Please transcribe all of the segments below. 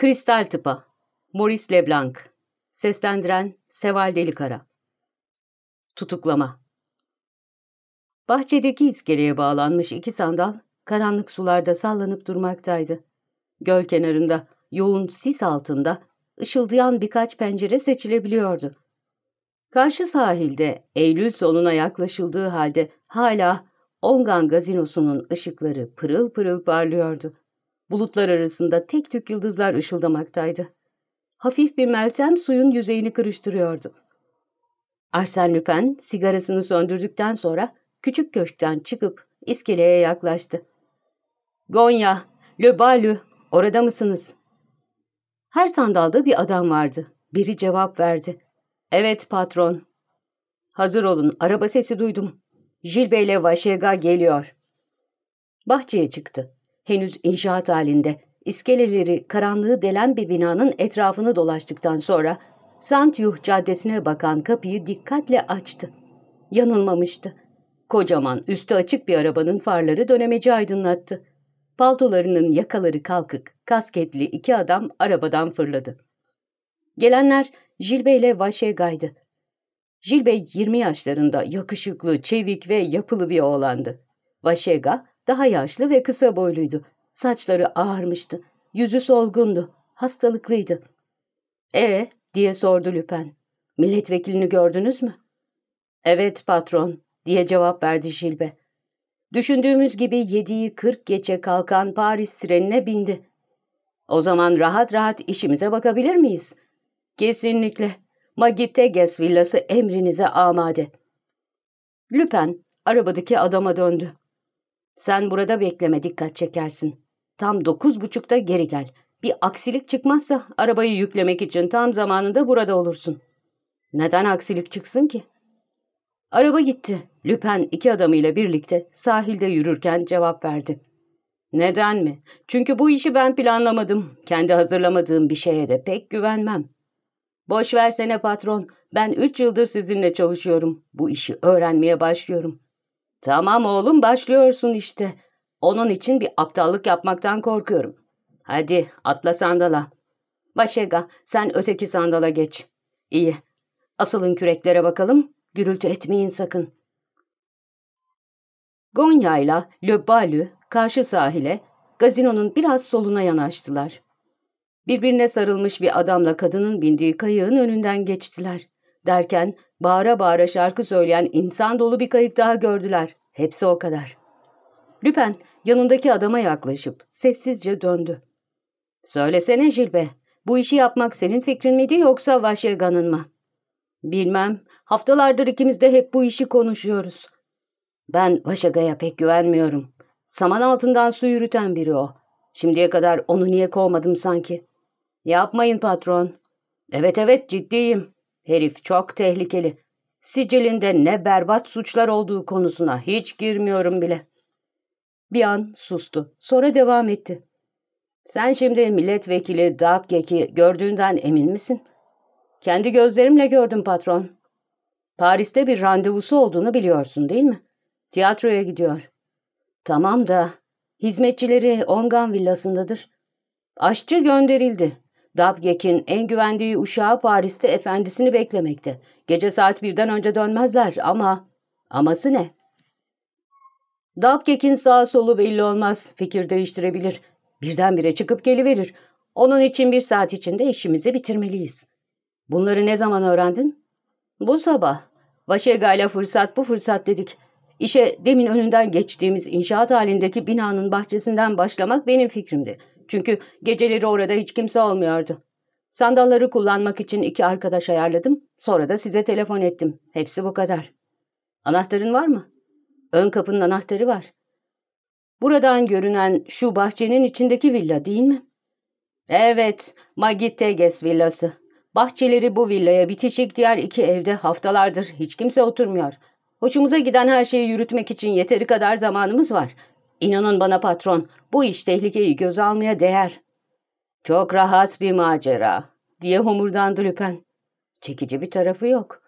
Kristal Tıpa Maurice Leblanc Seslendiren Seval Delikara Tutuklama Bahçedeki iskeleye bağlanmış iki sandal karanlık sularda sallanıp durmaktaydı. Göl kenarında, yoğun sis altında ışıldayan birkaç pencere seçilebiliyordu. Karşı sahilde Eylül sonuna yaklaşıldığı halde hala Ongan gazinosunun ışıkları pırıl pırıl parlıyordu. Bulutlar arasında tek tük yıldızlar ışıldamaktaydı. Hafif bir meltem suyun yüzeyini kırıştırıyordu. Arsène Lupin sigarasını söndürdükten sonra küçük köşkten çıkıp iskeleye yaklaştı. ''Gonya, Le Balu, orada mısınız?'' Her sandalda bir adam vardı. Biri cevap verdi. ''Evet patron.'' ''Hazır olun, araba sesi duydum. Jilbe ile Vaşega geliyor.'' Bahçeye çıktı. Henüz inşaat halinde, iskeleleri karanlığı delen bir binanın etrafını dolaştıktan sonra Sant Yuh Caddesi'ne bakan kapıyı dikkatle açtı. Yanılmamıştı. Kocaman, üstü açık bir arabanın farları dönemeci aydınlattı. Paltolarının yakaları kalkık, kasketli iki adam arabadan fırladı. Gelenler Jilbe ile Vaşega'ydı. Jilbe 20 yaşlarında yakışıklı, çevik ve yapılı bir oğlandı. Vaşega daha yaşlı ve kısa boyluydu. Saçları ağarmıştı. Yüzü solgundu. Hastalıklıydı. ''E?'' diye sordu Lüpen. ''Milletvekilini gördünüz mü?'' ''Evet patron.'' diye cevap verdi Jilbe. Düşündüğümüz gibi yediği kırk geçe kalkan Paris trenine bindi. O zaman rahat rahat işimize bakabilir miyiz? Kesinlikle. Magiteges villası emrinize amade. Lüpen arabadaki adama döndü. Sen burada bekleme dikkat çekersin. Tam dokuz buçukta geri gel. Bir aksilik çıkmazsa arabayı yüklemek için tam zamanında burada olursun. Neden aksilik çıksın ki? Araba gitti. Lüpen iki adamıyla birlikte sahilde yürürken cevap verdi. Neden mi? Çünkü bu işi ben planlamadım. Kendi hazırlamadığım bir şeye de pek güvenmem. Boş versene patron. Ben üç yıldır sizinle çalışıyorum. Bu işi öğrenmeye başlıyorum. Tamam oğlum başlıyorsun işte. Onun için bir aptallık yapmaktan korkuyorum. Hadi atla sandala. Başega sen öteki sandala geç. İyi. Asılın küreklere bakalım. Gürültü etmeyin sakın. Gonya ile Löbbalü karşı sahile, gazinonun biraz soluna yanaştılar. Birbirine sarılmış bir adamla kadının bindiği kayığın önünden geçtiler. Derken bağıra bağıra şarkı söyleyen insan dolu bir kayık daha gördüler. Hepsi o kadar. Lüpen yanındaki adama yaklaşıp sessizce döndü. ''Söylesene Jilbe, bu işi yapmak senin fikrin miydi yoksa Vaşega'nın mı?'' ''Bilmem, haftalardır ikimiz de hep bu işi konuşuyoruz. Ben Vaşaga'ya pek güvenmiyorum. Saman altından su yürüten biri o. Şimdiye kadar onu niye kovmadım sanki?'' ''Yapmayın patron.'' ''Evet evet ciddiyim. Herif çok tehlikeli. Sicilinde ne berbat suçlar olduğu konusuna hiç girmiyorum bile.'' Bir an sustu. Sonra devam etti. ''Sen şimdi milletvekili Dabgek'i gördüğünden emin misin?'' ''Kendi gözlerimle gördüm patron.'' ''Paris'te bir randevusu olduğunu biliyorsun değil mi?'' ''Tiyatroya gidiyor.'' ''Tamam da hizmetçileri Ongan villasındadır.'' ''Aşçı gönderildi. Dabgek'in en güvendiği uşağı Paris'te efendisini beklemekte. Gece saat birden önce dönmezler ama... Aması ne? Dabgek'in sağ solu belli olmaz. Fikir değiştirebilir. Birdenbire çıkıp geliverir. Onun için bir saat içinde işimizi bitirmeliyiz. Bunları ne zaman öğrendin? Bu sabah. Vaşega'yla fırsat bu fırsat dedik. İşe demin önünden geçtiğimiz inşaat halindeki binanın bahçesinden başlamak benim fikrimdi. Çünkü geceleri orada hiç kimse olmuyordu. Sandalları kullanmak için iki arkadaş ayarladım. Sonra da size telefon ettim. Hepsi bu kadar. Anahtarın var mı? Ön kapının anahtarı var. Buradan görünen şu bahçenin içindeki villa değil mi? Evet, Magiteges villası. Bahçeleri bu villaya bitişik diğer iki evde haftalardır hiç kimse oturmuyor. Hoşumuza giden her şeyi yürütmek için yeteri kadar zamanımız var. İnanın bana patron, bu iş tehlikeyi göz almaya değer. Çok rahat bir macera, diye homurdandı Lüpen. Çekici bir tarafı yok.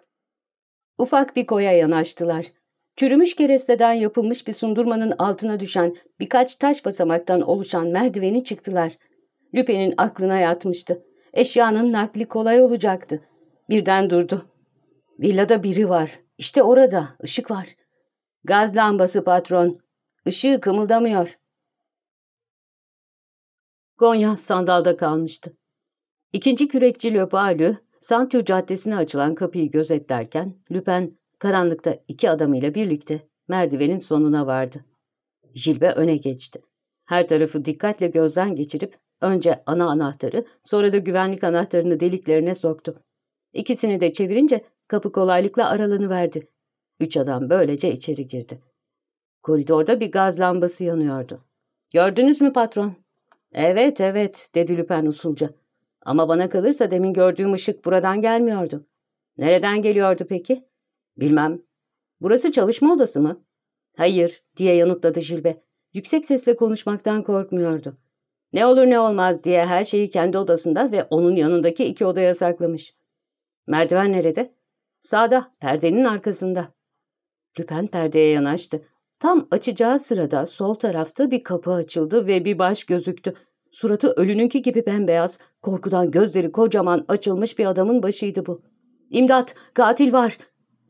Ufak bir koya yanaştılar. Çürümüş keresteden yapılmış bir sundurmanın altına düşen birkaç taş basamaktan oluşan merdiveni çıktılar. Lüpe'nin aklına yatmıştı. Eşyanın nakli kolay olacaktı. Birden durdu. Villada biri var. İşte orada. ışık var. Gaz lambası patron. Işığı kımıldamıyor. Gonya sandalda kalmıştı. İkinci kürekçi Löpalü, Santyo Caddesi'ne açılan kapıyı gözetlerken, Lüpen karanlıkta iki adamıyla birlikte merdivenin sonuna vardı. Jilbe öne geçti. Her tarafı dikkatle gözden geçirip önce ana anahtarı sonra da güvenlik anahtarını deliklerine soktu. İkisini de çevirince kapı kolaylıkla aralanıverdi. Üç adam böylece içeri girdi. Koridorda bir gaz lambası yanıyordu. ''Gördünüz mü patron?'' ''Evet, evet.'' dedi Lüpen usulca. ''Ama bana kalırsa demin gördüğüm ışık buradan gelmiyordu.'' ''Nereden geliyordu peki?'' ''Bilmem.'' ''Burası çalışma odası mı?'' ''Hayır.'' diye yanıtladı Jilbe. Yüksek sesle konuşmaktan korkmuyordu. Ne olur ne olmaz diye her şeyi kendi odasında ve onun yanındaki iki odaya saklamış. Merdiven nerede? Sağda, perdenin arkasında. Lüpen perdeye yanaştı. Tam açacağı sırada sol tarafta bir kapı açıldı ve bir baş gözüktü. Suratı ölününki gibi bembeyaz, korkudan gözleri kocaman açılmış bir adamın başıydı bu. İmdat, katil var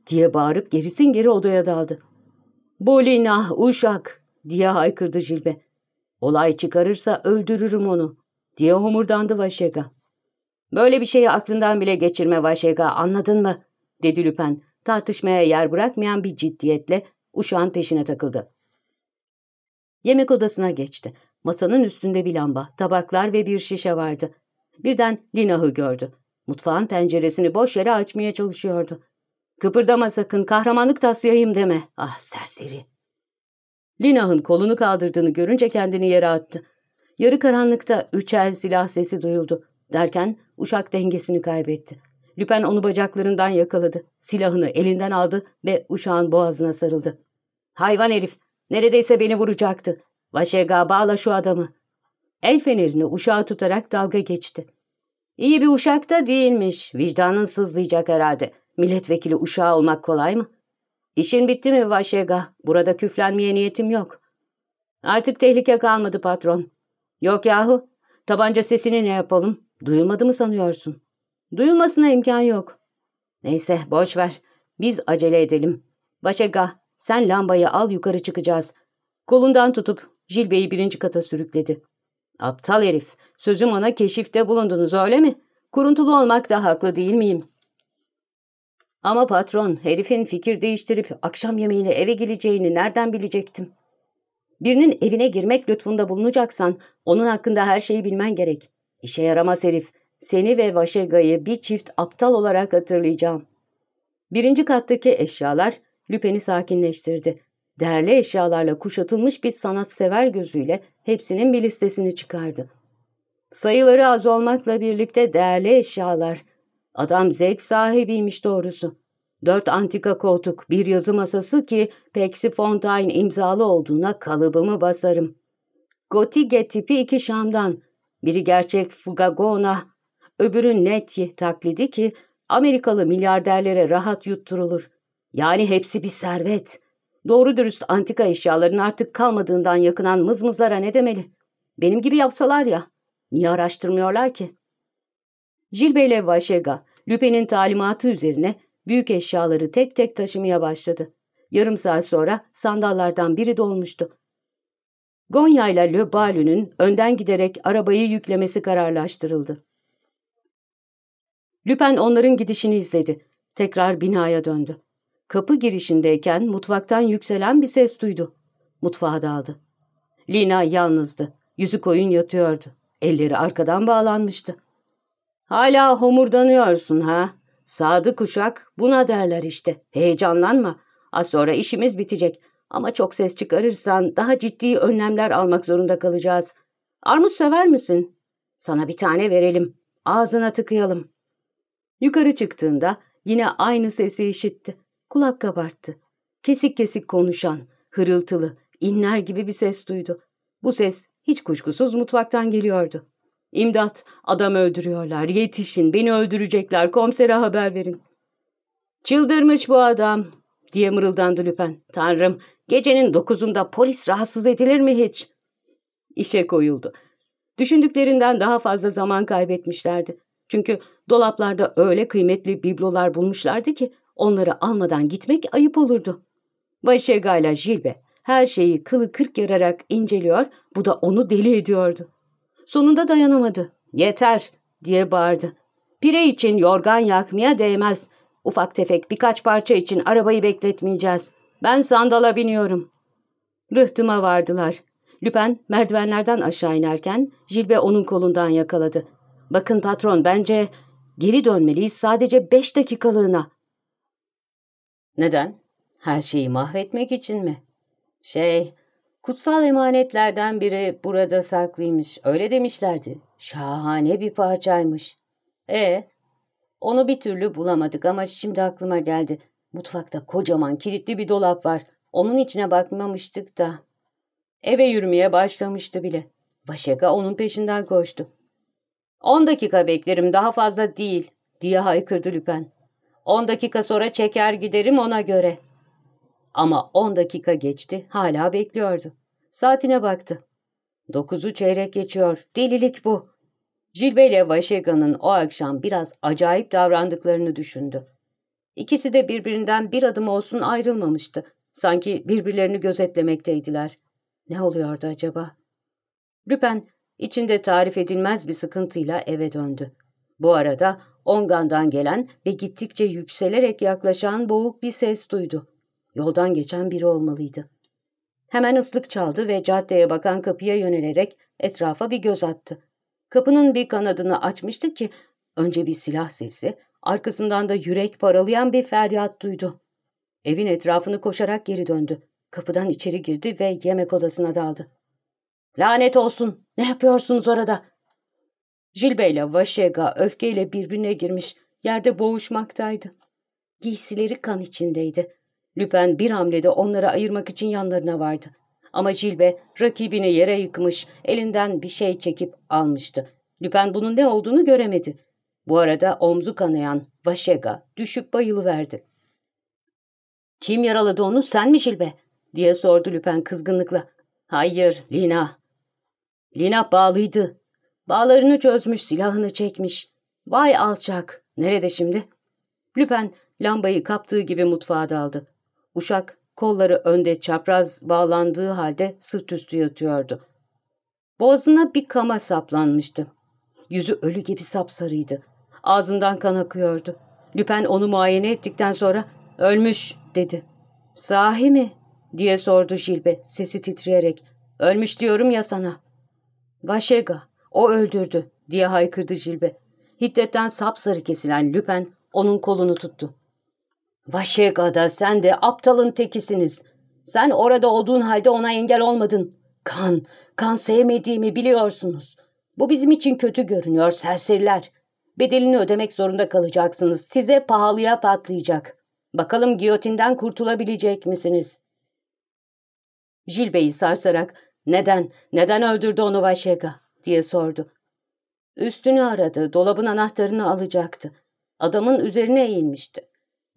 diye bağırıp gerisin geri odaya daldı. Bolina, uşak diye haykırdı Jilbe. Olay çıkarırsa öldürürüm onu diye homurdandı Vaşega. Böyle bir şeyi aklından bile geçirme Vaşega anladın mı? dedi Lüpen tartışmaya yer bırakmayan bir ciddiyetle uşağın peşine takıldı. Yemek odasına geçti. Masanın üstünde bir lamba, tabaklar ve bir şişe vardı. Birden Linah'ı gördü. Mutfağın penceresini boş yere açmaya çalışıyordu. Kıpırdama sakın, kahramanlık taslayayım deme. Ah serseri. Linah'ın kolunu kaldırdığını görünce kendini yere attı. Yarı karanlıkta üç el silah sesi duyuldu. Derken uşak dengesini kaybetti. Lüpen onu bacaklarından yakaladı. Silahını elinden aldı ve uşağın boğazına sarıldı. Hayvan herif! Neredeyse beni vuracaktı. Vaşega bağla şu adamı. El fenerini uşağı tutarak dalga geçti. İyi bir uşak da değilmiş. Vicdanın sızlayacak herhalde. Milletvekili uşağı olmak kolay mı? İşin bitti mi Vaşega? Burada küflenmeye niyetim yok. Artık tehlike kalmadı patron. Yok yahu. Tabanca sesini ne yapalım? Duyulmadı mı sanıyorsun? Duyulmasına imkan yok. Neyse boş ver. Biz acele edelim. Vaşega sen lambayı al yukarı çıkacağız. Kolundan tutup Jilbe'yi birinci kata sürükledi. Aptal herif. Sözüm ona keşifte bulundunuz öyle mi? Kuruntulu olmak da haklı değil miyim? Ama patron, herifin fikir değiştirip akşam yemeğine eve geleceğini nereden bilecektim? Birinin evine girmek lütfunda bulunacaksan onun hakkında her şeyi bilmen gerek. İşe yaramaz herif. Seni ve Vaşega'yı bir çift aptal olarak hatırlayacağım. Birinci kattaki eşyalar Lüpen'i sakinleştirdi. Değerli eşyalarla kuşatılmış bir sanatsever gözüyle hepsinin bir listesini çıkardı. Sayıları az olmakla birlikte değerli eşyalar, Adam zevk sahibiymiş doğrusu. Dört antika koltuk, bir yazı masası ki Pexi Fontaine imzalı olduğuna kalıbımı basarım. Gotige tipi iki Şam'dan. Biri gerçek Fugagona, öbürü Netje taklidi ki Amerikalı milyarderlere rahat yutturulur. Yani hepsi bir servet. Doğru dürüst antika eşyaların artık kalmadığından yakınan mızmızlara ne demeli? Benim gibi yapsalar ya. Niye araştırmıyorlar ki? Jilbe ile Vaşega, Lüpe'nin talimatı üzerine büyük eşyaları tek tek taşımaya başladı. Yarım saat sonra sandallardan biri dolmuştu. Gonya ile Le Balü'nün önden giderek arabayı yüklemesi kararlaştırıldı. Lüpen onların gidişini izledi. Tekrar binaya döndü. Kapı girişindeyken mutfaktan yükselen bir ses duydu. Mutfağa daldı. Lina yalnızdı. Yüzü koyun yatıyordu. Elleri arkadan bağlanmıştı. Hala homurdanıyorsun ha? Sadık uşak buna derler işte. Heyecanlanma. Az sonra işimiz bitecek. Ama çok ses çıkarırsan daha ciddi önlemler almak zorunda kalacağız. Armut sever misin? Sana bir tane verelim. Ağzına tıkayalım. Yukarı çıktığında yine aynı sesi işitti. Kulak kabarttı. Kesik kesik konuşan, hırıltılı, inler gibi bir ses duydu. Bu ses hiç kuşkusuz mutfaktan geliyordu. İmdat, adam öldürüyorlar, yetişin, beni öldürecekler, komisere haber verin. Çıldırmış bu adam, diye mırıldandı Lüpen. Tanrım, gecenin dokuzunda polis rahatsız edilir mi hiç? İşe koyuldu. Düşündüklerinden daha fazla zaman kaybetmişlerdi. Çünkü dolaplarda öyle kıymetli biblolar bulmuşlardı ki onları almadan gitmek ayıp olurdu. Başega ile Jilbe her şeyi kılı kırk yararak inceliyor, bu da onu deli ediyordu. Sonunda dayanamadı. Yeter diye bağırdı. Pire için yorgan yakmaya değmez. Ufak tefek birkaç parça için arabayı bekletmeyeceğiz. Ben sandala biniyorum. Rıhtıma vardılar. Lüpen merdivenlerden aşağı inerken Jilbe onun kolundan yakaladı. Bakın patron bence geri dönmeliyiz sadece beş dakikalığına. Neden? Her şeyi mahvetmek için mi? Şey, kutsal emanetlerden biri burada saklıymış. Öyle demişlerdi. Şahane bir parçaymış. E, onu bir türlü bulamadık ama şimdi aklıma geldi. Mutfakta kocaman kilitli bir dolap var. Onun içine bakmamıştık da. Eve yürümeye başlamıştı bile. Başaka onun peşinden koştu. On dakika beklerim daha fazla değil diye haykırdı Lüpen. On dakika sonra çeker giderim ona göre. Ama on dakika geçti hala bekliyordu. Saatine baktı. Dokuzu çeyrek geçiyor. Delilik bu. Jilbe ile Vaşega'nın o akşam biraz acayip davrandıklarını düşündü. İkisi de birbirinden bir adım olsun ayrılmamıştı. Sanki birbirlerini gözetlemekteydiler. Ne oluyordu acaba? Lüpen içinde tarif edilmez bir sıkıntıyla eve döndü. Bu arada Ongan'dan gelen ve gittikçe yükselerek yaklaşan boğuk bir ses duydu. Yoldan geçen biri olmalıydı. Hemen ıslık çaldı ve caddeye bakan kapıya yönelerek etrafa bir göz attı. Kapının bir kanadını açmıştı ki önce bir silah sesi, arkasından da yürek paralayan bir feryat duydu. Evin etrafını koşarak geri döndü. Kapıdan içeri girdi ve yemek odasına daldı. ''Lanet olsun! Ne yapıyorsunuz orada?'' Jilbe ile Vaşega öfkeyle birbirine girmiş, yerde boğuşmaktaydı. Giysileri kan içindeydi. Lüpen bir hamlede onları ayırmak için yanlarına vardı. Ama Jilbe rakibini yere yıkmış, elinden bir şey çekip almıştı. Lüpen bunun ne olduğunu göremedi. Bu arada omzu kanayan Vaşega düşüp bayılıverdi. ''Kim yaraladı onu, sen mi Jilbe?'' diye sordu Lüpen kızgınlıkla. ''Hayır, Lina.'' Lina bağlıydı. Bağlarını çözmüş, silahını çekmiş. Vay alçak, nerede şimdi? Lüpen lambayı kaptığı gibi mutfağa daldı. Uşak kolları önde çapraz bağlandığı halde sırt üstü yatıyordu. Boğazına bir kama saplanmıştı. Yüzü ölü gibi sapsarıydı. Ağzından kan akıyordu. Lüpen onu muayene ettikten sonra ölmüş dedi. Sahi mi? diye sordu Jilbe sesi titreyerek. Ölmüş diyorum ya sana. Vaşega, o öldürdü diye haykırdı Jilbe. Hiddetten sapsarı kesilen Lüpen onun kolunu tuttu. Vaşega'da sen de aptalın tekisiniz. Sen orada olduğun halde ona engel olmadın. Kan, kan sevmediğimi biliyorsunuz. Bu bizim için kötü görünüyor serseriler. Bedelini ödemek zorunda kalacaksınız. Size pahalıya patlayacak. Bakalım giyotinden kurtulabilecek misiniz? Jilbe'yi sarsarak neden, neden öldürdü onu Vaşega diye sordu. Üstünü aradı, dolabın anahtarını alacaktı. Adamın üzerine eğilmişti.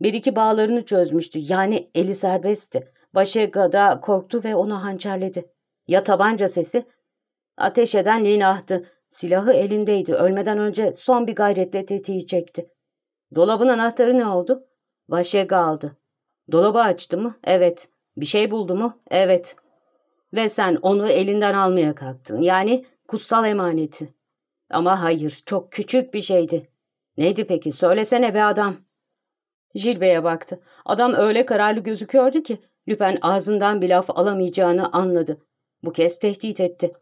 Bir iki bağlarını çözmüştü. Yani eli serbestti. Başega'da korktu ve onu hançerledi. Ya tabanca sesi? Ateş eden Lina'htı. Silahı elindeydi. Ölmeden önce son bir gayretle tetiği çekti. Dolabın anahtarı ne oldu? Başega aldı. Dolabı açtı mı? Evet. Bir şey buldu mu? Evet. Ve sen onu elinden almaya kalktın. Yani kutsal emaneti. Ama hayır, çok küçük bir şeydi. Neydi peki? Söylesene be adam. Jilbe'ye baktı. Adam öyle kararlı gözüküyordu ki Lüpen ağzından bir laf alamayacağını anladı. Bu kez tehdit etti.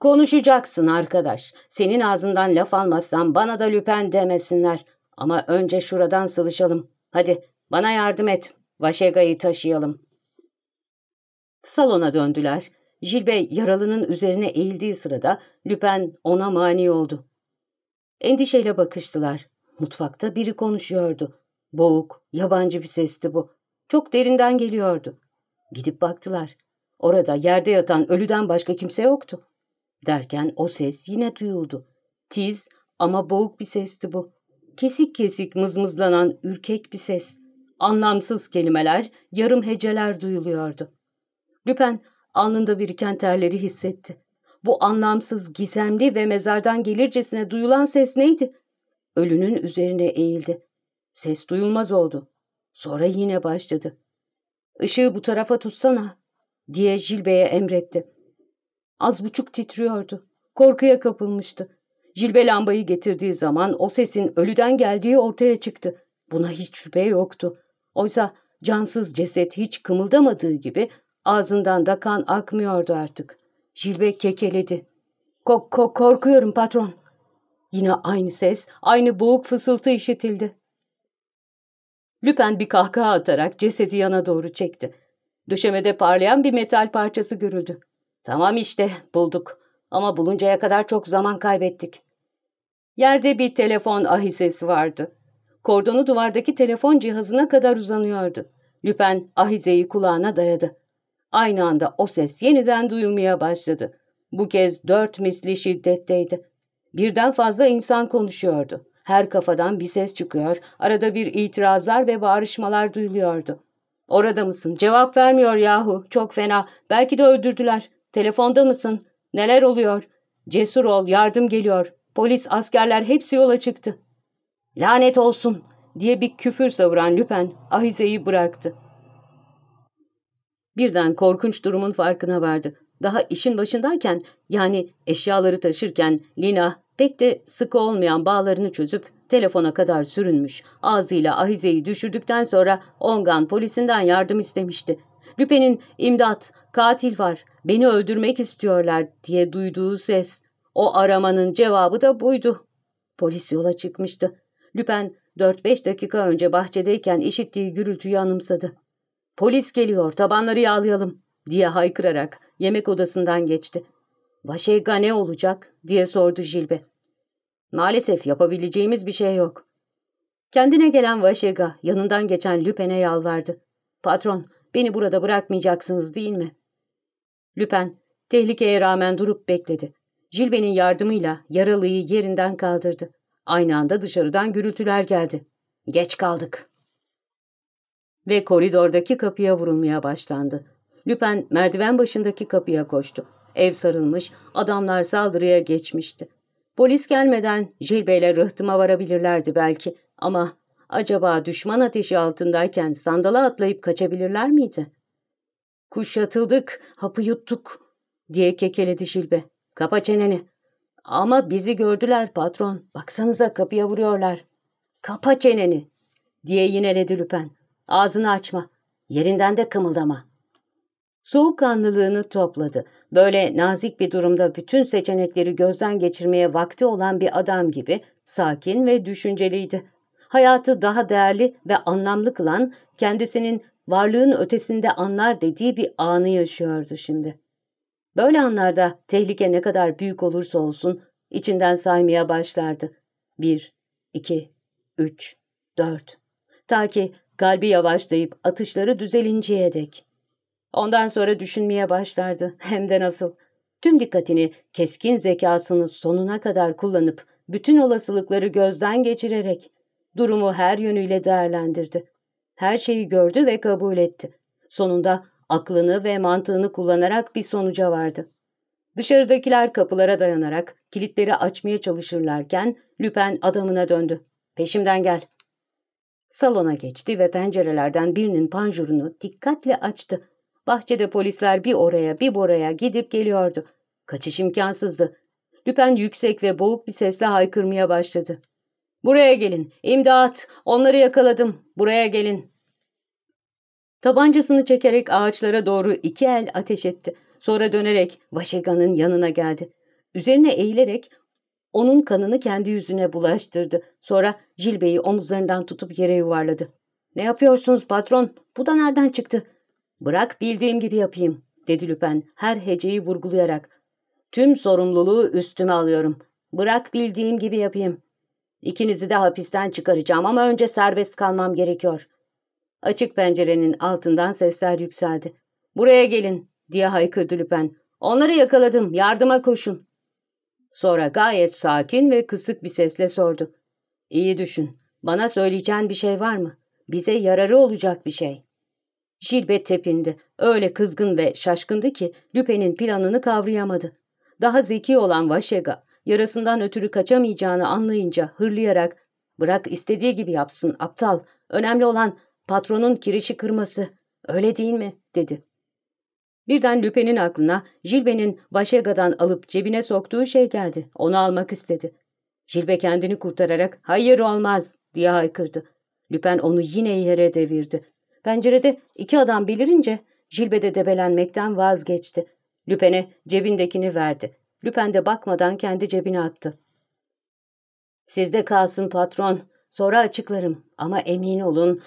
Konuşacaksın arkadaş. Senin ağzından laf almazsam bana da Lüpen demesinler. Ama önce şuradan sıvışalım. Hadi bana yardım et. Vaşega'yı taşıyalım. Salona döndüler. Jilbe yaralının üzerine eğildiği sırada Lüpen ona mani oldu. Endişeyle bakıştılar. Mutfakta biri konuşuyordu. Boğuk, yabancı bir sesti bu. Çok derinden geliyordu. Gidip baktılar. Orada yerde yatan ölüden başka kimse yoktu. Derken o ses yine duyuldu. Tiz ama boğuk bir sesti bu. Kesik kesik mızmızlanan ürkek bir ses. Anlamsız kelimeler, yarım heceler duyuluyordu. Lüpen alnında biriken terleri hissetti. Bu anlamsız, gizemli ve mezardan gelircesine duyulan ses neydi? Ölünün üzerine eğildi. Ses duyulmaz oldu. Sonra yine başladı. Işığı bu tarafa tutsana, diye Jilbe'ye emretti. Az buçuk titriyordu. Korkuya kapılmıştı. Jilbe lambayı getirdiği zaman o sesin ölüden geldiği ortaya çıktı. Buna hiç şüphe yoktu. Oysa cansız ceset hiç kımıldamadığı gibi ağzından da kan akmıyordu artık. Jilbe kekeledi. Kok kok korkuyorum patron. Yine aynı ses, aynı boğuk fısıltı işitildi. Lüpen bir kahkaha atarak cesedi yana doğru çekti. Döşemede parlayan bir metal parçası görüldü. Tamam işte, bulduk. Ama buluncaya kadar çok zaman kaybettik. Yerde bir telefon ahizesi vardı. Kordonu duvardaki telefon cihazına kadar uzanıyordu. Lüpen ahizeyi kulağına dayadı. Aynı anda o ses yeniden duyulmaya başladı. Bu kez dört misli şiddetteydi. Birden fazla insan konuşuyordu. Her kafadan bir ses çıkıyor, arada bir itirazlar ve bağrışmalar duyuluyordu. Orada mısın? Cevap vermiyor yahu. Çok fena. Belki de öldürdüler. Telefonda mısın? Neler oluyor? Cesur ol, yardım geliyor. Polis, askerler hepsi yola çıktı. Lanet olsun diye bir küfür savuran Lüpen ahizeyi bıraktı. Birden korkunç durumun farkına vardı. Daha işin başındayken yani eşyaları taşırken Lina pek de sıkı olmayan bağlarını çözüp telefona kadar sürünmüş. Ağzıyla ahizeyi düşürdükten sonra Ongan polisinden yardım istemişti. Lüpen'in imdat, katil var, beni öldürmek istiyorlar diye duyduğu ses. O aramanın cevabı da buydu. Polis yola çıkmıştı. Lüpen 4-5 dakika önce bahçedeyken işittiği gürültüyü anımsadı. Polis geliyor, tabanları yağlayalım diye haykırarak yemek odasından geçti. Vaşega ne olacak diye sordu Jilbe. Maalesef yapabileceğimiz bir şey yok. Kendine gelen Vaşega yanından geçen Lüpen'e yalvardı. Patron, beni burada bırakmayacaksınız değil mi? Lüpen, tehlikeye rağmen durup bekledi. Jilbe'nin yardımıyla yaralıyı yerinden kaldırdı. Aynı anda dışarıdan gürültüler geldi. Geç kaldık. Ve koridordaki kapıya vurulmaya başlandı. Lüpen merdiven başındaki kapıya koştu. Ev sarılmış, adamlar saldırıya geçmişti. Polis gelmeden Jilbe'yle rıhtıma varabilirlerdi belki ama acaba düşman ateşi altındayken sandala atlayıp kaçabilirler miydi? Kuşatıldık, hapı yuttuk diye kekeledi Jilbe. Kapa çeneni. Ama bizi gördüler patron. Baksanıza kapıya vuruyorlar. Kapa çeneni diye yineledi Lüpen. Ağzını açma. Yerinden de kımıldama. Soğukkanlılığını topladı. Böyle nazik bir durumda bütün seçenekleri gözden geçirmeye vakti olan bir adam gibi sakin ve düşünceliydi. Hayatı daha değerli ve anlamlı kılan kendisinin varlığın ötesinde anlar dediği bir anı yaşıyordu şimdi. Böyle anlarda tehlike ne kadar büyük olursa olsun içinden saymaya başlardı. Bir, iki, üç, dört. Ta ki kalbi yavaşlayıp atışları düzelinceye dek. Ondan sonra düşünmeye başlardı. Hem de nasıl. Tüm dikkatini, keskin zekasını sonuna kadar kullanıp bütün olasılıkları gözden geçirerek durumu her yönüyle değerlendirdi. Her şeyi gördü ve kabul etti. Sonunda aklını ve mantığını kullanarak bir sonuca vardı. Dışarıdakiler kapılara dayanarak kilitleri açmaya çalışırlarken Lüpen adamına döndü. Peşimden gel. Salona geçti ve pencerelerden birinin panjurunu dikkatle açtı. Bahçede polisler bir oraya bir buraya gidip geliyordu. Kaçış imkansızdı. Lüpen yüksek ve boğuk bir sesle haykırmaya başladı. ''Buraya gelin, imdat, onları yakaladım, buraya gelin.'' Tabancasını çekerek ağaçlara doğru iki el ateş etti. Sonra dönerek Vaşega'nın yanına geldi. Üzerine eğilerek onun kanını kendi yüzüne bulaştırdı. Sonra Jilbe'yi omuzlarından tutup yere yuvarladı. ''Ne yapıyorsunuz patron? Bu da nereden çıktı?'' ''Bırak bildiğim gibi yapayım.'' dedi Lüpen her heceyi vurgulayarak. ''Tüm sorumluluğu üstüme alıyorum. Bırak bildiğim gibi yapayım. İkinizi de hapisten çıkaracağım ama önce serbest kalmam gerekiyor.'' Açık pencerenin altından sesler yükseldi. ''Buraya gelin!'' diye haykırdı Lüpen. ''Onları yakaladım, yardıma koşun.'' Sonra gayet sakin ve kısık bir sesle sordu. ''İyi düşün, bana söyleyeceğin bir şey var mı? Bize yararı olacak bir şey.'' Jilbet tepindi. Öyle kızgın ve şaşkındı ki Lüpen'in planını kavrayamadı. Daha zeki olan Vaşega, yarasından ötürü kaçamayacağını anlayınca hırlayarak ''Bırak istediği gibi yapsın aptal, önemli olan patronun kirişi kırması, öyle değil mi?'' dedi. Birden Lüpe'nin aklına Jilbe'nin Vaşega'dan alıp cebine soktuğu şey geldi. Onu almak istedi. Jilbe kendini kurtararak ''Hayır olmaz'' diye haykırdı. Lüpen onu yine yere devirdi. Pencerede iki adam belirince Jilbe de debelenmekten vazgeçti. Lüpen'e cebindekini verdi. Lüpen de bakmadan kendi cebine attı. Sizde kalsın patron. Sonra açıklarım ama emin olun.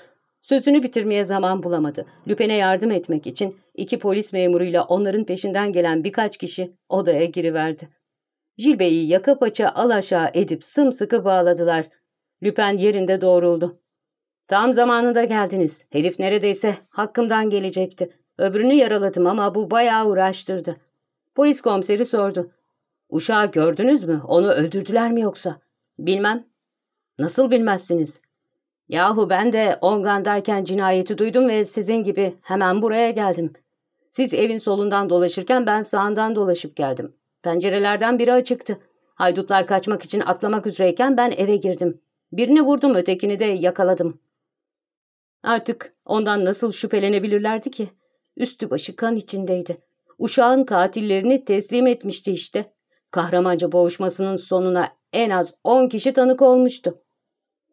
Sözünü bitirmeye zaman bulamadı. Lüpen'e yardım etmek için iki polis memuruyla onların peşinden gelen birkaç kişi odaya giriverdi. Jilbe'yi yaka paça alaşağı edip sımsıkı bağladılar. Lüpen yerinde doğruldu. Tam zamanında geldiniz. Herif neredeyse hakkımdan gelecekti. Öbürünü yaraladım ama bu bayağı uğraştırdı. Polis komiseri sordu. Uşağı gördünüz mü? Onu öldürdüler mi yoksa? Bilmem. Nasıl bilmezsiniz? Yahu ben de Ongan'dayken cinayeti duydum ve sizin gibi hemen buraya geldim. Siz evin solundan dolaşırken ben sağından dolaşıp geldim. Pencerelerden biri açıktı. Haydutlar kaçmak için atlamak üzereyken ben eve girdim. Birini vurdum ötekini de yakaladım. Artık ondan nasıl şüphelenebilirlerdi ki? Üstü başı kan içindeydi. Uşağın katillerini teslim etmişti işte. Kahramanca boğuşmasının sonuna en az on kişi tanık olmuştu.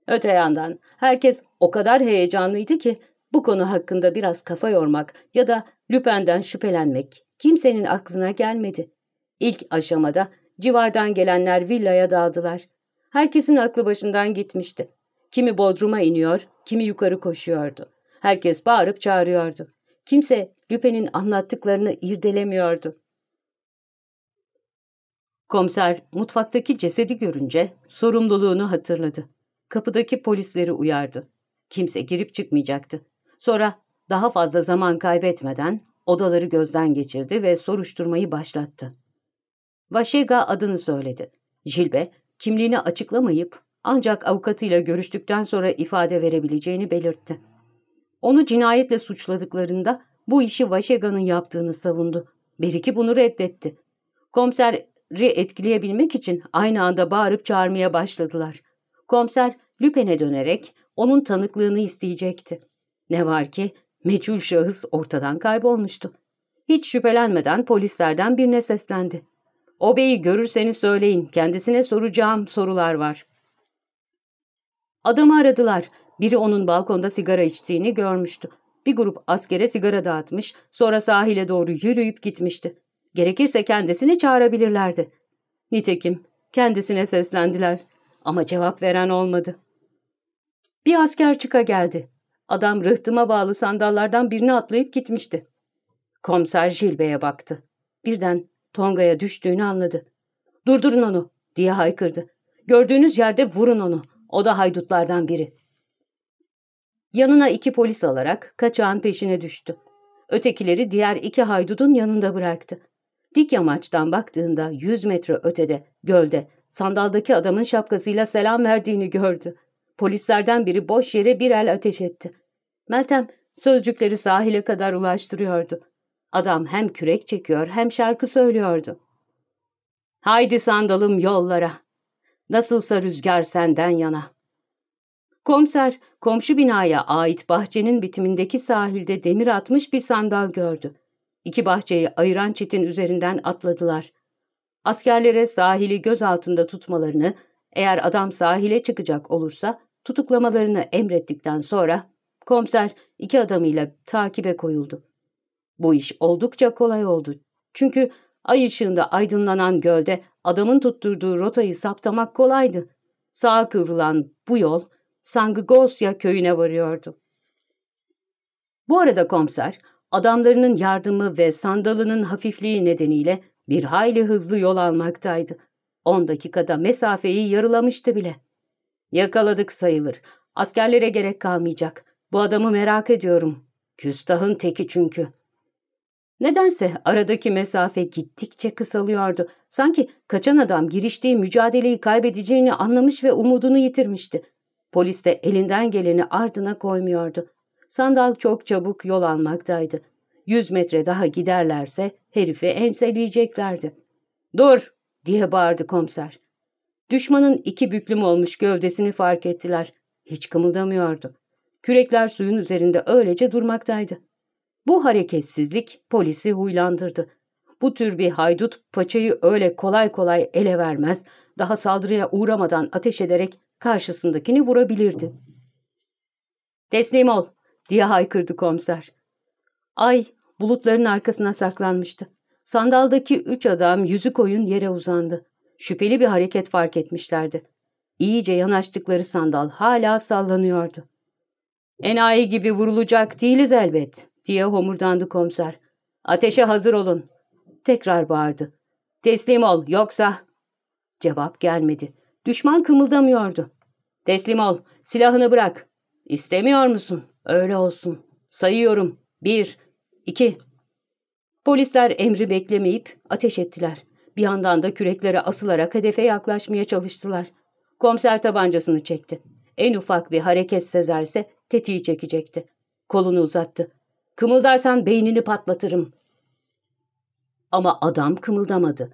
Öte yandan herkes o kadar heyecanlıydı ki bu konu hakkında biraz kafa yormak ya da Lüpen'den şüphelenmek kimsenin aklına gelmedi. İlk aşamada civardan gelenler villaya dağıldılar. Herkesin aklı başından gitmişti. Kimi bodruma iniyor, kimi yukarı koşuyordu. Herkes bağırıp çağırıyordu. Kimse Lüpen'in anlattıklarını irdelemiyordu. Komiser mutfaktaki cesedi görünce sorumluluğunu hatırladı. Kapıdaki polisleri uyardı. Kimse girip çıkmayacaktı. Sonra daha fazla zaman kaybetmeden odaları gözden geçirdi ve soruşturmayı başlattı. Vaşega adını söyledi. Jilbe kimliğini açıklamayıp ancak avukatıyla görüştükten sonra ifade verebileceğini belirtti. Onu cinayetle suçladıklarında bu işi Vaşega'nın yaptığını savundu. Beriki bunu reddetti. Komiseri etkileyebilmek için aynı anda bağırıp çağırmaya başladılar. Komiser Lüpen'e dönerek onun tanıklığını isteyecekti. Ne var ki meçhul şahıs ortadan kaybolmuştu. Hiç şüphelenmeden polislerden birine seslendi. O beyi görürseniz söyleyin, kendisine soracağım sorular var. Adamı aradılar. Biri onun balkonda sigara içtiğini görmüştü. Bir grup askere sigara dağıtmış, sonra sahile doğru yürüyüp gitmişti. Gerekirse kendisini çağırabilirlerdi. Nitekim kendisine seslendiler ama cevap veren olmadı. Bir asker çıka geldi. Adam rıhtıma bağlı sandallardan birini atlayıp gitmişti. Komiser Jilbe'ye baktı. Birden Tonga'ya düştüğünü anladı. ''Durdurun onu!'' diye haykırdı. ''Gördüğünüz yerde vurun onu. O da haydutlardan biri.'' Yanına iki polis alarak kaçağın peşine düştü. Ötekileri diğer iki haydudun yanında bıraktı. Dik yamaçtan baktığında yüz metre ötede, gölde, sandaldaki adamın şapkasıyla selam verdiğini gördü. Polislerden biri boş yere bir el ateş etti. Meltem sözcükleri sahile kadar ulaştırıyordu. Adam hem kürek çekiyor hem şarkı söylüyordu. Haydi sandalım yollara. Nasılsa rüzgar senden yana. Komiser, komşu binaya ait bahçenin bitimindeki sahilde demir atmış bir sandal gördü. İki bahçeyi ayıran çitin üzerinden atladılar. Askerlere sahili göz altında tutmalarını, eğer adam sahile çıkacak olursa tutuklamalarını emrettikten sonra komiser iki adamıyla takibe koyuldu. Bu iş oldukça kolay oldu. Çünkü ay ışığında aydınlanan gölde adamın tutturduğu rotayı saptamak kolaydı. Sağa kıvrılan bu yol Sangıgosya köyüne varıyordu. Bu arada komiser, adamlarının yardımı ve sandalının hafifliği nedeniyle bir hayli hızlı yol almaktaydı. On dakikada mesafeyi yarılamıştı bile. Yakaladık sayılır. Askerlere gerek kalmayacak. Bu adamı merak ediyorum. Küstahın teki çünkü. Nedense aradaki mesafe gittikçe kısalıyordu. Sanki kaçan adam giriştiği mücadeleyi kaybedeceğini anlamış ve umudunu yitirmişti. Polis de elinden geleni ardına koymuyordu. Sandal çok çabuk yol almaktaydı. Yüz metre daha giderlerse herifi enseleyeceklerdi. Dur diye bağırdı komiser. Düşmanın iki büklüm olmuş gövdesini fark ettiler. Hiç kımıldamıyordu. Kürekler suyun üzerinde öylece durmaktaydı. Bu hareketsizlik polisi huylandırdı. Bu tür bir haydut paçayı öyle kolay kolay ele vermez, daha saldırıya uğramadan ateş ederek karşısındakini vurabilirdi. ''Teslim ol!'' diye haykırdı komiser. Ay bulutların arkasına saklanmıştı. Sandaldaki üç adam yüzü koyun yere uzandı. Şüpheli bir hareket fark etmişlerdi. İyice yanaştıkları sandal hala sallanıyordu. Enayi gibi vurulacak değiliz elbet, diye homurdandı komiser. Ateşe hazır olun. Tekrar bağırdı. Teslim ol, yoksa... Cevap gelmedi. Düşman kımıldamıyordu. Teslim ol, silahını bırak. İstemiyor musun? Öyle olsun. Sayıyorum. Bir, iki. Polisler emri beklemeyip ateş ettiler. Bir yandan da küreklere asılarak hedefe yaklaşmaya çalıştılar. Komiser tabancasını çekti. En ufak bir hareket sezerse tetiği çekecekti. Kolunu uzattı. Kımıldarsan beynini patlatırım. Ama adam kımıldamadı.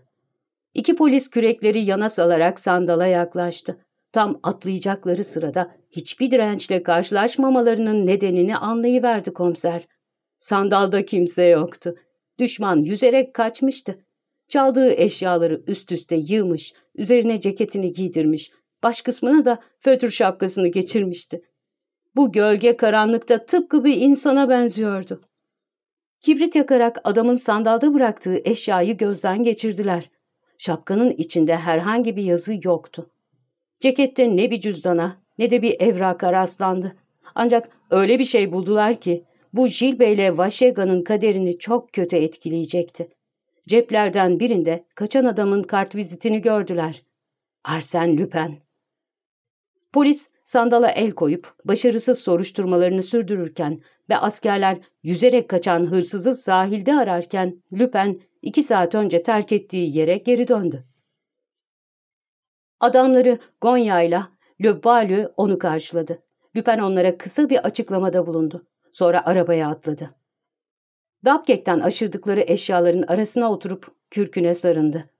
İki polis kürekleri yana salarak sandala yaklaştı. Tam atlayacakları sırada hiçbir dirençle karşılaşmamalarının nedenini anlayıverdi komiser. Sandalda kimse yoktu. Düşman yüzerek kaçmıştı. Çaldığı eşyaları üst üste yığmış, üzerine ceketini giydirmiş, baş kısmına da fötr şapkasını geçirmişti. Bu gölge karanlıkta tıpkı bir insana benziyordu. Kibrit yakarak adamın sandalda bıraktığı eşyayı gözden geçirdiler. Şapkanın içinde herhangi bir yazı yoktu. Cekette ne bir cüzdana ne de bir evraka rastlandı. Ancak öyle bir şey buldular ki bu Jilbe ile Vaşega'nın kaderini çok kötü etkileyecekti. Ceplerden birinde kaçan adamın kartvizitini gördüler. Arsen Lüpen. Polis sandala el koyup başarısız soruşturmalarını sürdürürken ve askerler yüzerek kaçan hırsızı sahilde ararken Lüpen iki saat önce terk ettiği yere geri döndü. Adamları Gonya ile Le Balü onu karşıladı. Lüpen onlara kısa bir açıklamada bulundu. Sonra arabaya atladı. Dabkek'ten aşırdıkları eşyaların arasına oturup kürküne sarındı.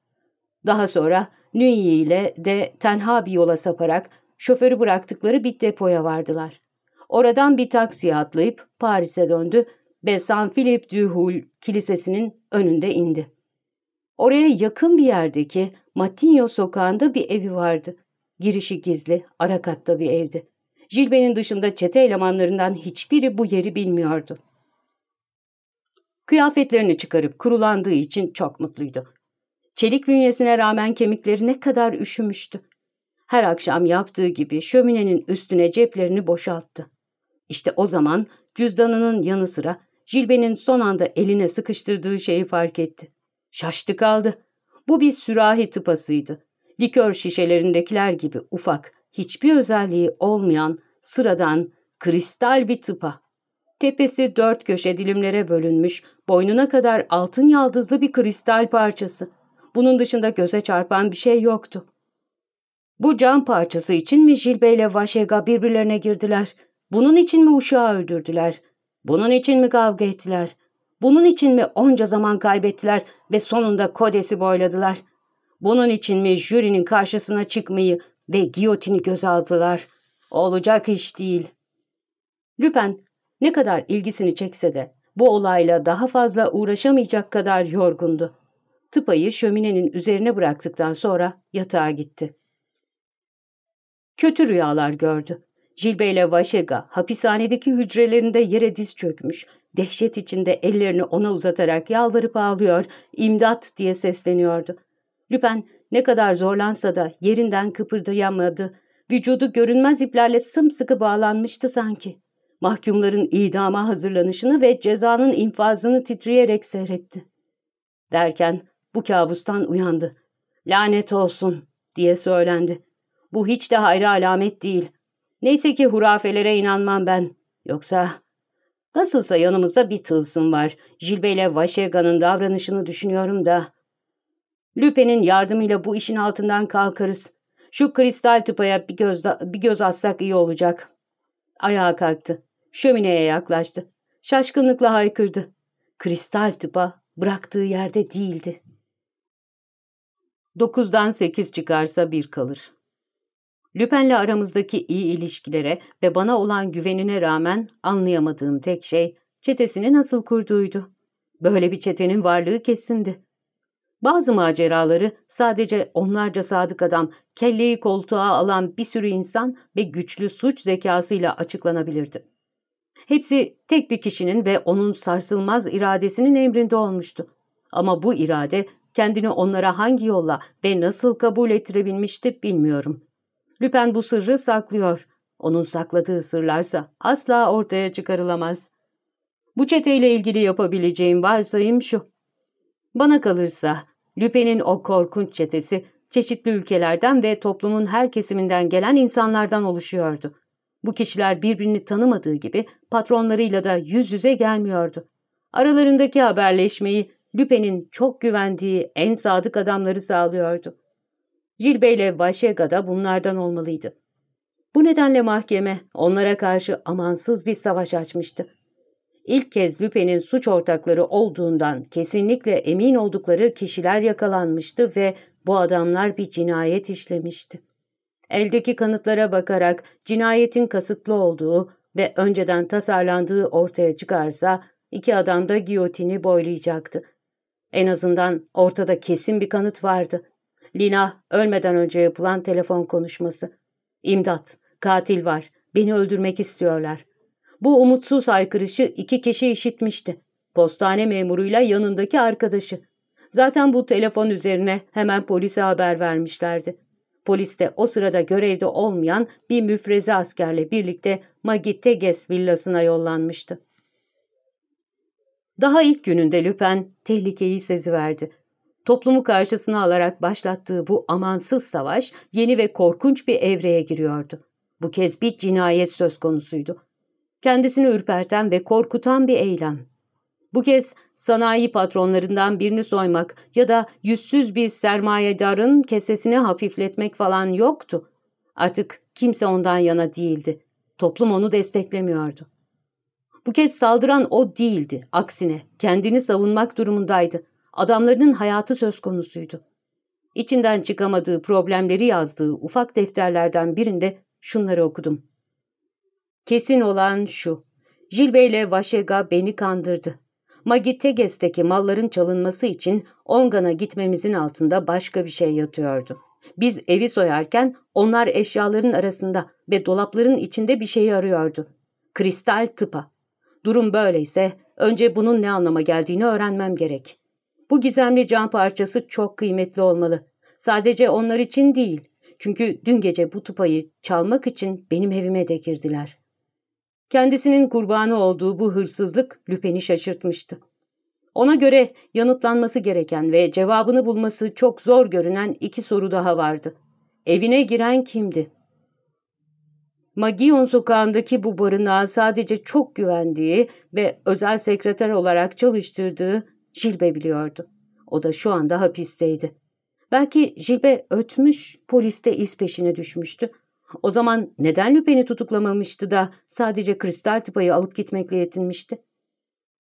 Daha sonra Nüyi ile de tenha bir yola saparak şoförü bıraktıkları bir depoya vardılar. Oradan bir taksiye atlayıp Paris'e döndü ve San Philippe du Hul kilisesinin önünde indi. Oraya yakın bir yerdeki Matigno sokağında bir evi vardı. Girişi gizli, ara katta bir evdi. Jilbe'nin dışında çete elemanlarından hiçbiri bu yeri bilmiyordu. Kıyafetlerini çıkarıp kurulandığı için çok mutluydu. Çelik bünyesine rağmen kemikleri ne kadar üşümüştü. Her akşam yaptığı gibi şöminenin üstüne ceplerini boşalttı. İşte o zaman cüzdanının yanı sıra Jilbe'nin son anda eline sıkıştırdığı şeyi fark etti. Şaştı kaldı. Bu bir sürahi tıpasıydı. Likör şişelerindekiler gibi ufak, hiçbir özelliği olmayan, sıradan, kristal bir tıpa. Tepesi dört köşe dilimlere bölünmüş, boynuna kadar altın yaldızlı bir kristal parçası. Bunun dışında göze çarpan bir şey yoktu. Bu cam parçası için mi Jilbe ile Vaşega birbirlerine girdiler? Bunun için mi uşağı öldürdüler? Bunun için mi kavga ettiler? Bunun için mi onca zaman kaybettiler ve sonunda kodesi boyladılar? Bunun için mi jürinin karşısına çıkmayı ve giyotini göze aldılar? Olacak iş değil. Lüpen ne kadar ilgisini çekse de bu olayla daha fazla uğraşamayacak kadar yorgundu. Tıpayı şöminenin üzerine bıraktıktan sonra yatağa gitti. Kötü rüyalar gördü. Jilbe ile Vaşega hapishanedeki hücrelerinde yere diz çökmüş, dehşet içinde ellerini ona uzatarak yalvarıp ağlıyor, imdat diye sesleniyordu. Lüpen ne kadar zorlansa da yerinden kıpırdayamadı. Vücudu görünmez iplerle sımsıkı bağlanmıştı sanki. Mahkumların idama hazırlanışını ve cezanın infazını titreyerek seyretti. Derken bu kabustan uyandı. Lanet olsun diye söylendi. Bu hiç de hayra alamet değil. Neyse ki hurafelere inanmam ben. Yoksa... Nasılsa yanımızda bir tılsım var. Jilbe ile Vaşega'nın davranışını düşünüyorum da. Lüpe'nin yardımıyla bu işin altından kalkarız. Şu kristal tıpaya bir göz, bir göz atsak iyi olacak. Ayağa kalktı. Şömineye yaklaştı. Şaşkınlıkla haykırdı. Kristal tıpa bıraktığı yerde değildi. Dokuzdan sekiz çıkarsa bir kalır. Lüpen'le aramızdaki iyi ilişkilere ve bana olan güvenine rağmen anlayamadığım tek şey çetesini nasıl kurduğuydu. Böyle bir çetenin varlığı kesindi. Bazı maceraları sadece onlarca sadık adam, kelleyi koltuğa alan bir sürü insan ve güçlü suç zekasıyla açıklanabilirdi. Hepsi tek bir kişinin ve onun sarsılmaz iradesinin emrinde olmuştu. Ama bu irade kendini onlara hangi yolla ve nasıl kabul ettirebilmişti bilmiyorum. Lüpen bu sırrı saklıyor. Onun sakladığı sırlarsa asla ortaya çıkarılamaz. Bu çeteyle ilgili yapabileceğim varsayım şu. Bana kalırsa Lüpen'in o korkunç çetesi çeşitli ülkelerden ve toplumun her kesiminden gelen insanlardan oluşuyordu. Bu kişiler birbirini tanımadığı gibi patronlarıyla da yüz yüze gelmiyordu. Aralarındaki haberleşmeyi Lüpen'in çok güvendiği en sadık adamları sağlıyordu. Jilbe ile Vaşega da bunlardan olmalıydı. Bu nedenle mahkeme onlara karşı amansız bir savaş açmıştı. İlk kez Lüpe'nin suç ortakları olduğundan kesinlikle emin oldukları kişiler yakalanmıştı ve bu adamlar bir cinayet işlemişti. Eldeki kanıtlara bakarak cinayetin kasıtlı olduğu ve önceden tasarlandığı ortaya çıkarsa iki adam da giyotini boylayacaktı. En azından ortada kesin bir kanıt vardı. Lina ölmeden önce yapılan telefon konuşması. İmdat, katil var, beni öldürmek istiyorlar. Bu umutsuz haykırışı iki kişi işitmişti. Postane memuruyla yanındaki arkadaşı. Zaten bu telefon üzerine hemen polise haber vermişlerdi. Polis de o sırada görevde olmayan bir müfreze askerle birlikte Magiteges villasına yollanmıştı. Daha ilk gününde Lüpen tehlikeyi seziverdi. Toplumu karşısına alarak başlattığı bu amansız savaş yeni ve korkunç bir evreye giriyordu. Bu kez bir cinayet söz konusuydu. Kendisini ürperten ve korkutan bir eylem. Bu kez sanayi patronlarından birini soymak ya da yüzsüz bir sermayedarın kesesini hafifletmek falan yoktu. Artık kimse ondan yana değildi. Toplum onu desteklemiyordu. Bu kez saldıran o değildi. Aksine kendini savunmak durumundaydı. Adamlarının hayatı söz konusuydu. İçinden çıkamadığı problemleri yazdığı ufak defterlerden birinde şunları okudum. Kesin olan şu. Jilbe ile Vaşega beni kandırdı. Magiteges'teki malların çalınması için Ongan'a gitmemizin altında başka bir şey yatıyordu. Biz evi soyarken onlar eşyaların arasında ve dolapların içinde bir şeyi arıyordu. Kristal tıpa. Durum böyleyse önce bunun ne anlama geldiğini öğrenmem gerek. Bu gizemli can parçası çok kıymetli olmalı. Sadece onlar için değil. Çünkü dün gece bu tıpayı çalmak için benim evime de girdiler. Kendisinin kurbanı olduğu bu hırsızlık Lüpen'i şaşırtmıştı. Ona göre yanıtlanması gereken ve cevabını bulması çok zor görünen iki soru daha vardı. Evine giren kimdi? Magion sokağındaki bu barınağa sadece çok güvendiği ve özel sekreter olarak çalıştırdığı Jilbe biliyordu. O da şu anda hapisteydi. Belki Jilbe ötmüş, poliste iz peşine düşmüştü. O zaman neden Lüpen'i tutuklamamıştı da sadece kristal tıpayı alıp gitmekle yetinmişti?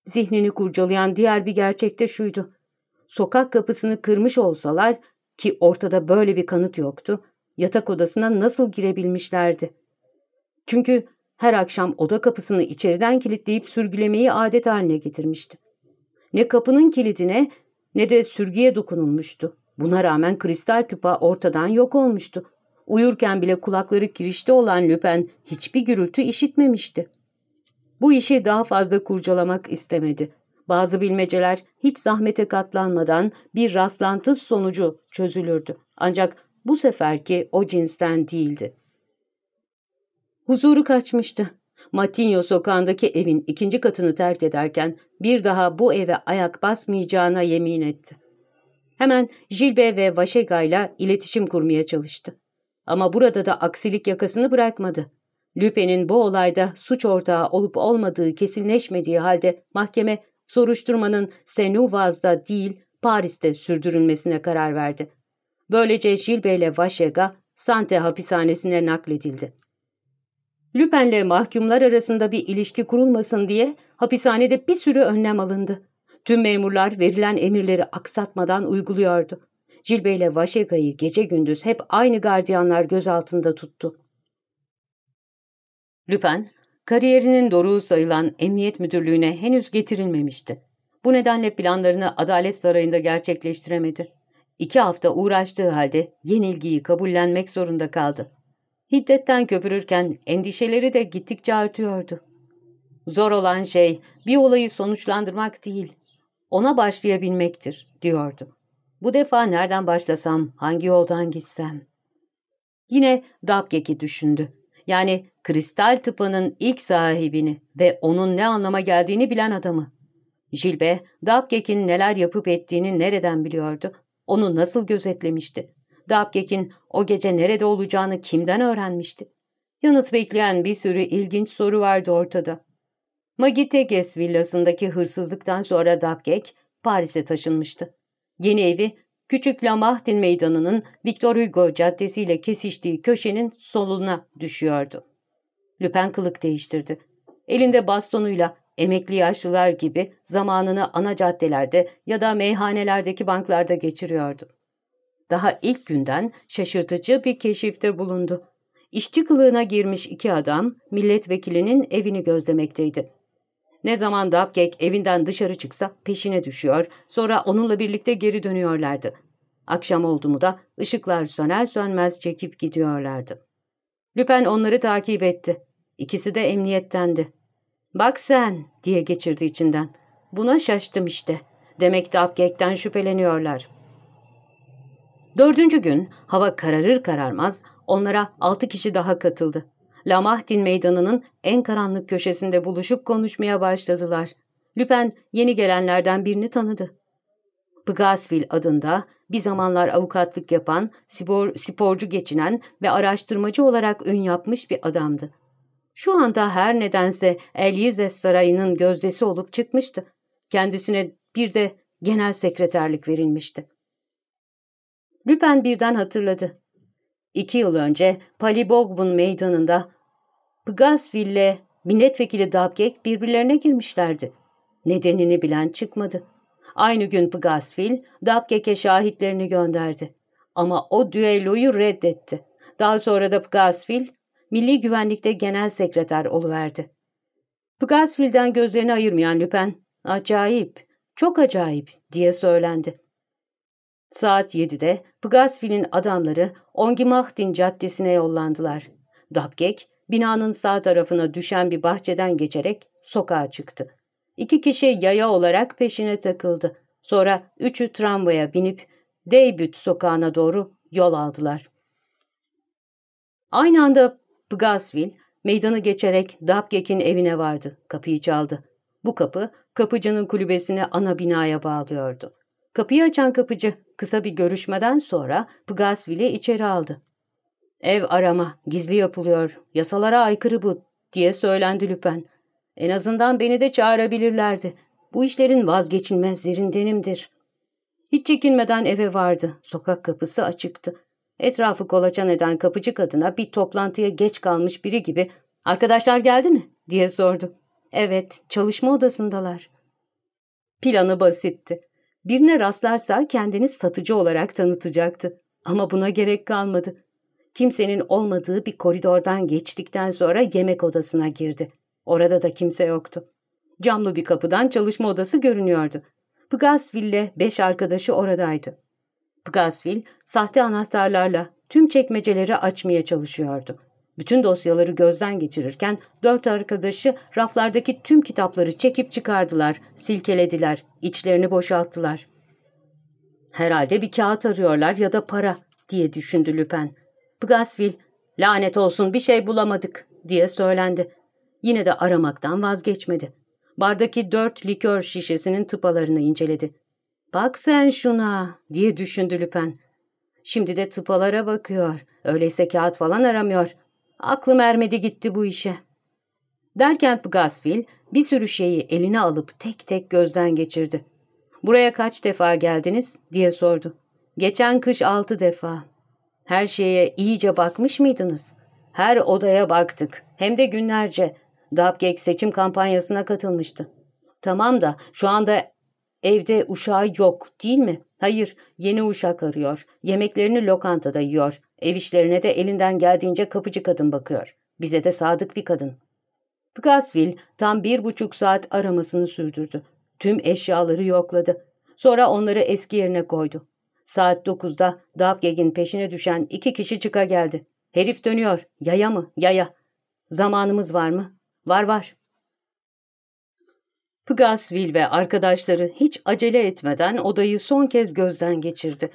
Zihnini kurcalayan diğer bir gerçek de şuydu. Sokak kapısını kırmış olsalar ki ortada böyle bir kanıt yoktu, yatak odasına nasıl girebilmişlerdi? Çünkü her akşam oda kapısını içeriden kilitleyip sürgülemeyi adet haline getirmişti. Ne kapının kilidine ne de sürgüye dokunulmuştu. Buna rağmen kristal tıpa ortadan yok olmuştu. Uyurken bile kulakları kirişte olan Lüpen hiçbir gürültü işitmemişti. Bu işi daha fazla kurcalamak istemedi. Bazı bilmeceler hiç zahmete katlanmadan bir rastlantı sonucu çözülürdü. Ancak bu seferki o cinsten değildi. Huzuru kaçmıştı. Matinho sokağındaki evin ikinci katını terk ederken bir daha bu eve ayak basmayacağına yemin etti. Hemen Jilbe ve Vaşega ile iletişim kurmaya çalıştı. Ama burada da aksilik yakasını bırakmadı. Lüpe'nin bu olayda suç ortağı olup olmadığı kesinleşmediği halde mahkeme soruşturmanın Senuvaz'da değil Paris'te sürdürülmesine karar verdi. Böylece Jilbe ile Vaşega Sante hapishanesine nakledildi. Lüpen'le mahkumlar arasında bir ilişki kurulmasın diye hapishanede bir sürü önlem alındı. Tüm memurlar verilen emirleri aksatmadan uyguluyordu. Cilbe ile Vaşega'yı gece gündüz hep aynı gardiyanlar göz altında tuttu. Lüpen, kariyerinin doruğu sayılan emniyet müdürlüğüne henüz getirilmemişti. Bu nedenle planlarını Adalet Sarayı'nda gerçekleştiremedi. İki hafta uğraştığı halde yenilgiyi kabullenmek zorunda kaldı. Hiddetten köpürürken endişeleri de gittikçe artıyordu. Zor olan şey bir olayı sonuçlandırmak değil, ona başlayabilmektir, diyordu. Bu defa nereden başlasam, hangi yoldan gitsem? Yine Dabgek'i düşündü. Yani kristal tıpanın ilk sahibini ve onun ne anlama geldiğini bilen adamı. Jilbe, Dabgek'in neler yapıp ettiğini nereden biliyordu? Onu nasıl gözetlemişti? Dabgek'in o gece nerede olacağını kimden öğrenmişti? Yanıt bekleyen bir sürü ilginç soru vardı ortada. Magiteges villasındaki hırsızlıktan sonra Dabgek Paris'e taşınmıştı. Yeni evi Küçük Lamahdin Meydanı'nın Victor Hugo Caddesi ile kesiştiği köşenin soluna düşüyordu. Lüpen kılık değiştirdi. Elinde bastonuyla emekli yaşlılar gibi zamanını ana caddelerde ya da meyhanelerdeki banklarda geçiriyordu. Daha ilk günden şaşırtıcı bir keşifte bulundu. İşçi kılığına girmiş iki adam milletvekilinin evini gözlemekteydi. Ne zaman Dabkek evinden dışarı çıksa peşine düşüyor, sonra onunla birlikte geri dönüyorlardı. Akşam oldu mu da ışıklar söner sönmez çekip gidiyorlardı. Lüpen onları takip etti. İkisi de emniyettendi. ''Bak sen'' diye geçirdi içinden. ''Buna şaştım işte. Demek Dabkek'ten şüpheleniyorlar.'' Dördüncü gün hava kararır kararmaz onlara altı kişi daha katıldı. Lamahdin meydanının en karanlık köşesinde buluşup konuşmaya başladılar. Lüpen yeni gelenlerden birini tanıdı. Pgasville adında bir zamanlar avukatlık yapan, spor, sporcu geçinen ve araştırmacı olarak ün yapmış bir adamdı. Şu anda her nedense Elizes Sarayı'nın gözdesi olup çıkmıştı. Kendisine bir de genel sekreterlik verilmişti. Lüpen birden hatırladı. İki yıl önce Palibogbun meydanında Pgasville milletvekili Dabgek birbirlerine girmişlerdi. Nedenini bilen çıkmadı. Aynı gün Pgasville Dabgek'e şahitlerini gönderdi. Ama o düelloyu reddetti. Daha sonra da Pgasville Milli Güvenlik'te genel sekreter oluverdi. Pgasville'den gözlerini ayırmayan Lüpen, acayip, çok acayip diye söylendi. Saat 7'de Pgasville'in adamları Ongimahdin Caddesi'ne yollandılar. Dabgek, binanın sağ tarafına düşen bir bahçeden geçerek sokağa çıktı. İki kişi yaya olarak peşine takıldı. Sonra üçü tramvaya binip Deybüt sokağına doğru yol aldılar. Aynı anda Pgasville meydanı geçerek Dabgek'in evine vardı. Kapıyı çaldı. Bu kapı kapıcının kulübesini ana binaya bağlıyordu. Kapıyı açan kapıcı kısa bir görüşmeden sonra Pgasville'i içeri aldı. Ev arama, gizli yapılıyor, yasalara aykırı bu diye söylendi Lüpen. En azından beni de çağırabilirlerdi. Bu işlerin vazgeçilmezlerindenimdir. Hiç çekinmeden eve vardı. Sokak kapısı açıktı. Etrafı kolaçan eden kapıcı kadına bir toplantıya geç kalmış biri gibi ''Arkadaşlar geldi mi?'' diye sordu. ''Evet, çalışma odasındalar.'' Planı basitti. Birine rastlarsa kendini satıcı olarak tanıtacaktı. Ama buna gerek kalmadı. Kimsenin olmadığı bir koridordan geçtikten sonra yemek odasına girdi. Orada da kimse yoktu. Camlı bir kapıdan çalışma odası görünüyordu. Pgasville beş arkadaşı oradaydı. Pgasville sahte anahtarlarla tüm çekmeceleri açmaya çalışıyordu. Bütün dosyaları gözden geçirirken dört arkadaşı raflardaki tüm kitapları çekip çıkardılar, silkelediler, içlerini boşalttılar. Herhalde bir kağıt arıyorlar ya da para diye düşündü Lüpen. Pgasville, lanet olsun bir şey bulamadık diye söylendi. Yine de aramaktan vazgeçmedi. Bardaki dört likör şişesinin tıpalarını inceledi. Bak sen şuna diye düşündü Lüpen. Şimdi de tıpalara bakıyor. Öyleyse kağıt falan aramıyor. Aklım ermedi gitti bu işe. Derken Pgasville bir sürü şeyi eline alıp tek tek gözden geçirdi. Buraya kaç defa geldiniz diye sordu. Geçen kış altı defa. Her şeye iyice bakmış mıydınız? Her odaya baktık. Hem de günlerce. Dabgek seçim kampanyasına katılmıştı. Tamam da şu anda Evde uşağı yok değil mi? Hayır, yeni uşak arıyor. Yemeklerini lokantada yiyor. Ev işlerine de elinden geldiğince kapıcı kadın bakıyor. Bize de sadık bir kadın. Pgasville tam bir buçuk saat aramasını sürdürdü. Tüm eşyaları yokladı. Sonra onları eski yerine koydu. Saat dokuzda Dabgeg'in peşine düşen iki kişi çıka geldi. Herif dönüyor. Yaya mı? Yaya. Zamanımız var mı? Var var. Pgasville ve arkadaşları hiç acele etmeden odayı son kez gözden geçirdi.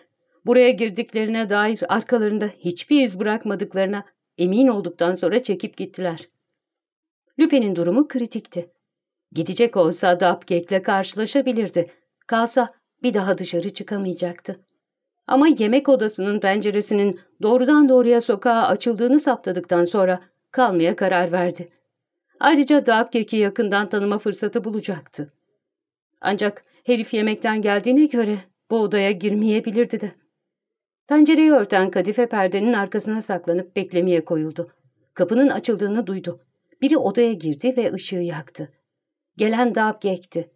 Buraya girdiklerine dair arkalarında hiçbir iz bırakmadıklarına emin olduktan sonra çekip gittiler. Lüpe'nin durumu kritikti. Gidecek olsa Dabgek'le karşılaşabilirdi. Kalsa bir daha dışarı çıkamayacaktı. Ama yemek odasının penceresinin doğrudan doğruya sokağa açıldığını saptadıktan sonra kalmaya karar verdi. Ayrıca Dabgek'i yakından tanıma fırsatı bulacaktı. Ancak herif yemekten geldiğine göre bu odaya girmeyebilirdi de. Pencereyi örten kadife perdenin arkasına saklanıp beklemeye koyuldu. Kapının açıldığını duydu. Biri odaya girdi ve ışığı yaktı. Gelen Dabgek'ti.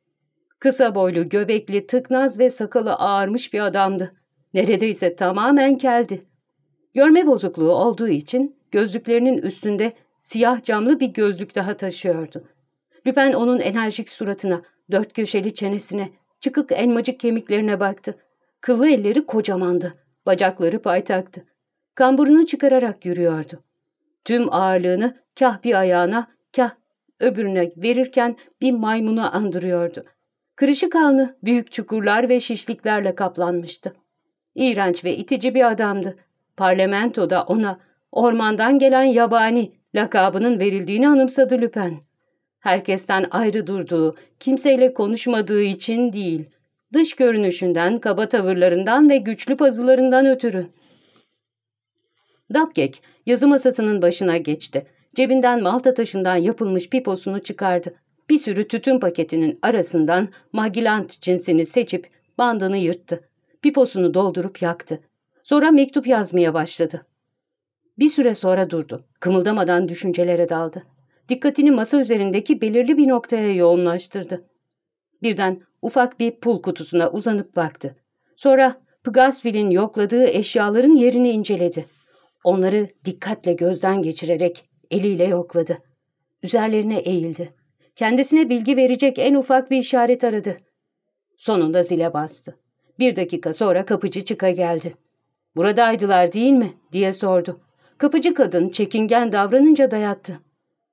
Kısa boylu, göbekli, tıknaz ve sakalı ağarmış bir adamdı. Neredeyse tamamen keldi. Görme bozukluğu olduğu için gözlüklerinin üstünde siyah camlı bir gözlük daha taşıyordu. Lüpen onun enerjik suratına, dört köşeli çenesine, çıkık elmacık kemiklerine baktı. Kıllı elleri kocamandı, bacakları paytaktı. Kamburunu çıkararak yürüyordu. Tüm ağırlığını kah bir ayağına, kah öbürüne verirken bir maymunu andırıyordu. Kırışık alnı büyük çukurlar ve şişliklerle kaplanmıştı. İğrenç ve itici bir adamdı. Parlamentoda ona ormandan gelen yabani lakabının verildiğini anımsadı Lüpen. Herkesten ayrı durduğu, kimseyle konuşmadığı için değil, dış görünüşünden, kaba tavırlarından ve güçlü pazılarından ötürü. Dapkek yazı masasının başına geçti. Cebinden malta taşından yapılmış piposunu çıkardı. Bir sürü tütün paketinin arasından Magellant cinsini seçip bandını yırttı. Piposunu doldurup yaktı. Sonra mektup yazmaya başladı. Bir süre sonra durdu. Kımıldamadan düşüncelere daldı. Dikkatini masa üzerindeki belirli bir noktaya yoğunlaştırdı. Birden ufak bir pul kutusuna uzanıp baktı. Sonra Pgasville'in yokladığı eşyaların yerini inceledi. Onları dikkatle gözden geçirerek eliyle yokladı. Üzerlerine eğildi. Kendisine bilgi verecek en ufak bir işaret aradı. Sonunda zile bastı. Bir dakika sonra kapıcı çıka geldi. ''Buradaydılar değil mi?'' diye sordu. Kapıcı kadın çekingen davranınca dayattı.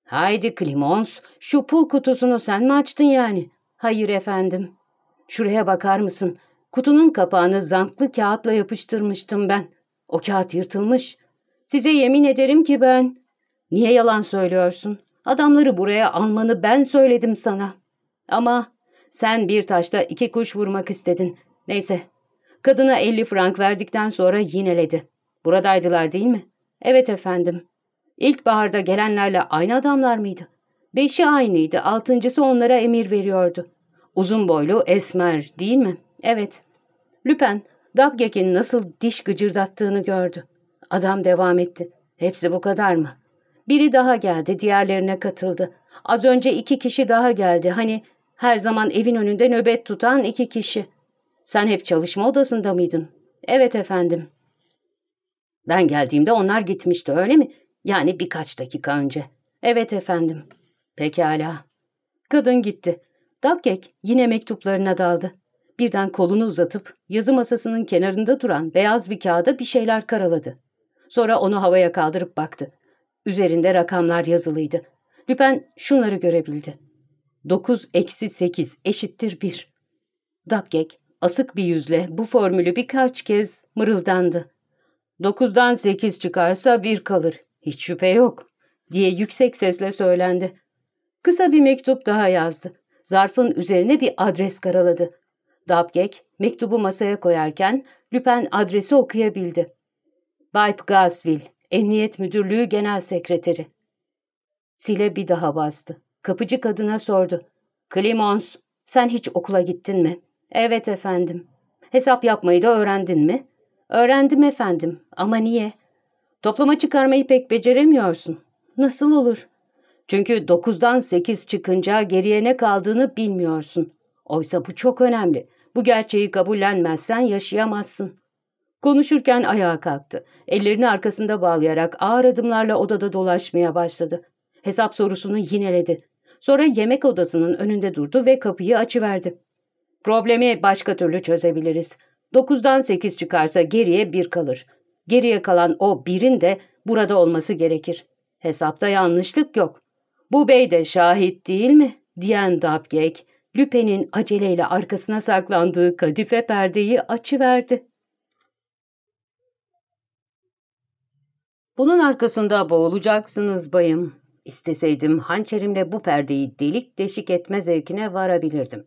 ''Haydi Klimons, şu pul kutusunu sen mi açtın yani?'' ''Hayır efendim.'' ''Şuraya bakar mısın? Kutunun kapağını zamplı kağıtla yapıştırmıştım ben. O kağıt yırtılmış. Size yemin ederim ki ben...'' ''Niye yalan söylüyorsun? Adamları buraya almanı ben söyledim sana. Ama sen bir taşla iki kuş vurmak istedin. Neyse. Kadına elli frank verdikten sonra yineledi. Buradaydılar değil mi? Evet efendim. İlkbaharda gelenlerle aynı adamlar mıydı? Beşi aynıydı, altıncısı onlara emir veriyordu. Uzun boylu, esmer değil mi? Evet. Lüpen, Dabgek'in nasıl diş gıcırdattığını gördü. Adam devam etti. Hepsi bu kadar mı? Biri daha geldi, diğerlerine katıldı. Az önce iki kişi daha geldi. Hani her zaman evin önünde nöbet tutan iki kişi. Sen hep çalışma odasında mıydın? Evet efendim. Ben geldiğimde onlar gitmişti öyle mi? Yani birkaç dakika önce. Evet efendim. Pekala. Kadın gitti. Dabkek yine mektuplarına daldı. Birden kolunu uzatıp yazı masasının kenarında duran beyaz bir kağıda bir şeyler karaladı. Sonra onu havaya kaldırıp baktı. Üzerinde rakamlar yazılıydı. Lüpen şunları görebildi. 9 eksi 8 eşittir 1. Dabkek asık bir yüzle bu formülü birkaç kez mırıldandı. Dokuzdan sekiz çıkarsa bir kalır. Hiç şüphe yok. Diye yüksek sesle söylendi. Kısa bir mektup daha yazdı. Zarfın üzerine bir adres karaladı. Dabgek mektubu masaya koyarken Lüpen adresi okuyabildi. Bay Gasville, Emniyet Müdürlüğü Genel Sekreteri. Sile bir daha bastı. Kapıcı kadına sordu. Klimons, sen hiç okula gittin mi? Evet efendim. Hesap yapmayı da öğrendin mi? Öğrendim efendim. Ama niye? Toplama çıkarmayı pek beceremiyorsun. Nasıl olur? Çünkü dokuzdan sekiz çıkınca geriye ne kaldığını bilmiyorsun. Oysa bu çok önemli. Bu gerçeği kabullenmezsen yaşayamazsın. Konuşurken ayağa kalktı. Ellerini arkasında bağlayarak ağır adımlarla odada dolaşmaya başladı. Hesap sorusunu yineledi. Sonra yemek odasının önünde durdu ve kapıyı açıverdi. Problemi başka türlü çözebiliriz. Dokuzdan sekiz çıkarsa geriye bir kalır. Geriye kalan o birin de burada olması gerekir. Hesapta yanlışlık yok. Bu bey de şahit değil mi? diyen Dabgek, Lüpe'nin aceleyle arkasına saklandığı kadife perdeyi açıverdi. Bunun arkasında boğulacaksınız bayım. İsteseydim hançerimle bu perdeyi delik deşik etme zevkine varabilirdim.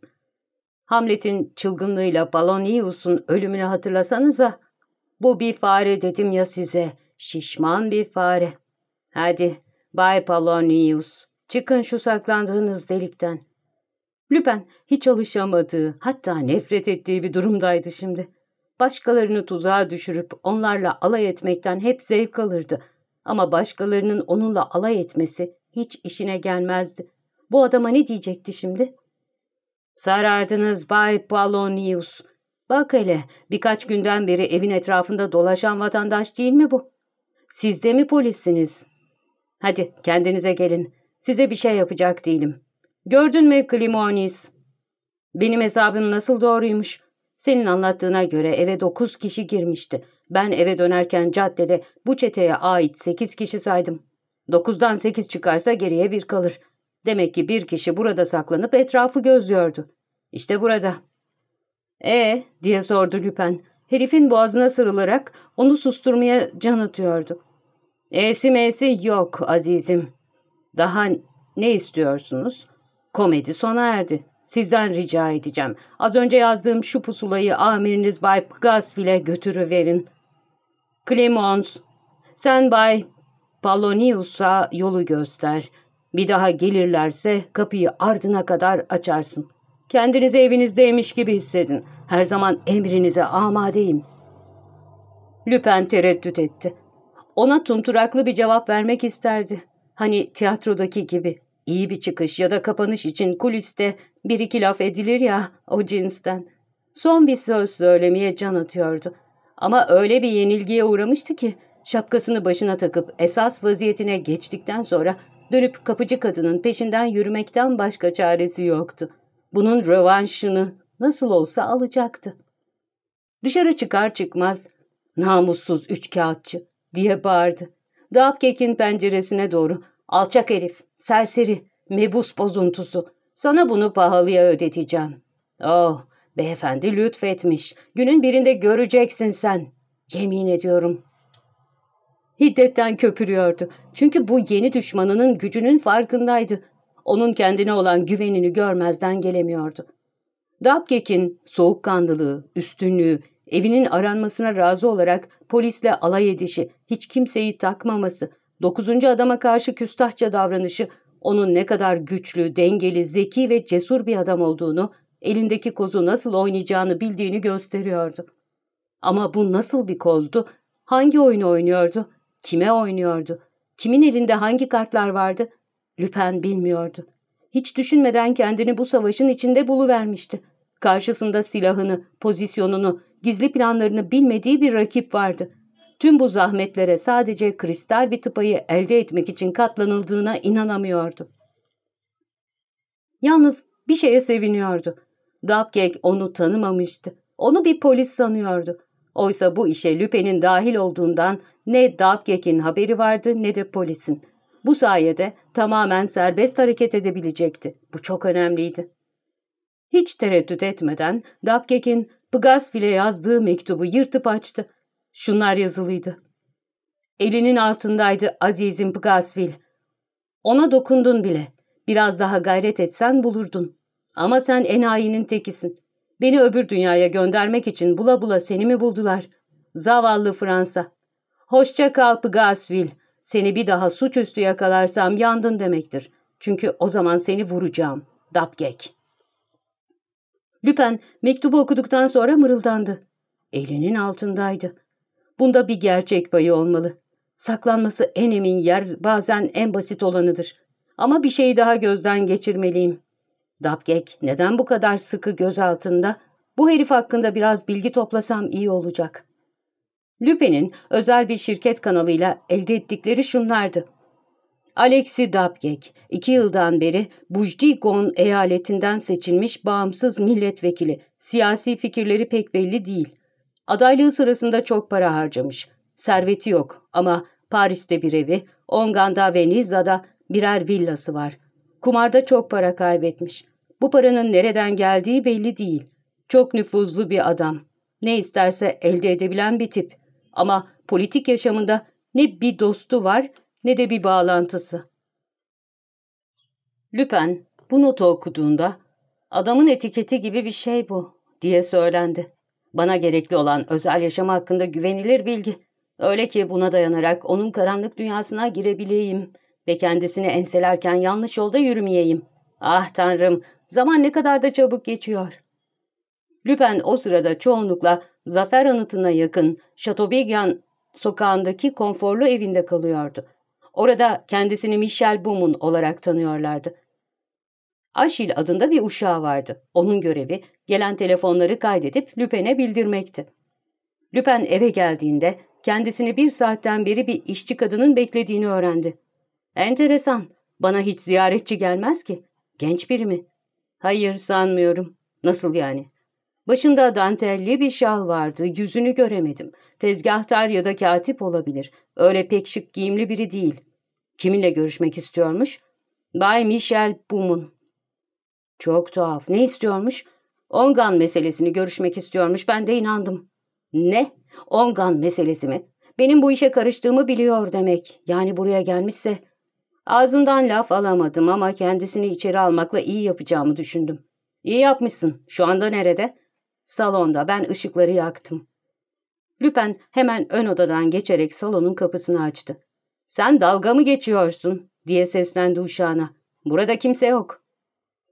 Hamlet'in çılgınlığıyla Balonius'un ölümünü hatırlasanıza. Bu bir fare dedim ya size. Şişman bir fare. Hadi Bay Polonius, çıkın şu saklandığınız delikten. Lüpen hiç alışamadığı, hatta nefret ettiği bir durumdaydı şimdi. Başkalarını tuzağa düşürüp onlarla alay etmekten hep zevk alırdı. Ama başkalarının onunla alay etmesi hiç işine gelmezdi. Bu adama ne diyecekti şimdi? Sarardınız Bay Polonius. Bak hele birkaç günden beri evin etrafında dolaşan vatandaş değil mi bu? Siz de mi polissiniz? Hadi kendinize gelin. Size bir şey yapacak değilim. Gördün mü Klimonis? Benim hesabım nasıl doğruymuş? Senin anlattığına göre eve dokuz kişi girmişti. Ben eve dönerken caddede bu çeteye ait sekiz kişi saydım. Dokuzdan sekiz çıkarsa geriye bir kalır. Demek ki bir kişi burada saklanıp etrafı gözlüyordu. İşte burada. E diye sordu Lüpen. Herifin boğazına sarılarak onu susturmaya can atıyordu. E'si M'si yok azizim. Daha ne istiyorsunuz? Komedi sona erdi. Sizden rica edeceğim. Az önce yazdığım şu pusulayı amiriniz Bay Gasville götürüverin. Clemons, sen Bay Polonius'a yolu göster. Bir daha gelirlerse kapıyı ardına kadar açarsın. Kendinizi evinizdeymiş gibi hissedin. Her zaman emrinize amadeyim. Lüpen tereddüt etti. Ona tumturaklı bir cevap vermek isterdi. Hani tiyatrodaki gibi iyi bir çıkış ya da kapanış için kuliste bir iki laf edilir ya o cinsten. Son bir söz söylemeye can atıyordu. Ama öyle bir yenilgiye uğramıştı ki şapkasını başına takıp esas vaziyetine geçtikten sonra dönüp kapıcı kadının peşinden yürümekten başka çaresi yoktu. Bunun rövanşını nasıl olsa alacaktı. Dışarı çıkar çıkmaz namussuz üç kağıtçı diye bağırdı. Dapkek'in penceresine doğru. Alçak herif, serseri, mebus bozuntusu. Sana bunu pahalıya ödeteceğim. Oh, beyefendi lütfetmiş. Günün birinde göreceksin sen. Yemin ediyorum. Hiddetten köpürüyordu. Çünkü bu yeni düşmanının gücünün farkındaydı. Onun kendine olan güvenini görmezden gelemiyordu. Dabkek'in soğukkanlılığı, üstünlüğü, evinin aranmasına razı olarak polisle alay edişi, hiç kimseyi takmaması, dokuzuncu adama karşı küstahça davranışı, onun ne kadar güçlü, dengeli, zeki ve cesur bir adam olduğunu, elindeki kozu nasıl oynayacağını bildiğini gösteriyordu. Ama bu nasıl bir kozdu? Hangi oyunu oynuyordu? Kime oynuyordu? Kimin elinde hangi kartlar vardı? Lüpen bilmiyordu. Hiç düşünmeden kendini bu savaşın içinde buluvermişti. Karşısında silahını, pozisyonunu, gizli planlarını bilmediği bir rakip vardı. Tüm bu zahmetlere sadece kristal bir tıpayı elde etmek için katlanıldığına inanamıyordu. Yalnız bir şeye seviniyordu. Dabgek onu tanımamıştı. Onu bir polis sanıyordu. Oysa bu işe Lüpe'nin dahil olduğundan ne Dabgek'in haberi vardı ne de polisin. Bu sayede tamamen serbest hareket edebilecekti. Bu çok önemliydi. Hiç tereddüt etmeden Dabgek'in Pgasvil'e yazdığı mektubu yırtıp açtı. Şunlar yazılıydı. Elinin altındaydı azizim Pgasvil. Ona dokundun bile. Biraz daha gayret etsen bulurdun. Ama sen enayinin tekisin. Beni öbür dünyaya göndermek için bula bula seni mi buldular? Zavallı Fransa. Hoşça kal Pgasvil. Seni bir daha suçüstü yakalarsam yandın demektir. Çünkü o zaman seni vuracağım. Dapgek. Lüpen mektubu okuduktan sonra mırıldandı. Elinin altındaydı. Bunda bir gerçek payı olmalı. Saklanması en emin yer bazen en basit olanıdır. Ama bir şeyi daha gözden geçirmeliyim. Dapkek neden bu kadar sıkı göz altında? Bu herif hakkında biraz bilgi toplasam iyi olacak. Lüpe'nin özel bir şirket kanalıyla elde ettikleri şunlardı. Alexi Dabgek, iki yıldan beri Bujdigon eyaletinden seçilmiş bağımsız milletvekili. Siyasi fikirleri pek belli değil. Adaylığı sırasında çok para harcamış. Serveti yok ama Paris'te bir evi, Ongan'da ve Nizza'da birer villası var. Kumarda çok para kaybetmiş. Bu paranın nereden geldiği belli değil. Çok nüfuzlu bir adam. Ne isterse elde edebilen bir tip. Ama politik yaşamında ne bir dostu var ne de bir bağlantısı. Lüpen bu notu okuduğunda adamın etiketi gibi bir şey bu diye söylendi. Bana gerekli olan özel yaşamı hakkında güvenilir bilgi. Öyle ki buna dayanarak onun karanlık dünyasına girebileyim ve kendisini enselerken yanlış yolda yürümeyeyim. Ah tanrım, zaman ne kadar da çabuk geçiyor. Lüpen o sırada çoğunlukla zafer anıtına yakın Chateaubriand sokağındaki konforlu evinde kalıyordu. Orada kendisini Michel Boumun olarak tanıyorlardı. Aşil adında bir uşağı vardı. Onun görevi gelen telefonları kaydedip Lüpen'e bildirmekti. Lüpen eve geldiğinde kendisini bir saatten beri bir işçi kadının beklediğini öğrendi. Enteresan, bana hiç ziyaretçi gelmez ki. Genç biri mi? Hayır sanmıyorum. Nasıl yani? Başında dantelli bir şal vardı, yüzünü göremedim. Tezgahtar ya da katip olabilir. Öyle pek şık giyimli biri değil. Kiminle görüşmek istiyormuş? Bay Michel Bum'un. Çok tuhaf. Ne istiyormuş? Ongan meselesini görüşmek istiyormuş. Ben de inandım. Ne? Ongan meselesi mi? Benim bu işe karıştığımı biliyor demek. Yani buraya gelmişse. Ağzından laf alamadım ama kendisini içeri almakla iyi yapacağımı düşündüm. İyi yapmışsın. Şu anda nerede? Salonda. Ben ışıkları yaktım. Lüpen hemen ön odadan geçerek salonun kapısını açtı. Sen dalga mı geçiyorsun? diye seslendi uşağına. Burada kimse yok.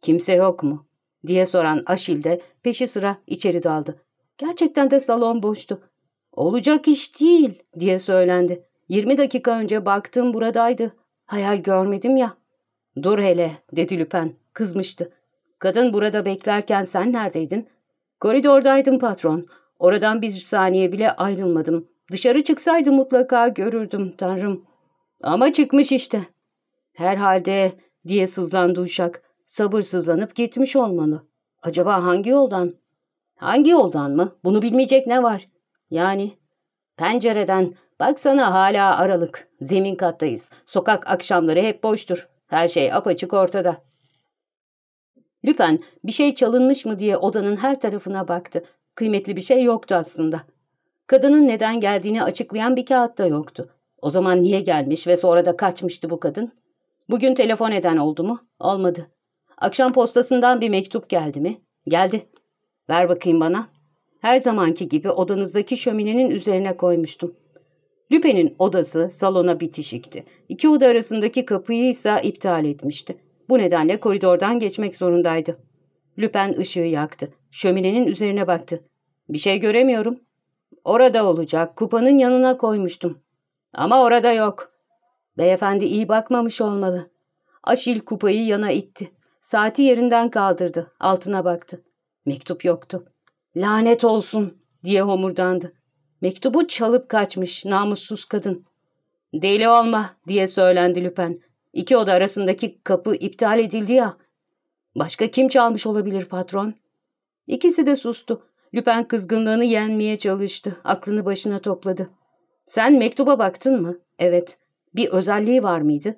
Kimse yok mu? diye soran Aşil de peşi sıra içeri daldı. Gerçekten de salon boştu. Olacak iş değil diye söylendi. Yirmi dakika önce baktım buradaydı. Hayal görmedim ya. Dur hele dedi Lüpen. Kızmıştı. Kadın burada beklerken sen neredeydin? Koridordaydım patron. Oradan bir saniye bile ayrılmadım. Dışarı çıksaydı mutlaka görürdüm tanrım. Ama çıkmış işte. Herhalde diye sızlandı uşak. Sabırsızlanıp gitmiş olmalı. Acaba hangi yoldan? Hangi yoldan mı? Bunu bilmeyecek ne var? Yani pencereden baksana hala aralık. Zemin kattayız. Sokak akşamları hep boştur. Her şey apaçık ortada. Lüpen bir şey çalınmış mı diye odanın her tarafına baktı. Kıymetli bir şey yoktu aslında. Kadının neden geldiğini açıklayan bir kağıt da yoktu. O zaman niye gelmiş ve sonra da kaçmıştı bu kadın? Bugün telefon eden oldu mu? Olmadı. Akşam postasından bir mektup geldi mi? Geldi. Ver bakayım bana. Her zamanki gibi odanızdaki şöminenin üzerine koymuştum. Lüpe'nin odası salona bitişikti. İki oda arasındaki kapıyı ise iptal etmişti. Bu nedenle koridordan geçmek zorundaydı. Lüpen ışığı yaktı. Şöminenin üzerine baktı. Bir şey göremiyorum. Orada olacak. Kupanın yanına koymuştum. Ama orada yok. Beyefendi iyi bakmamış olmalı. Aşil kupayı yana itti. Saati yerinden kaldırdı. Altına baktı. Mektup yoktu. Lanet olsun diye homurdandı. Mektubu çalıp kaçmış namussuz kadın. Deli olma diye söylendi Lüpen. İki oda arasındaki kapı iptal edildi ya. Başka kim çalmış olabilir patron? İkisi de sustu. Lüpen kızgınlığını yenmeye çalıştı. Aklını başına topladı. Sen mektuba baktın mı? Evet. Bir özelliği var mıydı?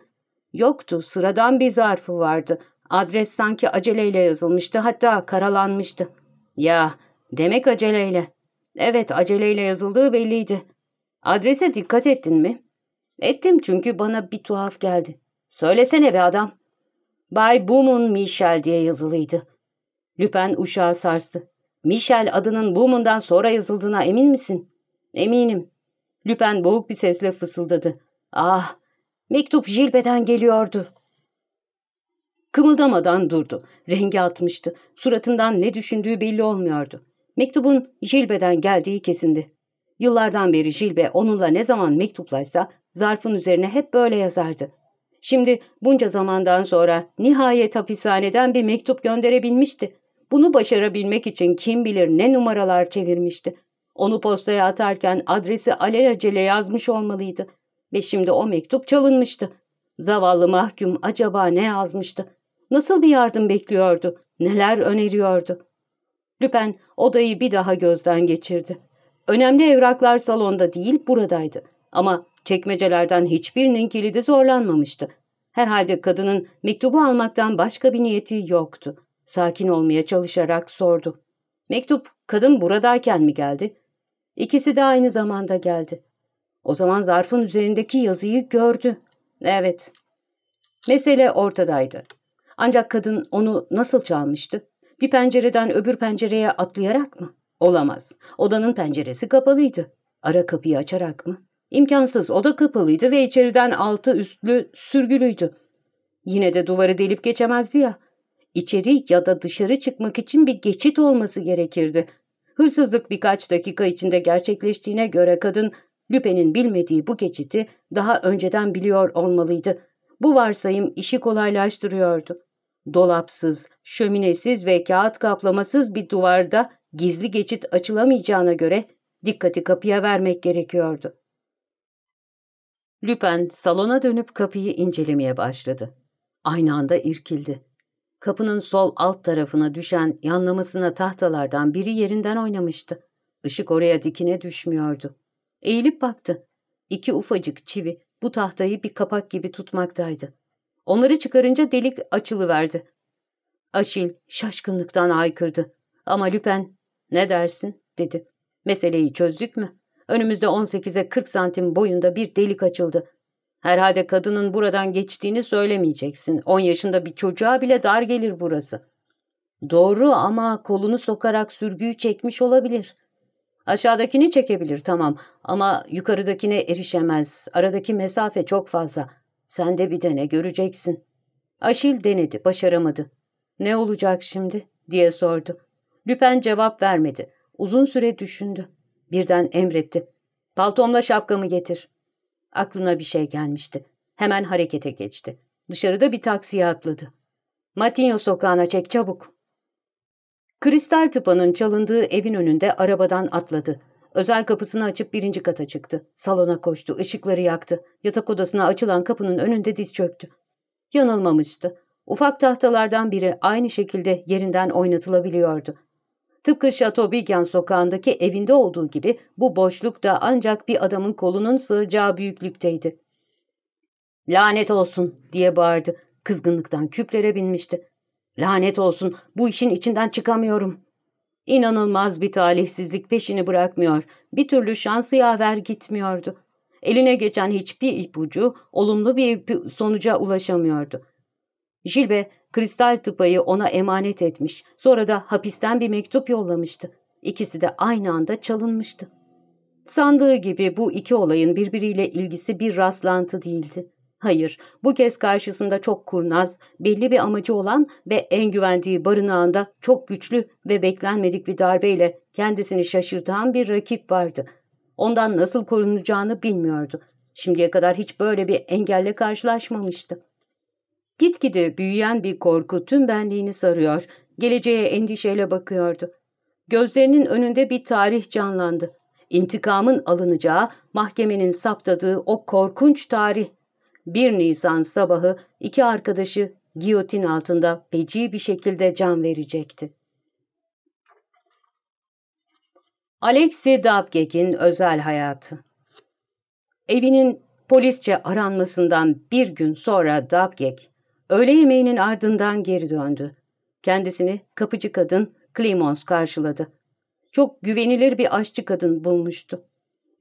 Yoktu. Sıradan bir zarfı vardı. Adres sanki aceleyle yazılmıştı. Hatta karalanmıştı. Ya, demek aceleyle. Evet, aceleyle yazıldığı belliydi. Adrese dikkat ettin mi? Ettim çünkü bana bir tuhaf geldi. Söylesene be adam. Bay Boomun Michel diye yazılıydı. Lüpen uşağı sarstı. Michel adının Boomun'dan sonra yazıldığına emin misin? Eminim. Lüpen boğuk bir sesle fısıldadı. Ah, mektup Jilbe'den geliyordu. Kımıldamadan durdu. Rengi atmıştı. Suratından ne düşündüğü belli olmuyordu. Mektubun Jilbe'den geldiği kesindi. Yıllardan beri Jilbe onunla ne zaman mektuplaşsa zarfın üzerine hep böyle yazardı. Şimdi bunca zamandan sonra nihayet hapishaneden bir mektup gönderebilmişti. Bunu başarabilmek için kim bilir ne numaralar çevirmişti. Onu postaya atarken adresi alelacele yazmış olmalıydı. Ve şimdi o mektup çalınmıştı. Zavallı mahkum acaba ne yazmıştı? Nasıl bir yardım bekliyordu? Neler öneriyordu? Lüpen odayı bir daha gözden geçirdi. Önemli evraklar salonda değil buradaydı. Ama çekmecelerden hiçbirinin kilidi zorlanmamıştı. Herhalde kadının mektubu almaktan başka bir niyeti yoktu. Sakin olmaya çalışarak sordu. Mektup kadın buradayken mi geldi? İkisi de aynı zamanda geldi. O zaman zarfın üzerindeki yazıyı gördü. Evet. Mesele ortadaydı. Ancak kadın onu nasıl çalmıştı? Bir pencereden öbür pencereye atlayarak mı? Olamaz. Odanın penceresi kapalıydı. Ara kapıyı açarak mı? İmkansız. Oda kapalıydı ve içeriden altı üstlü sürgülüydü. Yine de duvarı delip geçemezdi ya. İçeri ya da dışarı çıkmak için bir geçit olması gerekirdi. Hırsızlık birkaç dakika içinde gerçekleştiğine göre kadın Lüpe'nin bilmediği bu geçiti daha önceden biliyor olmalıydı. Bu varsayım işi kolaylaştırıyordu. Dolapsız, şöminesiz ve kağıt kaplamasız bir duvarda gizli geçit açılamayacağına göre dikkati kapıya vermek gerekiyordu. Lüpen salona dönüp kapıyı incelemeye başladı. Aynı anda irkildi. Kapının sol alt tarafına düşen yanlamasına tahtalardan biri yerinden oynamıştı. Işık oraya dikine düşmüyordu. Eğilip baktı. İki ufacık çivi bu tahtayı bir kapak gibi tutmaktaydı. Onları çıkarınca delik açılıverdi. Aşil şaşkınlıktan aykırdı. Ama Lüpen ne dersin dedi. Meseleyi çözdük mü? Önümüzde 18'e 40 santim boyunda bir delik açıldı. Herhalde kadının buradan geçtiğini söylemeyeceksin. 10 yaşında bir çocuğa bile dar gelir burası. Doğru ama kolunu sokarak sürgüyü çekmiş olabilir. Aşağıdakini çekebilir tamam ama yukarıdakine erişemez. Aradaki mesafe çok fazla. Sen de bir dene göreceksin. Aşil denedi, başaramadı. Ne olacak şimdi? diye sordu. Lüpen cevap vermedi. Uzun süre düşündü. Birden emretti. Paltomla şapkamı getir. Aklına bir şey gelmişti. Hemen harekete geçti. Dışarıda bir taksiye atladı. Matinho sokağına çek çabuk. Kristal tıpanın çalındığı evin önünde arabadan atladı. Özel kapısını açıp birinci kata çıktı. Salona koştu, ışıkları yaktı. Yatak odasına açılan kapının önünde diz çöktü. Yanılmamıştı. Ufak tahtalardan biri aynı şekilde yerinden oynatılabiliyordu. Tıpkı Chateaubriand sokağındaki evinde olduğu gibi bu boşluk da ancak bir adamın kolunun sığacağı büyüklükteydi. ''Lanet olsun!'' diye bağırdı. Kızgınlıktan küplere binmişti. ''Lanet olsun! Bu işin içinden çıkamıyorum.'' İnanılmaz bir talihsizlik peşini bırakmıyor. Bir türlü şansı yaver gitmiyordu. Eline geçen hiçbir ipucu olumlu bir sonuca ulaşamıyordu. Jilbe kristal tıpayı ona emanet etmiş. Sonra da hapisten bir mektup yollamıştı. İkisi de aynı anda çalınmıştı. Sandığı gibi bu iki olayın birbiriyle ilgisi bir rastlantı değildi. Hayır, bu kez karşısında çok kurnaz, belli bir amacı olan ve en güvendiği barınağında çok güçlü ve beklenmedik bir darbeyle kendisini şaşırtan bir rakip vardı. Ondan nasıl korunacağını bilmiyordu. Şimdiye kadar hiç böyle bir engelle karşılaşmamıştı. Gitgide büyüyen bir korku tüm benliğini sarıyor, geleceğe endişeyle bakıyordu. Gözlerinin önünde bir tarih canlandı. İntikamın alınacağı, mahkemenin saptadığı o korkunç tarih. 1 Nisan sabahı iki arkadaşı giyotin altında feci bir şekilde can verecekti. Alexi Dabgek'in özel hayatı Evinin polisçe aranmasından bir gün sonra Dabgek, öğle yemeğinin ardından geri döndü. Kendisini kapıcı kadın Clemons karşıladı. Çok güvenilir bir aşçı kadın bulmuştu.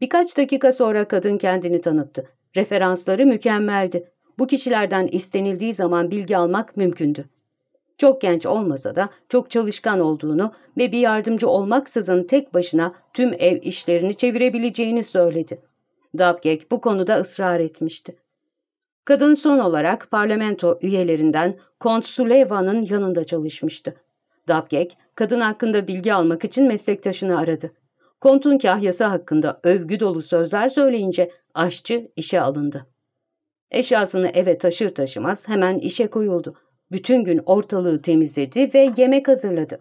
Birkaç dakika sonra kadın kendini tanıttı. Referansları mükemmeldi. Bu kişilerden istenildiği zaman bilgi almak mümkündü. Çok genç olmasa da çok çalışkan olduğunu ve bir yardımcı olmaksızın tek başına tüm ev işlerini çevirebileceğini söyledi. Dabgek bu konuda ısrar etmişti. Kadın son olarak parlamento üyelerinden Kont Suleyvan'ın yanında çalışmıştı. Dabgek, kadın hakkında bilgi almak için meslektaşını aradı. Kont'un kahyası hakkında övgü dolu sözler söyleyince aşçı işe alındı. Eşyasını eve taşır taşımaz hemen işe koyuldu. Bütün gün ortalığı temizledi ve yemek hazırladı.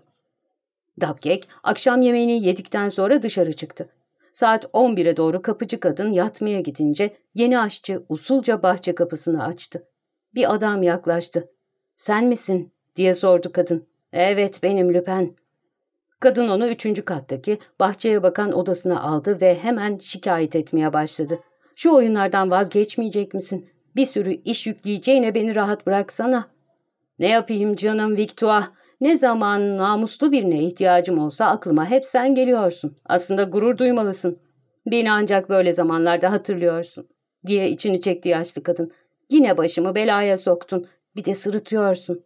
Dabkek akşam yemeğini yedikten sonra dışarı çıktı. Saat 11'e doğru kapıcı kadın yatmaya gidince yeni aşçı usulca bahçe kapısını açtı. Bir adam yaklaştı. ''Sen misin?'' diye sordu kadın. ''Evet benim Lüpen.'' Kadın onu üçüncü kattaki bahçeye bakan odasına aldı ve hemen şikayet etmeye başladı. ''Şu oyunlardan vazgeçmeyecek misin? Bir sürü iş yükleyeceğine beni rahat bıraksana.'' ''Ne yapayım canım Victoire? Ne zaman namuslu birine ihtiyacım olsa aklıma hep sen geliyorsun. Aslında gurur duymalısın. Beni ancak böyle zamanlarda hatırlıyorsun.'' diye içini çekti yaşlı kadın. ''Yine başımı belaya soktun. Bir de sırıtıyorsun.''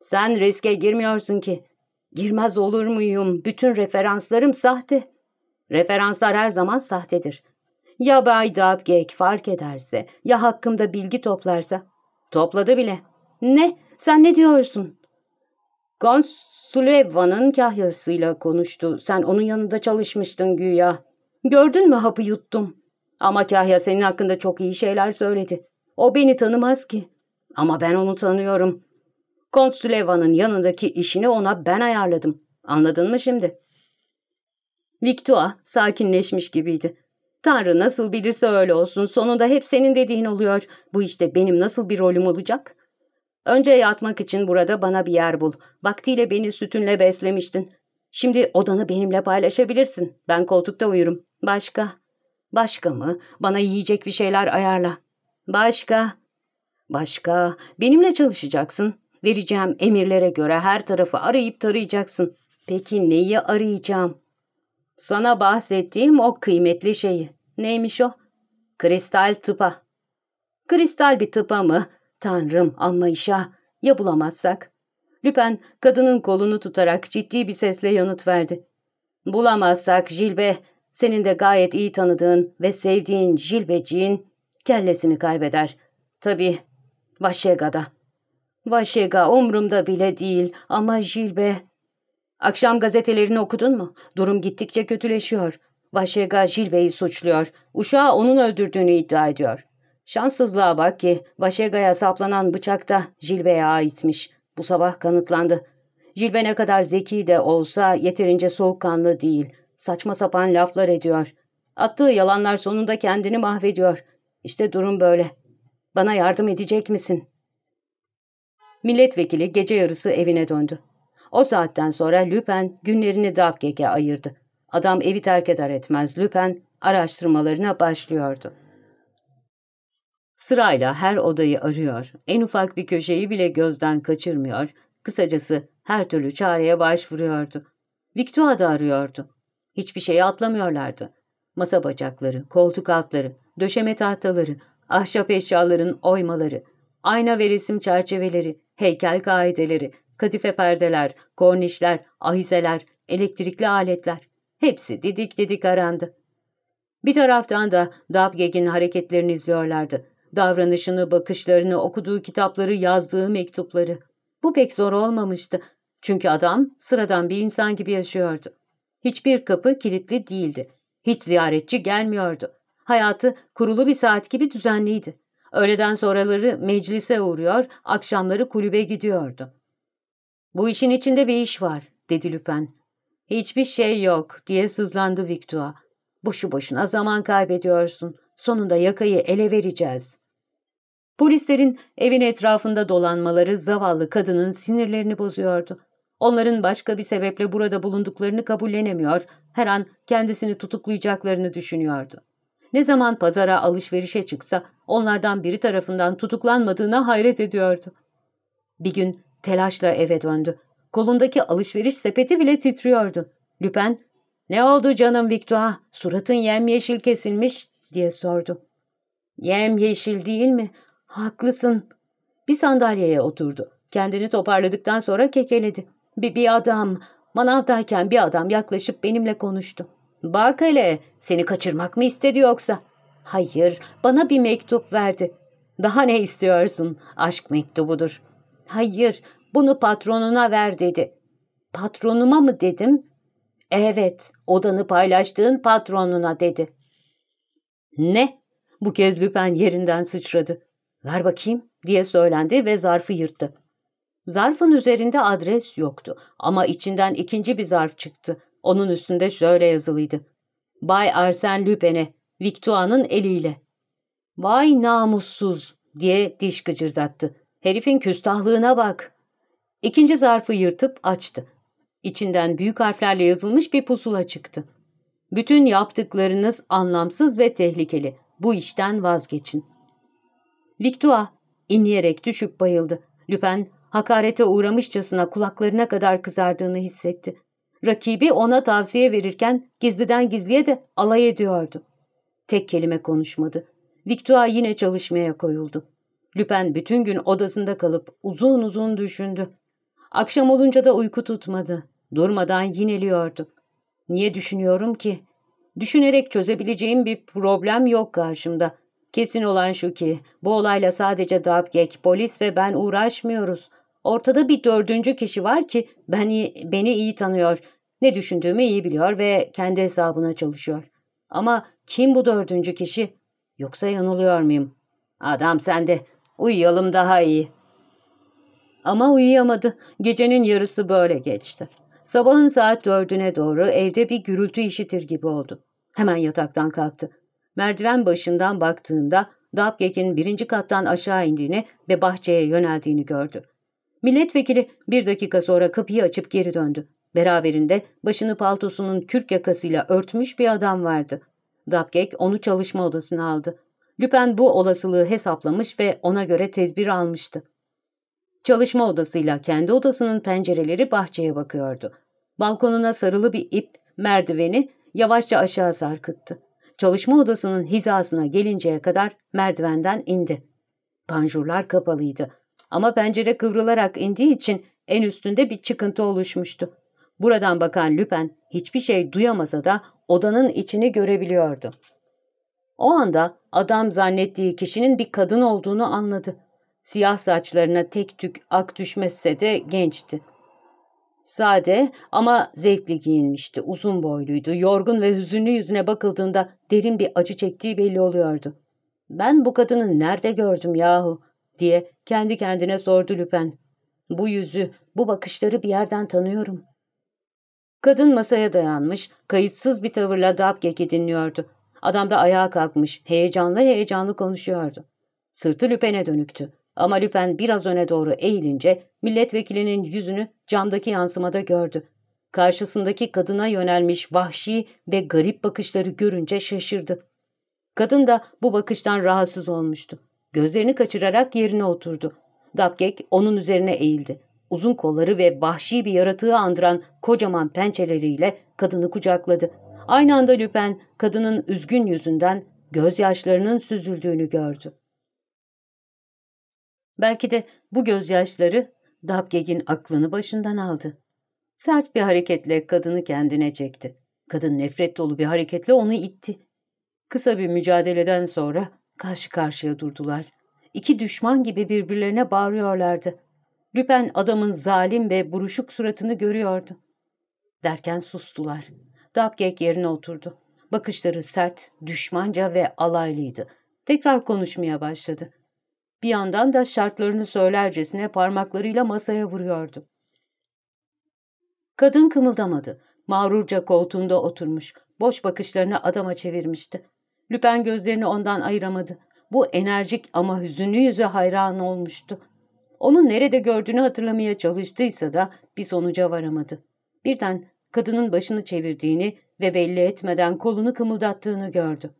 ''Sen riske girmiyorsun ki. Girmez olur muyum? Bütün referanslarım sahte. Referanslar her zaman sahtedir. Ya Bay Dabgek fark ederse, ya hakkımda bilgi toplarsa. Topladı bile. Ne? Sen ne diyorsun? Gonsuleva'nın kahyasıyla konuştu. Sen onun yanında çalışmıştın güya. Gördün mü hapı yuttum. Ama kahya senin hakkında çok iyi şeyler söyledi. O beni tanımaz ki. Ama ben onu tanıyorum. Kont Süleyvan'ın yanındaki işini ona ben ayarladım. Anladın mı şimdi? Victua sakinleşmiş gibiydi. Tanrı nasıl bilirse öyle olsun. Sonunda hep senin dediğin oluyor. Bu işte benim nasıl bir rolüm olacak? Önce yatmak için burada bana bir yer bul. Vaktiyle beni sütünle beslemiştin. Şimdi odanı benimle paylaşabilirsin. Ben koltukta uyurum. Başka? Başka mı? Bana yiyecek bir şeyler ayarla. Başka? Başka? Benimle çalışacaksın. Vereceğim emirlere göre her tarafı arayıp tarayacaksın. Peki neyi arayacağım? Sana bahsettiğim o kıymetli şeyi. Neymiş o? Kristal tıpa. Kristal bir tıpa mı? Tanrım amma işa. Ya bulamazsak? Lüpen kadının kolunu tutarak ciddi bir sesle yanıt verdi. Bulamazsak Jilbe, senin de gayet iyi tanıdığın ve sevdiğin Jilbeciğin kellesini kaybeder. Tabii, Vaşega'da. Vaşega umrumda bile değil ama Jilbe... Akşam gazetelerini okudun mu? Durum gittikçe kötüleşiyor. Vaşega Jilbe'yi suçluyor. Uşağı onun öldürdüğünü iddia ediyor. Şanssızlığa bak ki Vaşega'ya saplanan bıçak da Jilbe'ye aitmiş. Bu sabah kanıtlandı. Jilbe ne kadar zeki de olsa yeterince soğukkanlı değil. Saçma sapan laflar ediyor. Attığı yalanlar sonunda kendini mahvediyor. İşte durum böyle. Bana yardım edecek misin? Milletvekili gece yarısı evine döndü. O saatten sonra Lüpen günlerini Dabgek'e ayırdı. Adam evi terk eder etmez Lüpen araştırmalarına başlıyordu. Sırayla her odayı arıyor, en ufak bir köşeyi bile gözden kaçırmıyor, kısacası her türlü çareye başvuruyordu. Victoire da arıyordu. Hiçbir şeyi atlamıyorlardı. Masa bacakları, koltuk altları, döşeme tahtaları, ahşap eşyaların oymaları, ayna ve resim çerçeveleri, heykel kaideleri, kadife perdeler, kornişler, ahizeler, elektrikli aletler. Hepsi didik didik arandı. Bir taraftan da Dabgeg'in hareketlerini izliyorlardı. Davranışını, bakışlarını, okuduğu kitapları, yazdığı mektupları. Bu pek zor olmamıştı. Çünkü adam sıradan bir insan gibi yaşıyordu. Hiçbir kapı kilitli değildi. Hiç ziyaretçi gelmiyordu. Hayatı kurulu bir saat gibi düzenliydi. Öğleden sonraları meclise uğruyor, akşamları kulübe gidiyordu. ''Bu işin içinde bir iş var.'' dedi Lüpen. ''Hiçbir şey yok.'' diye sızlandı Victua. ''Boşu boşuna zaman kaybediyorsun. Sonunda yakayı ele vereceğiz.'' Polislerin evin etrafında dolanmaları zavallı kadının sinirlerini bozuyordu. Onların başka bir sebeple burada bulunduklarını kabullenemiyor, her an kendisini tutuklayacaklarını düşünüyordu. Ne zaman pazara alışverişe çıksa onlardan biri tarafından tutuklanmadığına hayret ediyordu. Bir gün telaşla eve döndü. Kolundaki alışveriş sepeti bile titriyordu. Lüpen, ''Ne oldu canım Victoire? Suratın yemyeşil kesilmiş.'' diye sordu. ''Yemyeşil değil mi? Haklısın.'' Bir sandalyeye oturdu. Kendini toparladıktan sonra kekeledi. Bir, bir adam, manavdayken bir adam yaklaşıp benimle konuştu. Bak hele, seni kaçırmak mı istedi yoksa? Hayır, bana bir mektup verdi. Daha ne istiyorsun? Aşk mektubudur. Hayır, bunu patronuna ver dedi. Patronuma mı dedim? Evet, odanı paylaştığın patronuna dedi. Ne? Bu kez Lüpen yerinden sıçradı. Ver bakayım diye söylendi ve zarfı yırttı. Zarfın üzerinde adres yoktu ama içinden ikinci bir zarf çıktı. Onun üstünde şöyle yazılıydı. Bay Arsen Lupin'e, Victua'nın eliyle. Vay namussuz diye diş gıcırdattı. Herifin küstahlığına bak. İkinci zarfı yırtıp açtı. İçinden büyük harflerle yazılmış bir pusula çıktı. Bütün yaptıklarınız anlamsız ve tehlikeli. Bu işten vazgeçin. Victua inleyerek düşüp bayıldı. Lüpen hakarete uğramışçasına kulaklarına kadar kızardığını hissetti. Rakibi ona tavsiye verirken gizliden gizliye de alay ediyordu. Tek kelime konuşmadı. Victua yine çalışmaya koyuldu. Lüpen bütün gün odasında kalıp uzun uzun düşündü. Akşam olunca da uyku tutmadı. Durmadan yineliyordu. Niye düşünüyorum ki? Düşünerek çözebileceğim bir problem yok karşımda. Kesin olan şu ki bu olayla sadece Dabgek, polis ve ben uğraşmıyoruz. Ortada bir dördüncü kişi var ki beni, beni iyi tanıyor. Ne düşündüğümü iyi biliyor ve kendi hesabına çalışıyor. Ama kim bu dördüncü kişi? Yoksa yanılıyor muyum? Adam sende. Uyuyalım daha iyi. Ama uyuyamadı. Gecenin yarısı böyle geçti. Sabahın saat dördüne doğru evde bir gürültü işitir gibi oldu. Hemen yataktan kalktı. Merdiven başından baktığında Dabgek'in birinci kattan aşağı indiğini ve bahçeye yöneldiğini gördü. Milletvekili bir dakika sonra kapıyı açıp geri döndü. Beraberinde başını paltosunun kürk yakasıyla örtmüş bir adam vardı. Dabgek onu çalışma odasına aldı. Lüpen bu olasılığı hesaplamış ve ona göre tedbir almıştı. Çalışma odasıyla kendi odasının pencereleri bahçeye bakıyordu. Balkonuna sarılı bir ip merdiveni yavaşça aşağı sarkıttı. Çalışma odasının hizasına gelinceye kadar merdivenden indi. Panjurlar kapalıydı. Ama pencere kıvrılarak indiği için en üstünde bir çıkıntı oluşmuştu. Buradan bakan Lüpen hiçbir şey duyamasa da odanın içini görebiliyordu. O anda adam zannettiği kişinin bir kadın olduğunu anladı. Siyah saçlarına tek tük ak düşmese de gençti. Sade ama zevkli giyinmişti, uzun boyluydu, yorgun ve hüzünlü yüzüne bakıldığında derin bir acı çektiği belli oluyordu. ''Ben bu kadını nerede gördüm yahu?'' diye kendi kendine sordu Lüpen. ''Bu yüzü, bu bakışları bir yerden tanıyorum.'' Kadın masaya dayanmış, kayıtsız bir tavırla Dabgek'i dinliyordu. Adam da ayağa kalkmış, heyecanlı heyecanlı konuşuyordu. Sırtı Lüpen'e dönüktü. Ama Lüpen biraz öne doğru eğilince milletvekilinin yüzünü camdaki yansımada gördü. Karşısındaki kadına yönelmiş vahşi ve garip bakışları görünce şaşırdı. Kadın da bu bakıştan rahatsız olmuştu. Gözlerini kaçırarak yerine oturdu. Dabgek onun üzerine eğildi. Uzun kolları ve vahşi bir yaratığı andıran kocaman pençeleriyle kadını kucakladı. Aynı anda Lüpen kadının üzgün yüzünden gözyaşlarının süzüldüğünü gördü. Belki de bu gözyaşları Dabgeg'in aklını başından aldı. Sert bir hareketle kadını kendine çekti. Kadın nefret dolu bir hareketle onu itti. Kısa bir mücadeleden sonra karşı karşıya durdular. İki düşman gibi birbirlerine bağırıyorlardı. Lüpen adamın zalim ve buruşuk suratını görüyordu. Derken sustular. Dabgeg yerine oturdu. Bakışları sert, düşmanca ve alaylıydı. Tekrar konuşmaya başladı. Bir yandan da şartlarını söylercesine parmaklarıyla masaya vuruyordu. Kadın kımıldamadı. Mağrurca koltuğunda oturmuş. Boş bakışlarını adama çevirmişti. Lüpen gözlerini ondan ayıramadı. Bu enerjik ama hüzünlü yüze hayran olmuştu. Onu nerede gördüğünü hatırlamaya çalıştıysa da bir sonuca varamadı. Birden kadının başını çevirdiğini ve belli etmeden kolunu kımıldattığını gördü.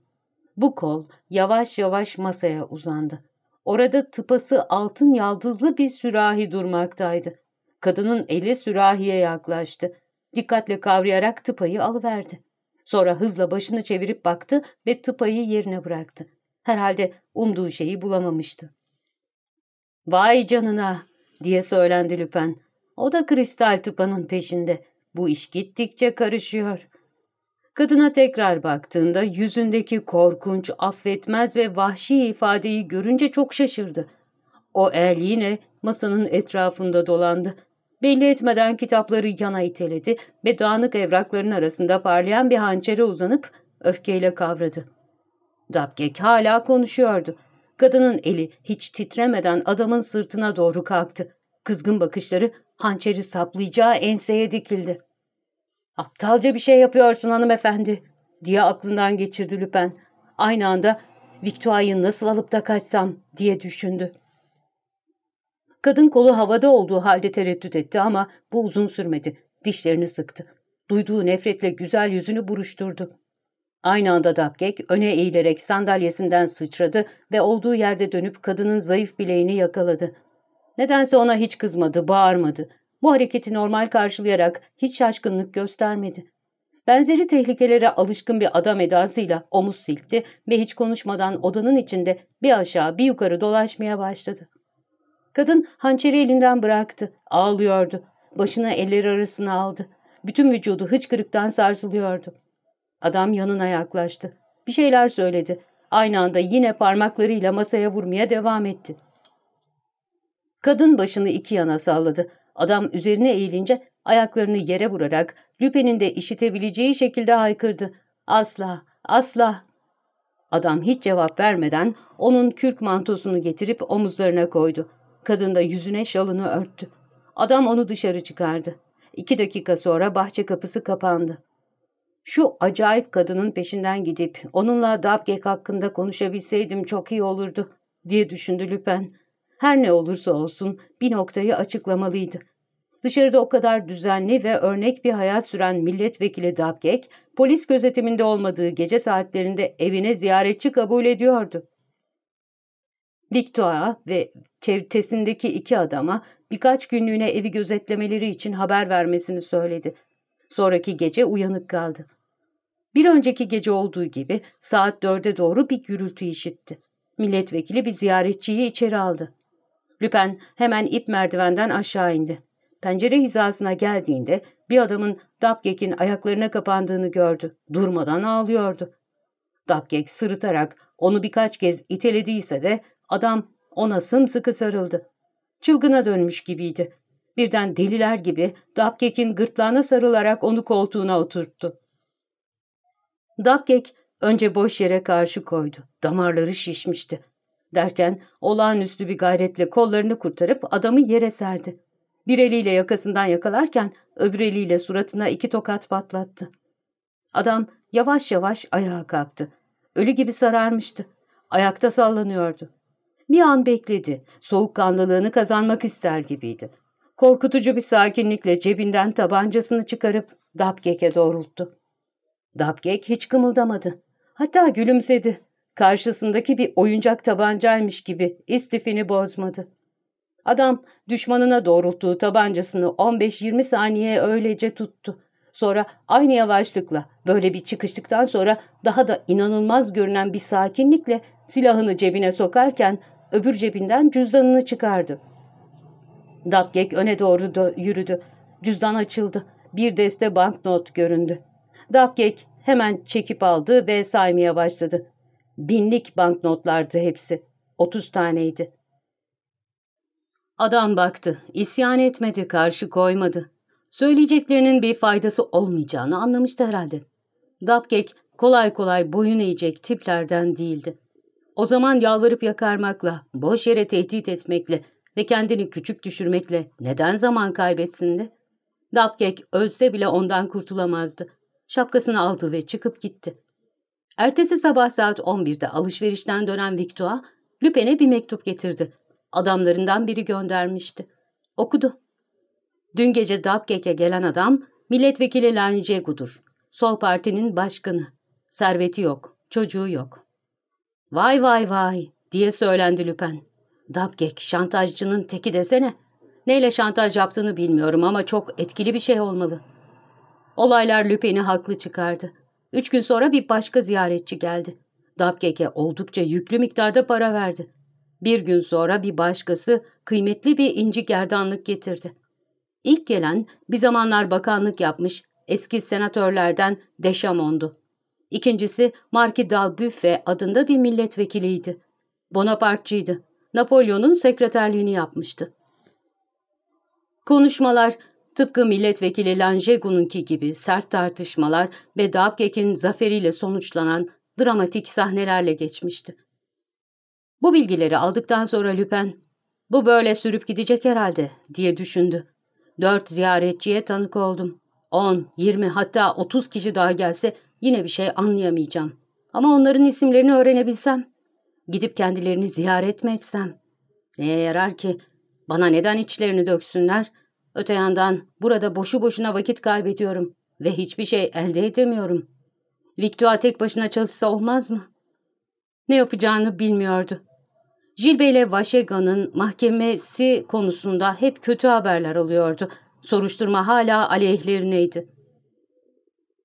Bu kol yavaş yavaş masaya uzandı. Orada tıpası altın yaldızlı bir sürahi durmaktaydı. Kadının eli sürahiye yaklaştı. Dikkatle kavrayarak tıpayı alıverdi. Sonra hızla başını çevirip baktı ve tıpayı yerine bıraktı. Herhalde umduğu şeyi bulamamıştı. ''Vay canına!'' diye söylendi Lüpen. O da kristal tıpanın peşinde. Bu iş gittikçe karışıyor. Kadına tekrar baktığında yüzündeki korkunç, affetmez ve vahşi ifadeyi görünce çok şaşırdı. O el yine masanın etrafında dolandı. Belli etmeden kitapları yana iteledi ve dağınık evrakların arasında parlayan bir hançere uzanıp öfkeyle kavradı. Dabgek hala konuşuyordu. Kadının eli hiç titremeden adamın sırtına doğru kalktı. Kızgın bakışları hançeri saplayacağı enseye dikildi. ''Aptalca bir şey yapıyorsun hanımefendi.'' diye aklından geçirdi Lüpen. Aynı anda Victoria'yı nasıl alıp da kaçsam diye düşündü. Kadın kolu havada olduğu halde tereddüt etti ama bu uzun sürmedi. Dişlerini sıktı. Duyduğu nefretle güzel yüzünü buruşturdu. Aynı anda Dapkek öne eğilerek sandalyesinden sıçradı ve olduğu yerde dönüp kadının zayıf bileğini yakaladı. Nedense ona hiç kızmadı, bağırmadı. Bu hareketi normal karşılayarak hiç şaşkınlık göstermedi. Benzeri tehlikelere alışkın bir adam edasıyla omuz silkti ve hiç konuşmadan odanın içinde bir aşağı bir yukarı dolaşmaya başladı. Kadın hançeri elinden bıraktı. Ağlıyordu. Başını elleri arasına aldı. Bütün vücudu hıçkırıktan sarsılıyordu. Adam yanına yaklaştı. Bir şeyler söyledi. Aynı anda yine parmaklarıyla masaya vurmaya devam etti. Kadın başını iki yana salladı. Adam üzerine eğilince ayaklarını yere vurarak Lüpe'nin de işitebileceği şekilde haykırdı. Asla, asla. Adam hiç cevap vermeden onun kürk mantosunu getirip omuzlarına koydu. Kadın da yüzüne şalını örttü. Adam onu dışarı çıkardı. İki dakika sonra bahçe kapısı kapandı. Şu acayip kadının peşinden gidip onunla Dabgek hakkında konuşabilseydim çok iyi olurdu diye düşündü Lüpen. Her ne olursa olsun bir noktayı açıklamalıydı. Dışarıda o kadar düzenli ve örnek bir hayat süren milletvekili Dabgek, polis gözetiminde olmadığı gece saatlerinde evine ziyaretçi kabul ediyordu. Victoire ve çevresindeki iki adama birkaç günlüğüne evi gözetlemeleri için haber vermesini söyledi. Sonraki gece uyanık kaldı. Bir önceki gece olduğu gibi saat dörde doğru bir gürültü işitti. Milletvekili bir ziyaretçiyi içeri aldı. Lüpen hemen ip merdivenden aşağı indi. Pencere hizasına geldiğinde bir adamın Dabgek'in ayaklarına kapandığını gördü. Durmadan ağlıyordu. Dabgek sırıtarak onu birkaç kez itelediyse de adam ona sımsıkı sarıldı. Çılgına dönmüş gibiydi. Birden deliler gibi Dabgek'in gırtlağına sarılarak onu koltuğuna oturttu. Dabgek önce boş yere karşı koydu. Damarları şişmişti. Derken olağanüstü bir gayretle kollarını kurtarıp adamı yere serdi. Bir eliyle yakasından yakalarken öbür eliyle suratına iki tokat patlattı. Adam yavaş yavaş ayağa kalktı. Ölü gibi sararmıştı. Ayakta sallanıyordu. Bir an bekledi. Soğukkanlılığını kazanmak ister gibiydi. Korkutucu bir sakinlikle cebinden tabancasını çıkarıp Dabgek'e doğrulttu. Dabgek hiç kımıldamadı. Hatta gülümsedi. Karşısındaki bir oyuncak tabancaymış gibi istifini bozmadı. Adam düşmanına doğrulttuğu tabancasını 15-20 saniye öylece tuttu. Sonra aynı yavaşlıkla böyle bir çıkıştıktan sonra daha da inanılmaz görünen bir sakinlikle silahını cebine sokarken öbür cebinden cüzdanını çıkardı. Dabgek öne doğru yürüdü. Cüzdan açıldı. Bir deste banknot göründü. Dabgek hemen çekip aldı ve saymaya başladı. Binlik banknotlardı hepsi. Otuz taneydi. Adam baktı. İsyan etmedi, karşı koymadı. Söyleyeceklerinin bir faydası olmayacağını anlamıştı herhalde. Dabkek kolay kolay boyun eğecek tiplerden değildi. O zaman yalvarıp yakarmakla, boş yere tehdit etmekle ve kendini küçük düşürmekle neden zaman kaybetsin de? Dabkek ölse bile ondan kurtulamazdı. Şapkasını aldı ve çıkıp gitti. Ertesi sabah saat 11'de alışverişten dönen Victoire, Lüpen'e bir mektup getirdi. Adamlarından biri göndermişti. Okudu. Dün gece Dabkek'e gelen adam milletvekili Lanjegu'dur. Sol partinin başkanı. Serveti yok, çocuğu yok. Vay vay vay diye söylendi Lüpen. Dabkek şantajcının teki desene. Neyle şantaj yaptığını bilmiyorum ama çok etkili bir şey olmalı. Olaylar Lüpen'i haklı çıkardı. Üç gün sonra bir başka ziyaretçi geldi. Dabkek'e oldukça yüklü miktarda para verdi. Bir gün sonra bir başkası kıymetli bir inci gerdanlık getirdi. İlk gelen bir zamanlar bakanlık yapmış eski senatörlerden Dechamont'du. İkincisi Marquis d'Albuffe adında bir milletvekiliydi. Bonapartçıydı. Napolyon'un sekreterliğini yapmıştı. Konuşmalar tıpkı milletvekili Langegu'nunki gibi sert tartışmalar ve Dabkek'in zaferiyle sonuçlanan dramatik sahnelerle geçmişti. Bu bilgileri aldıktan sonra Lüpen, bu böyle sürüp gidecek herhalde diye düşündü. Dört ziyaretçiye tanık oldum. On, yirmi hatta otuz kişi daha gelse yine bir şey anlayamayacağım. Ama onların isimlerini öğrenebilsem, gidip kendilerini ziyaret mi etsem? Neye yarar ki? Bana neden içlerini döksünler? Öte yandan burada boşu boşuna vakit kaybediyorum ve hiçbir şey elde edemiyorum. Victua tek başına çalışsa olmaz mı? Ne yapacağını bilmiyordu. Jilbe ile Vaşega'nın mahkemesi konusunda hep kötü haberler alıyordu. Soruşturma hala aleyhlerineydi.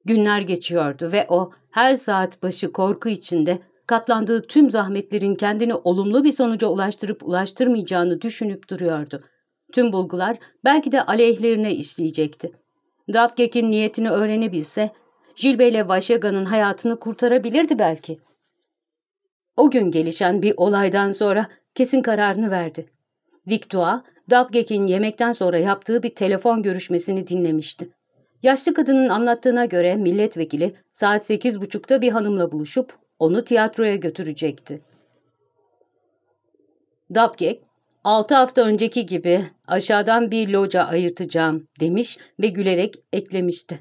Günler geçiyordu ve o her saat başı korku içinde katlandığı tüm zahmetlerin kendini olumlu bir sonuca ulaştırıp ulaştırmayacağını düşünüp duruyordu. Tüm bulgular belki de aleyhlerine işleyecekti. Dabgek'in niyetini öğrenebilse, Jilbe ile Vaşega'nın hayatını kurtarabilirdi belki. O gün gelişen bir olaydan sonra kesin kararını verdi. Victoire, Dabgek'in yemekten sonra yaptığı bir telefon görüşmesini dinlemişti. Yaşlı kadının anlattığına göre milletvekili saat sekiz buçukta bir hanımla buluşup onu tiyatroya götürecekti. Dabgek, altı hafta önceki gibi aşağıdan bir loca ayırtacağım demiş ve gülerek eklemişti.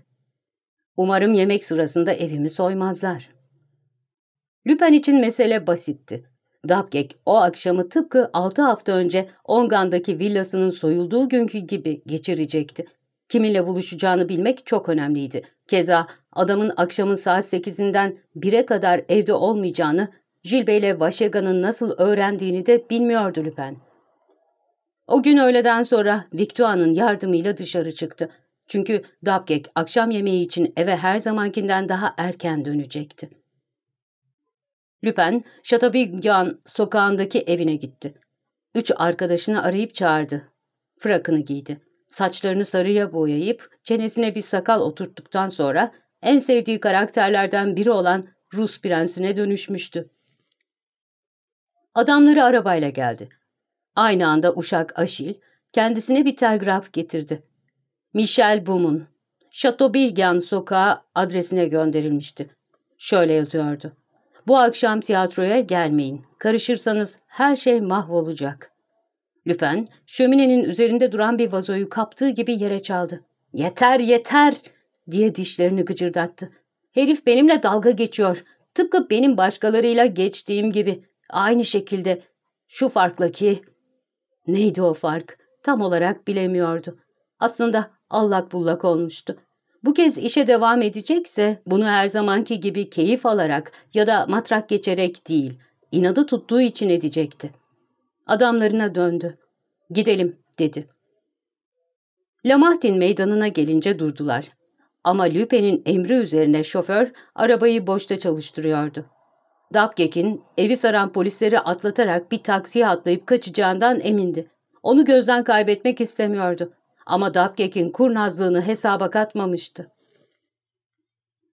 Umarım yemek sırasında evimi soymazlar. Lüpen için mesele basitti. Dabgek o akşamı tıpkı altı hafta önce Ongan'daki villasının soyulduğu günkü gibi geçirecekti. Kiminle buluşacağını bilmek çok önemliydi. Keza adamın akşamın saat sekizinden bire kadar evde olmayacağını, Jilbe ile Vaşega'nın nasıl öğrendiğini de bilmiyordu Lüpen. O gün öğleden sonra Victua'nın yardımıyla dışarı çıktı. Çünkü Dabgek akşam yemeği için eve her zamankinden daha erken dönecekti. Lüpen, Chateaubriand sokağındaki evine gitti. Üç arkadaşını arayıp çağırdı. Frakını giydi. Saçlarını sarıya boyayıp çenesine bir sakal oturttuktan sonra en sevdiği karakterlerden biri olan Rus prensine dönüşmüştü. Adamları arabayla geldi. Aynı anda uşak Aşil kendisine bir telgraf getirdi. Michel Boum'un Chateaubriand sokağı adresine gönderilmişti. Şöyle yazıyordu. Bu akşam tiyatroya gelmeyin. Karışırsanız her şey mahvolacak. Lüpen, şöminenin üzerinde duran bir vazoyu kaptığı gibi yere çaldı. Yeter, yeter diye dişlerini gıcırdattı. Herif benimle dalga geçiyor. Tıpkı benim başkalarıyla geçtiğim gibi. Aynı şekilde. Şu farkla ki... Neydi o fark? Tam olarak bilemiyordu. Aslında allak bullak olmuştu. Bu kez işe devam edecekse bunu her zamanki gibi keyif alarak ya da matrak geçerek değil, inadı tuttuğu için edecekti. Adamlarına döndü. Gidelim dedi. Lamartin meydanına gelince durdular. Ama Lüpe'nin emri üzerine şoför arabayı boşta çalıştırıyordu. Dabgek'in evi saran polisleri atlatarak bir taksiye atlayıp kaçacağından emindi. Onu gözden kaybetmek istemiyordu. Ama Dabgek'in kurnazlığını hesaba katmamıştı.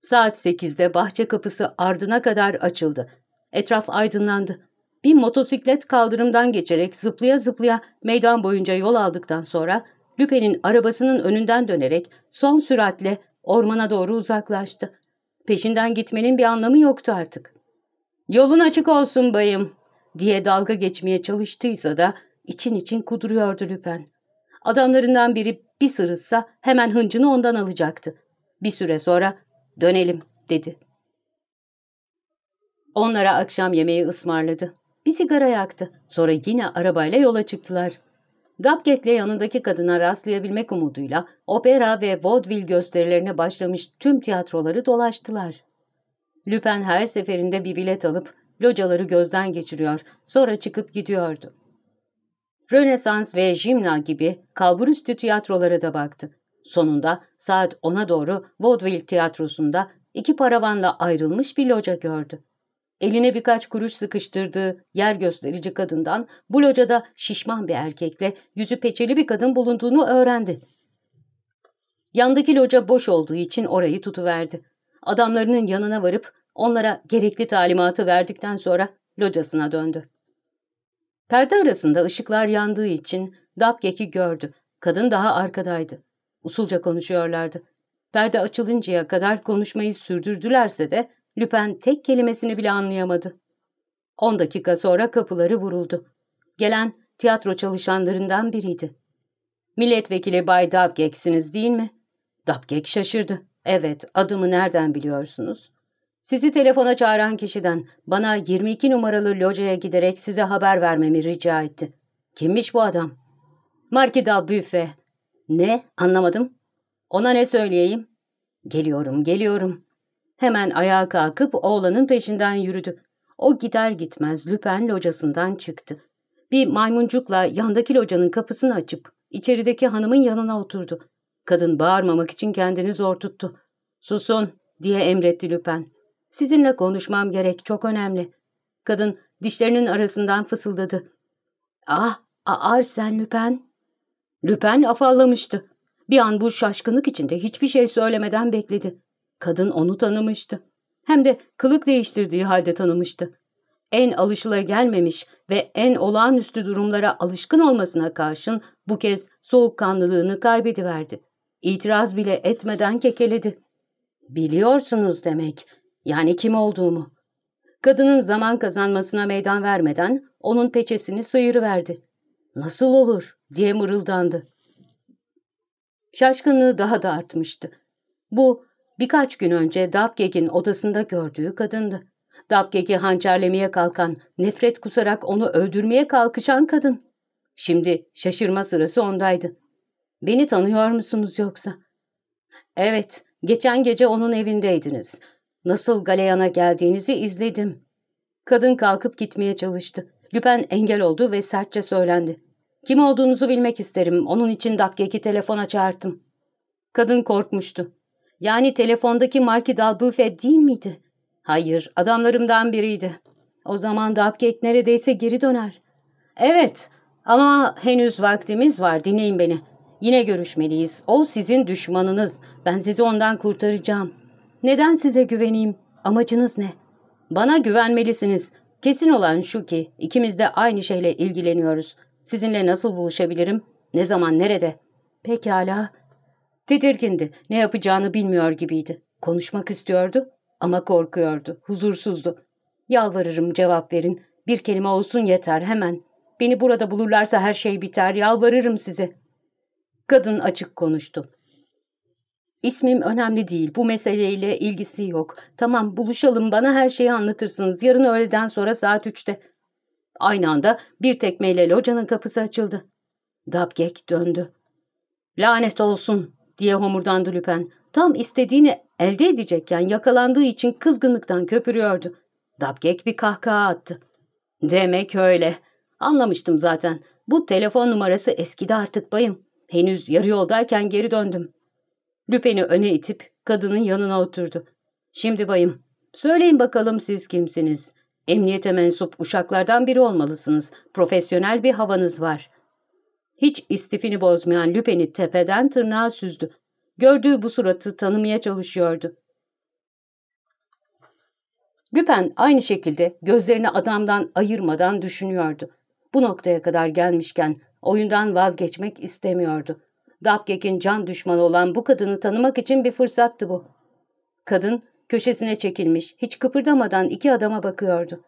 Saat sekizde bahçe kapısı ardına kadar açıldı. Etraf aydınlandı. Bir motosiklet kaldırımdan geçerek zıplaya zıplaya meydan boyunca yol aldıktan sonra Lüpe'nin arabasının önünden dönerek son süratle ormana doğru uzaklaştı. Peşinden gitmenin bir anlamı yoktu artık. ''Yolun açık olsun bayım.'' diye dalga geçmeye çalıştıysa da için için kuduruyordu Lüpen. Adamlarından biri bir sırıtsa hemen hıncını ondan alacaktı. Bir süre sonra ''Dönelim.'' dedi. Onlara akşam yemeği ısmarladı. Bir sigara yaktı. Sonra yine arabayla yola çıktılar. Dabget'le yanındaki kadına rastlayabilmek umuduyla opera ve vaudeville gösterilerine başlamış tüm tiyatroları dolaştılar. Lüpen her seferinde bir bilet alıp locaları gözden geçiriyor, sonra çıkıp gidiyordu. Rönesans ve Jimna gibi kalburüstü tiyatrolara da baktı. Sonunda saat 10'a doğru vaudeville tiyatrosunda iki paravanla ayrılmış bir loca gördü. Eline birkaç kuruş sıkıştırdığı yer gösterici kadından bu locada şişman bir erkekle yüzü peçeli bir kadın bulunduğunu öğrendi. Yandaki loca boş olduğu için orayı tutuverdi. Adamlarının yanına varıp onlara gerekli talimatı verdikten sonra locasına döndü. Perde arasında ışıklar yandığı için Dabgek'i gördü. Kadın daha arkadaydı. Usulca konuşuyorlardı. Perde açılıncaya kadar konuşmayı sürdürdülerse de Lüpen tek kelimesini bile anlayamadı. On dakika sonra kapıları vuruldu. Gelen tiyatro çalışanlarından biriydi. Milletvekili Bay Dabgek'siniz değil mi? Dabgek şaşırdı. Evet, adımı nereden biliyorsunuz? Sizi telefona çağıran kişiden bana 22 numaralı locaya giderek size haber vermemi rica etti. Kimmiş bu adam? Markida Büfe. Ne? Anlamadım. Ona ne söyleyeyim? Geliyorum, geliyorum. Hemen ayağa kalkıp oğlanın peşinden yürüdü. O gider gitmez Lüpen locasından çıktı. Bir maymuncukla yandaki locanın kapısını açıp içerideki hanımın yanına oturdu. Kadın bağırmamak için kendini zor tuttu. Susun diye emretti Lüpen. Sizinle konuşmam gerek, çok önemli. Kadın dişlerinin arasından fısıldadı. Ah, Arsen Lüpen. Lüpen afallamıştı. Bir an bu şaşkınlık içinde hiçbir şey söylemeden bekledi. Kadın onu tanımıştı. Hem de kılık değiştirdiği halde tanımıştı. En alışılagelmemiş ve en olağanüstü durumlara alışkın olmasına karşın bu kez soğukkanlılığını kaybediverdi. İtiraz bile etmeden kekeledi. Biliyorsunuz demek. Yani kim olduğumu. Kadının zaman kazanmasına meydan vermeden onun peçesini sıyırıverdi. Nasıl olur diye mırıldandı. Şaşkınlığı daha da artmıştı. Bu birkaç gün önce Dabgeg'in odasında gördüğü kadındı. Dabgeg'i hançerlemeye kalkan, nefret kusarak onu öldürmeye kalkışan kadın. Şimdi şaşırma sırası ondaydı. Beni tanıyor musunuz yoksa? Evet, geçen gece onun evindeydiniz. Nasıl galeyana geldiğinizi izledim. Kadın kalkıp gitmeye çalıştı. Lüpen engel oldu ve sertçe söylendi. Kim olduğunuzu bilmek isterim. Onun için Dabgeg'i telefona çağırdım. Kadın korkmuştu. Yani telefondaki Marki Dalbufe değil miydi? Hayır, adamlarımdan biriydi. O zaman Dabgeg neredeyse geri döner. Evet, ama henüz vaktimiz var, dinleyin beni. Yine görüşmeliyiz. O sizin düşmanınız. Ben sizi ondan kurtaracağım. Neden size güveneyim? Amacınız ne? Bana güvenmelisiniz. Kesin olan şu ki ikimiz de aynı şeyle ilgileniyoruz. Sizinle nasıl buluşabilirim? Ne zaman, nerede? Pekala. Tedirgindi. Ne yapacağını bilmiyor gibiydi. Konuşmak istiyordu ama korkuyordu. Huzursuzdu. Yalvarırım cevap verin. Bir kelime olsun yeter hemen. Beni burada bulurlarsa her şey biter. Yalvarırım size. Kadın açık konuştu. İsmim önemli değil. Bu meseleyle ilgisi yok. Tamam buluşalım bana her şeyi anlatırsınız. Yarın öğleden sonra saat üçte. Aynı anda bir tekmeyle locanın kapısı açıldı. Dabgek döndü. Lanet olsun diye homurdandı Lüpen. Tam istediğini elde edecekken yakalandığı için kızgınlıktan köpürüyordu. Dabgek bir kahkaha attı. Demek öyle. Anlamıştım zaten. Bu telefon numarası eskidi artık bayım. Henüz yarı yoldayken geri döndüm. Lüpen'i öne itip kadının yanına oturdu. Şimdi bayım, söyleyin bakalım siz kimsiniz? Emniyete mensup uşaklardan biri olmalısınız. Profesyonel bir havanız var. Hiç istifini bozmayan Lüpen'i tepeden tırnağa süzdü. Gördüğü bu suratı tanımaya çalışıyordu. Lüpen aynı şekilde gözlerini adamdan ayırmadan düşünüyordu. Bu noktaya kadar gelmişken oyundan vazgeçmek istemiyordu. Dabgek'in can düşmanı olan bu kadını tanımak için bir fırsattı bu. Kadın köşesine çekilmiş, hiç kıpırdamadan iki adama bakıyordu.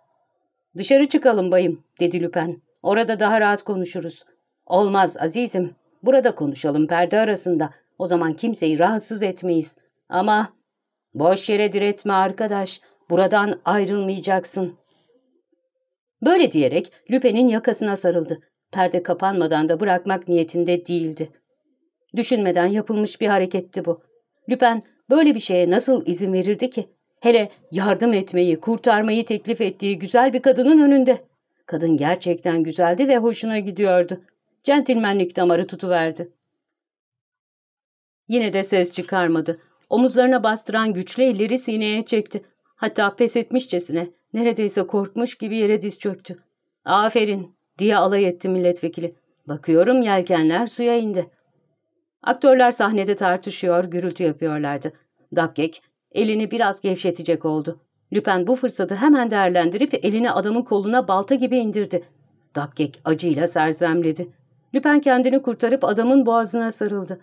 ''Dışarı çıkalım bayım'' dedi Lüpen. ''Orada daha rahat konuşuruz.'' ''Olmaz azizim. Burada konuşalım perde arasında. O zaman kimseyi rahatsız etmeyiz. Ama boş yere diretme arkadaş. Buradan ayrılmayacaksın.'' Böyle diyerek Lüpen'in yakasına sarıldı. Perde kapanmadan da bırakmak niyetinde değildi. Düşünmeden yapılmış bir hareketti bu. Lüpen böyle bir şeye nasıl izin verirdi ki? Hele yardım etmeyi, kurtarmayı teklif ettiği güzel bir kadının önünde. Kadın gerçekten güzeldi ve hoşuna gidiyordu. Centilmenlik damarı tutuverdi. Yine de ses çıkarmadı. Omuzlarına bastıran güçlü elleri sineye çekti. Hatta pes etmişçesine, neredeyse korkmuş gibi yere diz çöktü. ''Aferin'' diye alay etti milletvekili. ''Bakıyorum yelkenler suya indi.'' Aktörler sahnede tartışıyor, gürültü yapıyorlardı. Dabgek elini biraz gevşetecek oldu. Lüpen bu fırsatı hemen değerlendirip elini adamın koluna balta gibi indirdi. Dabgek acıyla serzemledi. Lüpen kendini kurtarıp adamın boğazına sarıldı.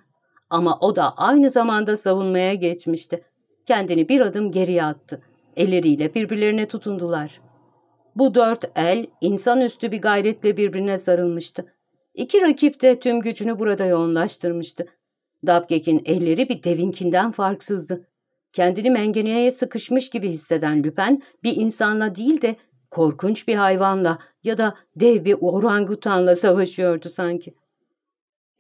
Ama o da aynı zamanda savunmaya geçmişti. Kendini bir adım geriye attı. Elleriyle birbirlerine tutundular. Bu dört el insanüstü bir gayretle birbirine sarılmıştı. İki rakip de tüm gücünü burada yoğunlaştırmıştı. Dabgek'in elleri bir devinkinden farksızdı. Kendini mengeneye sıkışmış gibi hisseden Lüpen bir insanla değil de korkunç bir hayvanla ya da dev bir orangutanla savaşıyordu sanki.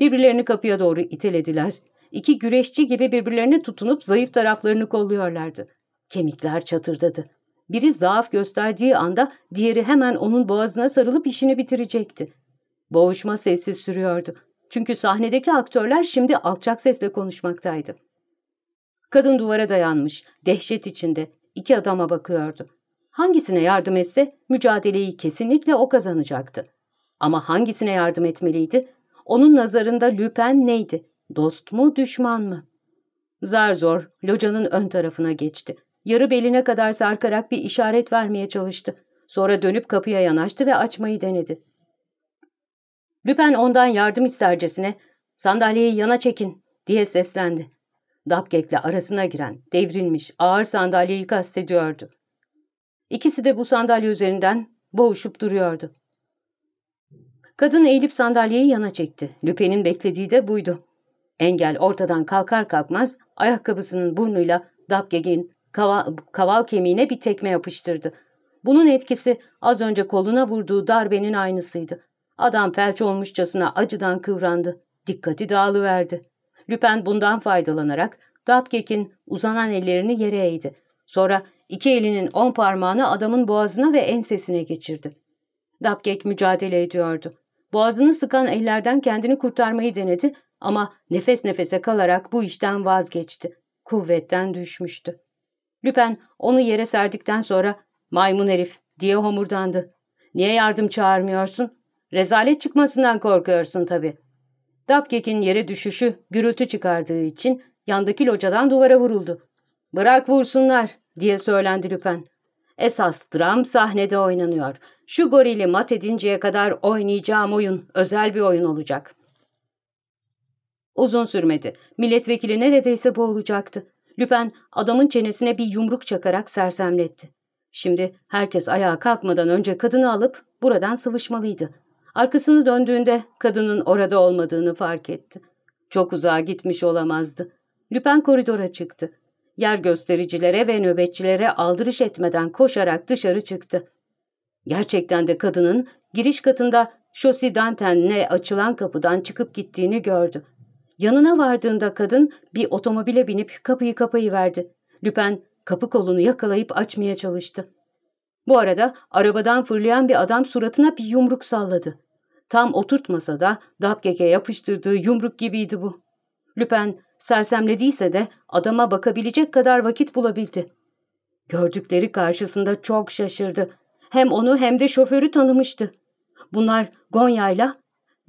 Birbirlerini kapıya doğru itelediler. İki güreşçi gibi birbirlerine tutunup zayıf taraflarını kolluyorlardı. Kemikler çatırdadı. Biri zaaf gösterdiği anda diğeri hemen onun boğazına sarılıp işini bitirecekti. Boğuşma sessiz sürüyordu. Çünkü sahnedeki aktörler şimdi alçak sesle konuşmaktaydı. Kadın duvara dayanmış, dehşet içinde iki adama bakıyordu. Hangisine yardım etse mücadeleyi kesinlikle o kazanacaktı. Ama hangisine yardım etmeliydi? Onun nazarında Lüpen neydi? Dost mu, düşman mı? Zar zor locanın ön tarafına geçti. Yarı beline kadar sarkarak bir işaret vermeye çalıştı. Sonra dönüp kapıya yanaştı ve açmayı denedi. Lüpen ondan yardım istercesine sandalyeyi yana çekin diye seslendi. Dapkek'le arasına giren, devrilmiş, ağır sandalyeyi kastediyordu. İkisi de bu sandalye üzerinden boğuşup duruyordu. Kadın eğilip sandalyeyi yana çekti. Lüpen'in beklediği de buydu. Engel ortadan kalkar kalkmaz ayakkabısının burnuyla Dapkek'in kaval, kaval kemiğine bir tekme yapıştırdı. Bunun etkisi az önce koluna vurduğu darbenin aynısıydı. Adam felç olmuşçasına acıdan kıvrandı. Dikkati dağılıverdi. Lüpen bundan faydalanarak Dapkek'in uzanan ellerini yere eğdi. Sonra iki elinin on parmağını adamın boğazına ve ensesine geçirdi. Dapkek mücadele ediyordu. Boğazını sıkan ellerden kendini kurtarmayı denedi ama nefes nefese kalarak bu işten vazgeçti. Kuvvetten düşmüştü. Lüpen onu yere serdikten sonra ''Maymun herif'' diye homurdandı. ''Niye yardım çağırmıyorsun? Rezalet çıkmasından korkuyorsun tabii.'' Dapkek'in yere düşüşü gürültü çıkardığı için yandaki locadan duvara vuruldu. ''Bırak vursunlar'' diye söylendi Lüpen. Esas dram sahnede oynanıyor. Şu gorili mat edinceye kadar oynayacağım oyun özel bir oyun olacak. Uzun sürmedi. Milletvekili neredeyse boğulacaktı. Lüpen adamın çenesine bir yumruk çakarak sersemletti. Şimdi herkes ayağa kalkmadan önce kadını alıp buradan sıvışmalıydı. Arkasını döndüğünde kadının orada olmadığını fark etti. Çok uzağa gitmiş olamazdı. Lüpen koridora çıktı. Yer göstericilere ve nöbetçilere aldırış etmeden koşarak dışarı çıktı. Gerçekten de kadının giriş katında Şosi Danten'le açılan kapıdan çıkıp gittiğini gördü. Yanına vardığında kadın bir otomobile binip kapıyı kapayıverdi. Lüpen kapı kolunu yakalayıp açmaya çalıştı. Bu arada arabadan fırlayan bir adam suratına bir yumruk salladı. Tam oturtmasa da Dabgek'e yapıştırdığı yumruk gibiydi bu. Lüpen sersemlediyse de adama bakabilecek kadar vakit bulabildi. Gördükleri karşısında çok şaşırdı. Hem onu hem de şoförü tanımıştı. Bunlar Gonya'yla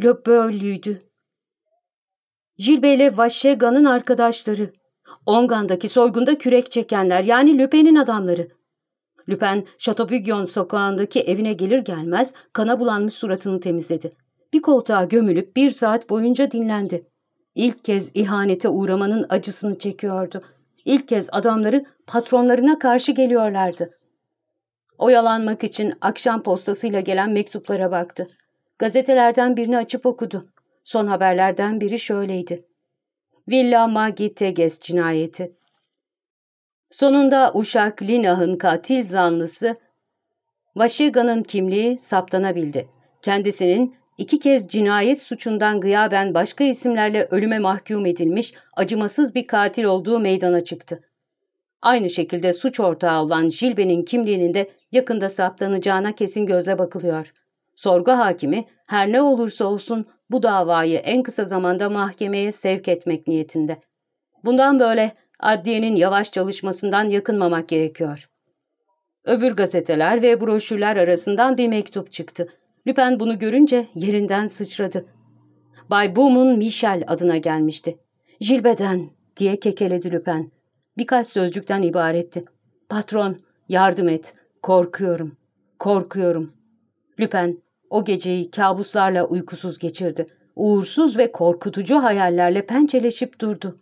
Löböllü'ydü. Jilbe ile Vaşega'nın arkadaşları. Ongan'daki soygunda kürek çekenler yani Lüpen'in adamları. Lüpen, Chateaubriand sokağındaki evine gelir gelmez kana bulanmış suratını temizledi. Bir koltuğa gömülüp bir saat boyunca dinlendi. İlk kez ihanete uğramanın acısını çekiyordu. İlk kez adamları patronlarına karşı geliyorlardı. Oyalanmak için akşam postasıyla gelen mektuplara baktı. Gazetelerden birini açıp okudu. Son haberlerden biri şöyleydi. Villa Magiteges cinayeti. Sonunda Uşak Linah'ın katil zanlısı Vaşiga'nın kimliği saptanabildi. Kendisinin iki kez cinayet suçundan gıyaben başka isimlerle ölüme mahkum edilmiş acımasız bir katil olduğu meydana çıktı. Aynı şekilde suç ortağı olan Jilbe'nin kimliğinin de yakında saptanacağına kesin gözle bakılıyor. Sorgu hakimi her ne olursa olsun bu davayı en kısa zamanda mahkemeye sevk etmek niyetinde. Bundan böyle adliyenin yavaş çalışmasından yakınmamak gerekiyor. Öbür gazeteler ve broşürler arasından bir mektup çıktı. Lüpen bunu görünce yerinden sıçradı. Bay Boom'un Michel adına gelmişti. Jilbeden diye kekeledi Lüpen. Birkaç sözcükten ibaretti. Patron, yardım et. Korkuyorum. Korkuyorum. Lüpen o geceyi kabuslarla uykusuz geçirdi. Uğursuz ve korkutucu hayallerle pençeleşip durdu.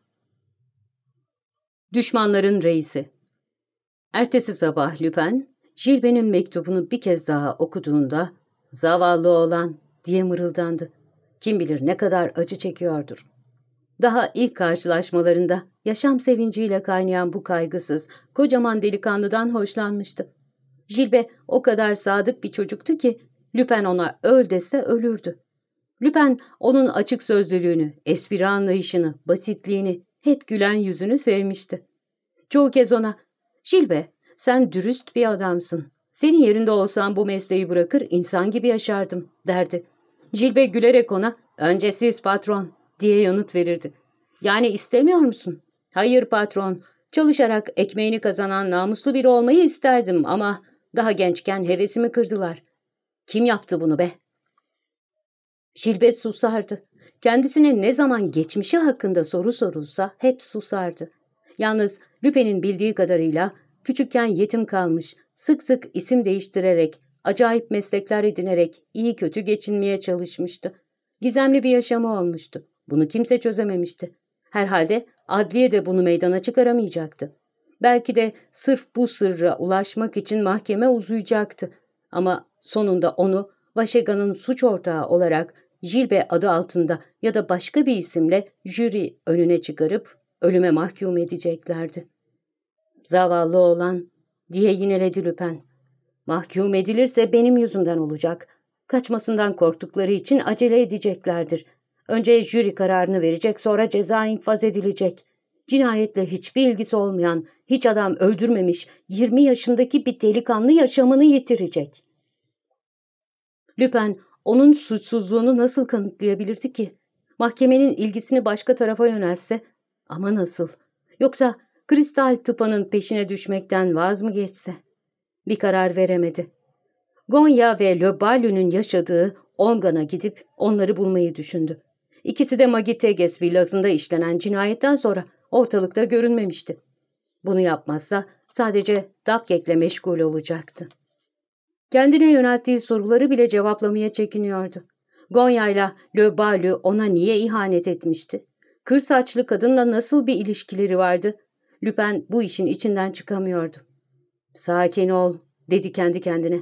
Düşmanların reisi Ertesi sabah Lüpen, Jilbe'nin mektubunu bir kez daha okuduğunda zavallı olan diye mırıldandı. Kim bilir ne kadar acı çekiyordur. Daha ilk karşılaşmalarında yaşam sevinciyle kaynayan bu kaygısız, kocaman delikanlıdan hoşlanmıştı. Jilbe o kadar sadık bir çocuktu ki Lüpen ona öl dese ölürdü. Lüpen onun açık sözlülüğünü, espri anlayışını, basitliğini, hep gülen yüzünü sevmişti. Çoğu kez ona, Jilbe sen dürüst bir adamsın. Senin yerinde olsam bu mesleği bırakır insan gibi yaşardım derdi. Jilbe gülerek ona, önce siz patron diye yanıt verirdi. Yani istemiyor musun? Hayır patron, çalışarak ekmeğini kazanan namuslu biri olmayı isterdim ama daha gençken hevesimi kırdılar. Kim yaptı bunu be? Jilbet susardı. Kendisine ne zaman geçmişi hakkında soru sorulsa hep susardı. Yalnız Lüpe'nin bildiği kadarıyla küçükken yetim kalmış, sık sık isim değiştirerek, acayip meslekler edinerek iyi kötü geçinmeye çalışmıştı. Gizemli bir yaşamı olmuştu. Bunu kimse çözememişti. Herhalde adliye de bunu meydana çıkaramayacaktı. Belki de sırf bu sırra ulaşmak için mahkeme uzayacaktı. Ama sonunda onu Vaşega'nın suç ortağı olarak Jilbe adı altında ya da başka bir isimle jüri önüne çıkarıp ölüme mahkum edeceklerdi. Zavallı olan diye yineledi Lüpen. Mahkum edilirse benim yüzümden olacak. Kaçmasından korktukları için acele edeceklerdir. Önce jüri kararını verecek sonra ceza infaz edilecek. Cinayetle hiçbir ilgisi olmayan, hiç adam öldürmemiş 20 yaşındaki bir delikanlı yaşamını yitirecek. Lüpen onun suçsuzluğunu nasıl kanıtlayabilirdi ki? Mahkemenin ilgisini başka tarafa yönelse ama nasıl? Yoksa kristal tıpanın peşine düşmekten vaz mı geçse? Bir karar veremedi. Gonya ve Le yaşadığı Ongan'a gidip onları bulmayı düşündü. İkisi de Magiteges villasında işlenen cinayetten sonra ortalıkta görünmemişti. Bunu yapmazsa sadece Dabgek'le meşgul olacaktı. Kendine yönelttiği soruları bile cevaplamaya çekiniyordu. Gonya'yla Le Balu ona niye ihanet etmişti? Kır saçlı kadınla nasıl bir ilişkileri vardı? Lüpen bu işin içinden çıkamıyordu. Sakin ol, dedi kendi kendine.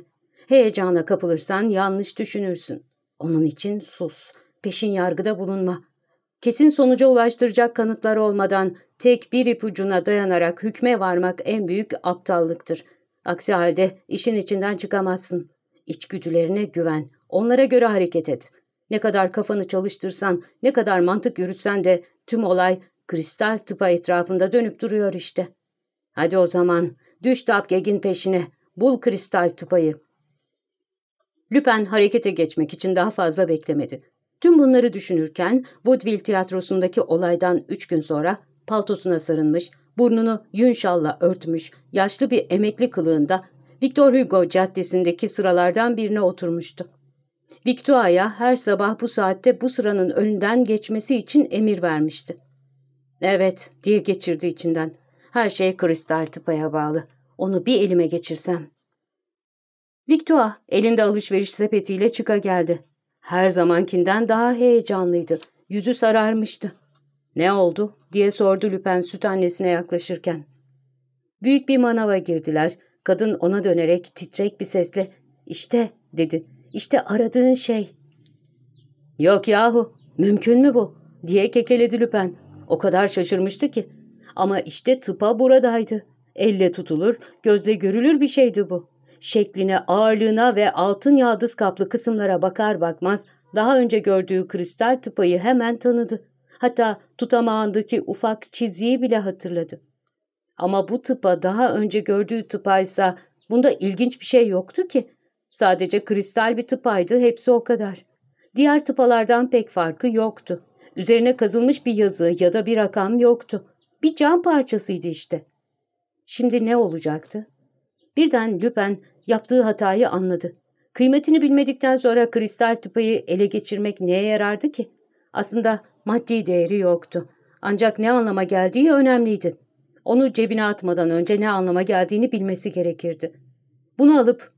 Heyecana kapılırsan yanlış düşünürsün. Onun için sus, peşin yargıda bulunma. Kesin sonuca ulaştıracak kanıtlar olmadan tek bir ipucuna dayanarak hükme varmak en büyük aptallıktır. Aksi halde işin içinden çıkamazsın. İçgüdülerine güven, onlara göre hareket et. Ne kadar kafanı çalıştırsan, ne kadar mantık yürütsen de tüm olay kristal tıpa etrafında dönüp duruyor işte. Hadi o zaman düş Tapgeg'in peşine, bul kristal tıpayı. Lüpen harekete geçmek için daha fazla beklemedi. Tüm bunları düşünürken Woodville tiyatrosundaki olaydan üç gün sonra paltosuna sarılmış, burnunu yün şalla örtmüş, yaşlı bir emekli kılığında Victor Hugo caddesindeki sıralardan birine oturmuştu. Victoria'ya her sabah bu saatte bu sıranın önünden geçmesi için emir vermişti. Evet diye geçirdi içinden. Her şey kristal tıpaya bağlı. Onu bir elime geçirsem. Victoire elinde alışveriş sepetiyle çıka geldi. Her zamankinden daha heyecanlıydı. Yüzü sararmıştı. Ne oldu diye sordu Lüpen süt annesine yaklaşırken. Büyük bir manava girdiler. Kadın ona dönerek titrek bir sesle işte dedi. İşte aradığın şey. Yok yahu mümkün mü bu diye kekeledi Lüpen. O kadar şaşırmıştı ki. Ama işte tıpa buradaydı. Elle tutulur, gözle görülür bir şeydi bu. Şekline, ağırlığına ve altın yaldız kaplı kısımlara bakar bakmaz daha önce gördüğü kristal tıpayı hemen tanıdı. Hatta tutamağındaki ufak çizgiyi bile hatırladı. Ama bu tıpa daha önce gördüğü tıpaysa bunda ilginç bir şey yoktu ki. Sadece kristal bir tıpaydı hepsi o kadar. Diğer tıpalardan pek farkı yoktu. Üzerine kazılmış bir yazı ya da bir rakam yoktu. Bir cam parçasıydı işte. Şimdi ne olacaktı? Birden Lüpen yaptığı hatayı anladı. Kıymetini bilmedikten sonra kristal tıpayı ele geçirmek neye yarardı ki? Aslında maddi değeri yoktu. Ancak ne anlama geldiği önemliydi. Onu cebine atmadan önce ne anlama geldiğini bilmesi gerekirdi. Bunu alıp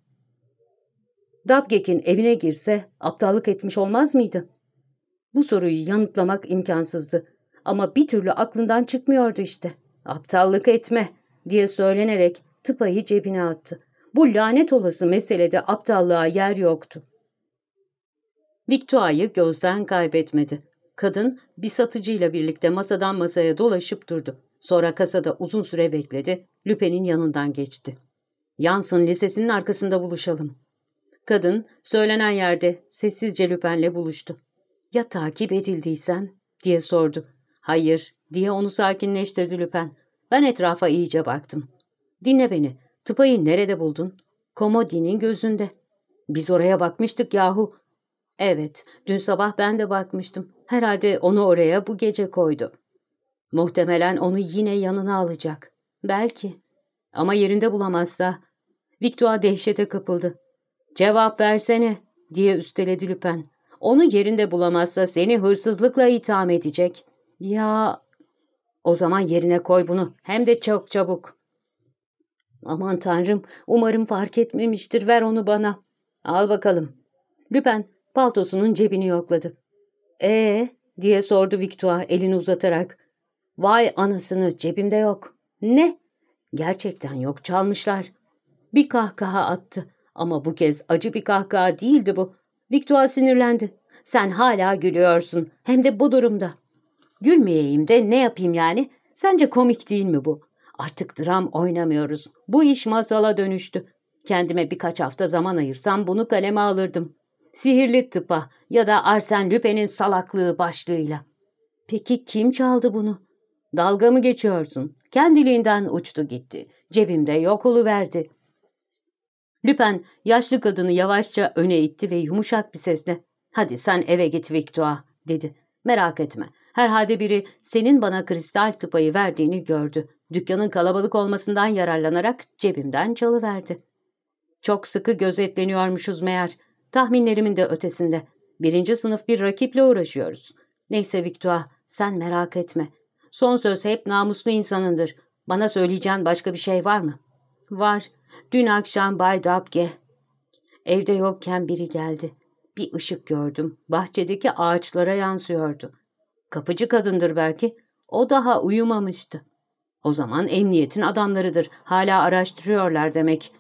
Dabgek'in evine girse aptallık etmiş olmaz mıydı? Bu soruyu yanıtlamak imkansızdı. Ama bir türlü aklından çıkmıyordu işte. Aptallık etme diye söylenerek tıpayı cebine attı. Bu lanet olası meselede aptallığa yer yoktu. Victua'yı gözden kaybetmedi. Kadın bir satıcıyla birlikte masadan masaya dolaşıp durdu. Sonra kasada uzun süre bekledi. Lüpen'in yanından geçti. Yansın lisesinin arkasında buluşalım. Kadın söylenen yerde sessizce Lüpen'le buluştu. Ya takip edildiysen diye sordu. Hayır diye onu sakinleştirdi Lüpen. Ben etrafa iyice baktım. Dinle beni. Tıpayı nerede buldun? Komodinin gözünde. Biz oraya bakmıştık yahu. Evet, dün sabah ben de bakmıştım. Herhalde onu oraya bu gece koydu. Muhtemelen onu yine yanına alacak. Belki. Ama yerinde bulamazsa. Victoire dehşete kapıldı. Cevap versene diye üsteledi Lüpen. Onu yerinde bulamazsa seni hırsızlıkla itham edecek. Ya o zaman yerine koy bunu hem de çok çabuk. Aman tanrım umarım fark etmemiştir ver onu bana. Al bakalım. Lüpen paltosunun cebini yokladı. Ee diye sordu Victoire elini uzatarak. Vay anasını cebimde yok. Ne? Gerçekten yok çalmışlar. Bir kahkaha attı. Ama bu kez acı bir kahkaha değildi bu. Victoire sinirlendi. Sen hala gülüyorsun. Hem de bu durumda. Gülmeyeyim de ne yapayım yani? Sence komik değil mi bu? Artık dram oynamıyoruz. Bu iş masala dönüştü. Kendime birkaç hafta zaman ayırsam bunu kaleme alırdım. Sihirli tıpa ya da Arsen Lupin'in salaklığı başlığıyla. Peki kim çaldı bunu? Dalga mı geçiyorsun? Kendiliğinden uçtu gitti. Cebimde yok verdi. Lüpen yaşlı kadını yavaşça öne itti ve yumuşak bir sesle ''Hadi sen eve git Victoire'' dedi. ''Merak etme. Herhalde biri senin bana kristal tıpayı verdiğini gördü. Dükkanın kalabalık olmasından yararlanarak cebimden çalıverdi. Çok sıkı gözetleniyormuşuz meğer. Tahminlerimin de ötesinde. Birinci sınıf bir rakiple uğraşıyoruz. Neyse Victoire, sen merak etme. Son söz hep namuslu insanındır. Bana söyleyeceğin başka bir şey var mı? Var. Dün akşam Bay Dabge. Evde yokken biri geldi. Bir ışık gördüm. Bahçedeki ağaçlara yansıyordu. Kapıcı kadındır belki. O daha uyumamıştı. O zaman emniyetin adamlarıdır. Hala araştırıyorlar demek.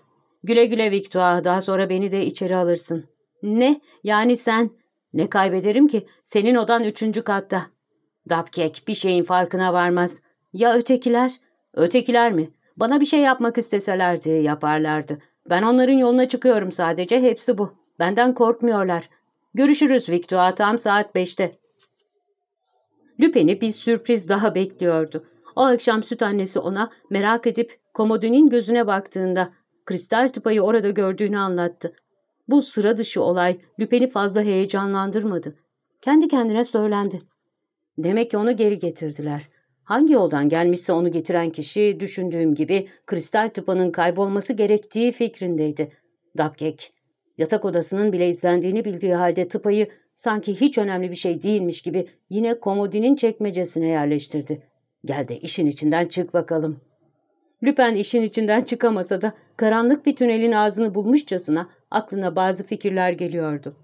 Güle güle Victoire, daha sonra beni de içeri alırsın. Ne? Yani sen? Ne kaybederim ki? Senin odan üçüncü katta. Dapkek bir şeyin farkına varmaz. Ya ötekiler? Ötekiler mi? Bana bir şey yapmak isteselerdi yaparlardı. Ben onların yoluna çıkıyorum sadece hepsi bu. Benden korkmuyorlar. Görüşürüz Victoire tam saat beşte. Lüpen'i bir sürpriz daha bekliyordu. O akşam süt annesi ona merak edip komodinin gözüne baktığında kristal tıpayı orada gördüğünü anlattı. Bu sıra dışı olay Lüpen'i fazla heyecanlandırmadı. Kendi kendine söylendi. Demek ki onu geri getirdiler. Hangi yoldan gelmişse onu getiren kişi düşündüğüm gibi kristal tıpanın kaybolması gerektiği fikrindeydi. Dapkek, yatak odasının bile izlendiğini bildiği halde tıpayı sanki hiç önemli bir şey değilmiş gibi yine komodinin çekmecesine yerleştirdi. Gel de işin içinden çık bakalım. Lüpen işin içinden çıkamasa da karanlık bir tünelin ağzını bulmuşçasına aklına bazı fikirler geliyordu.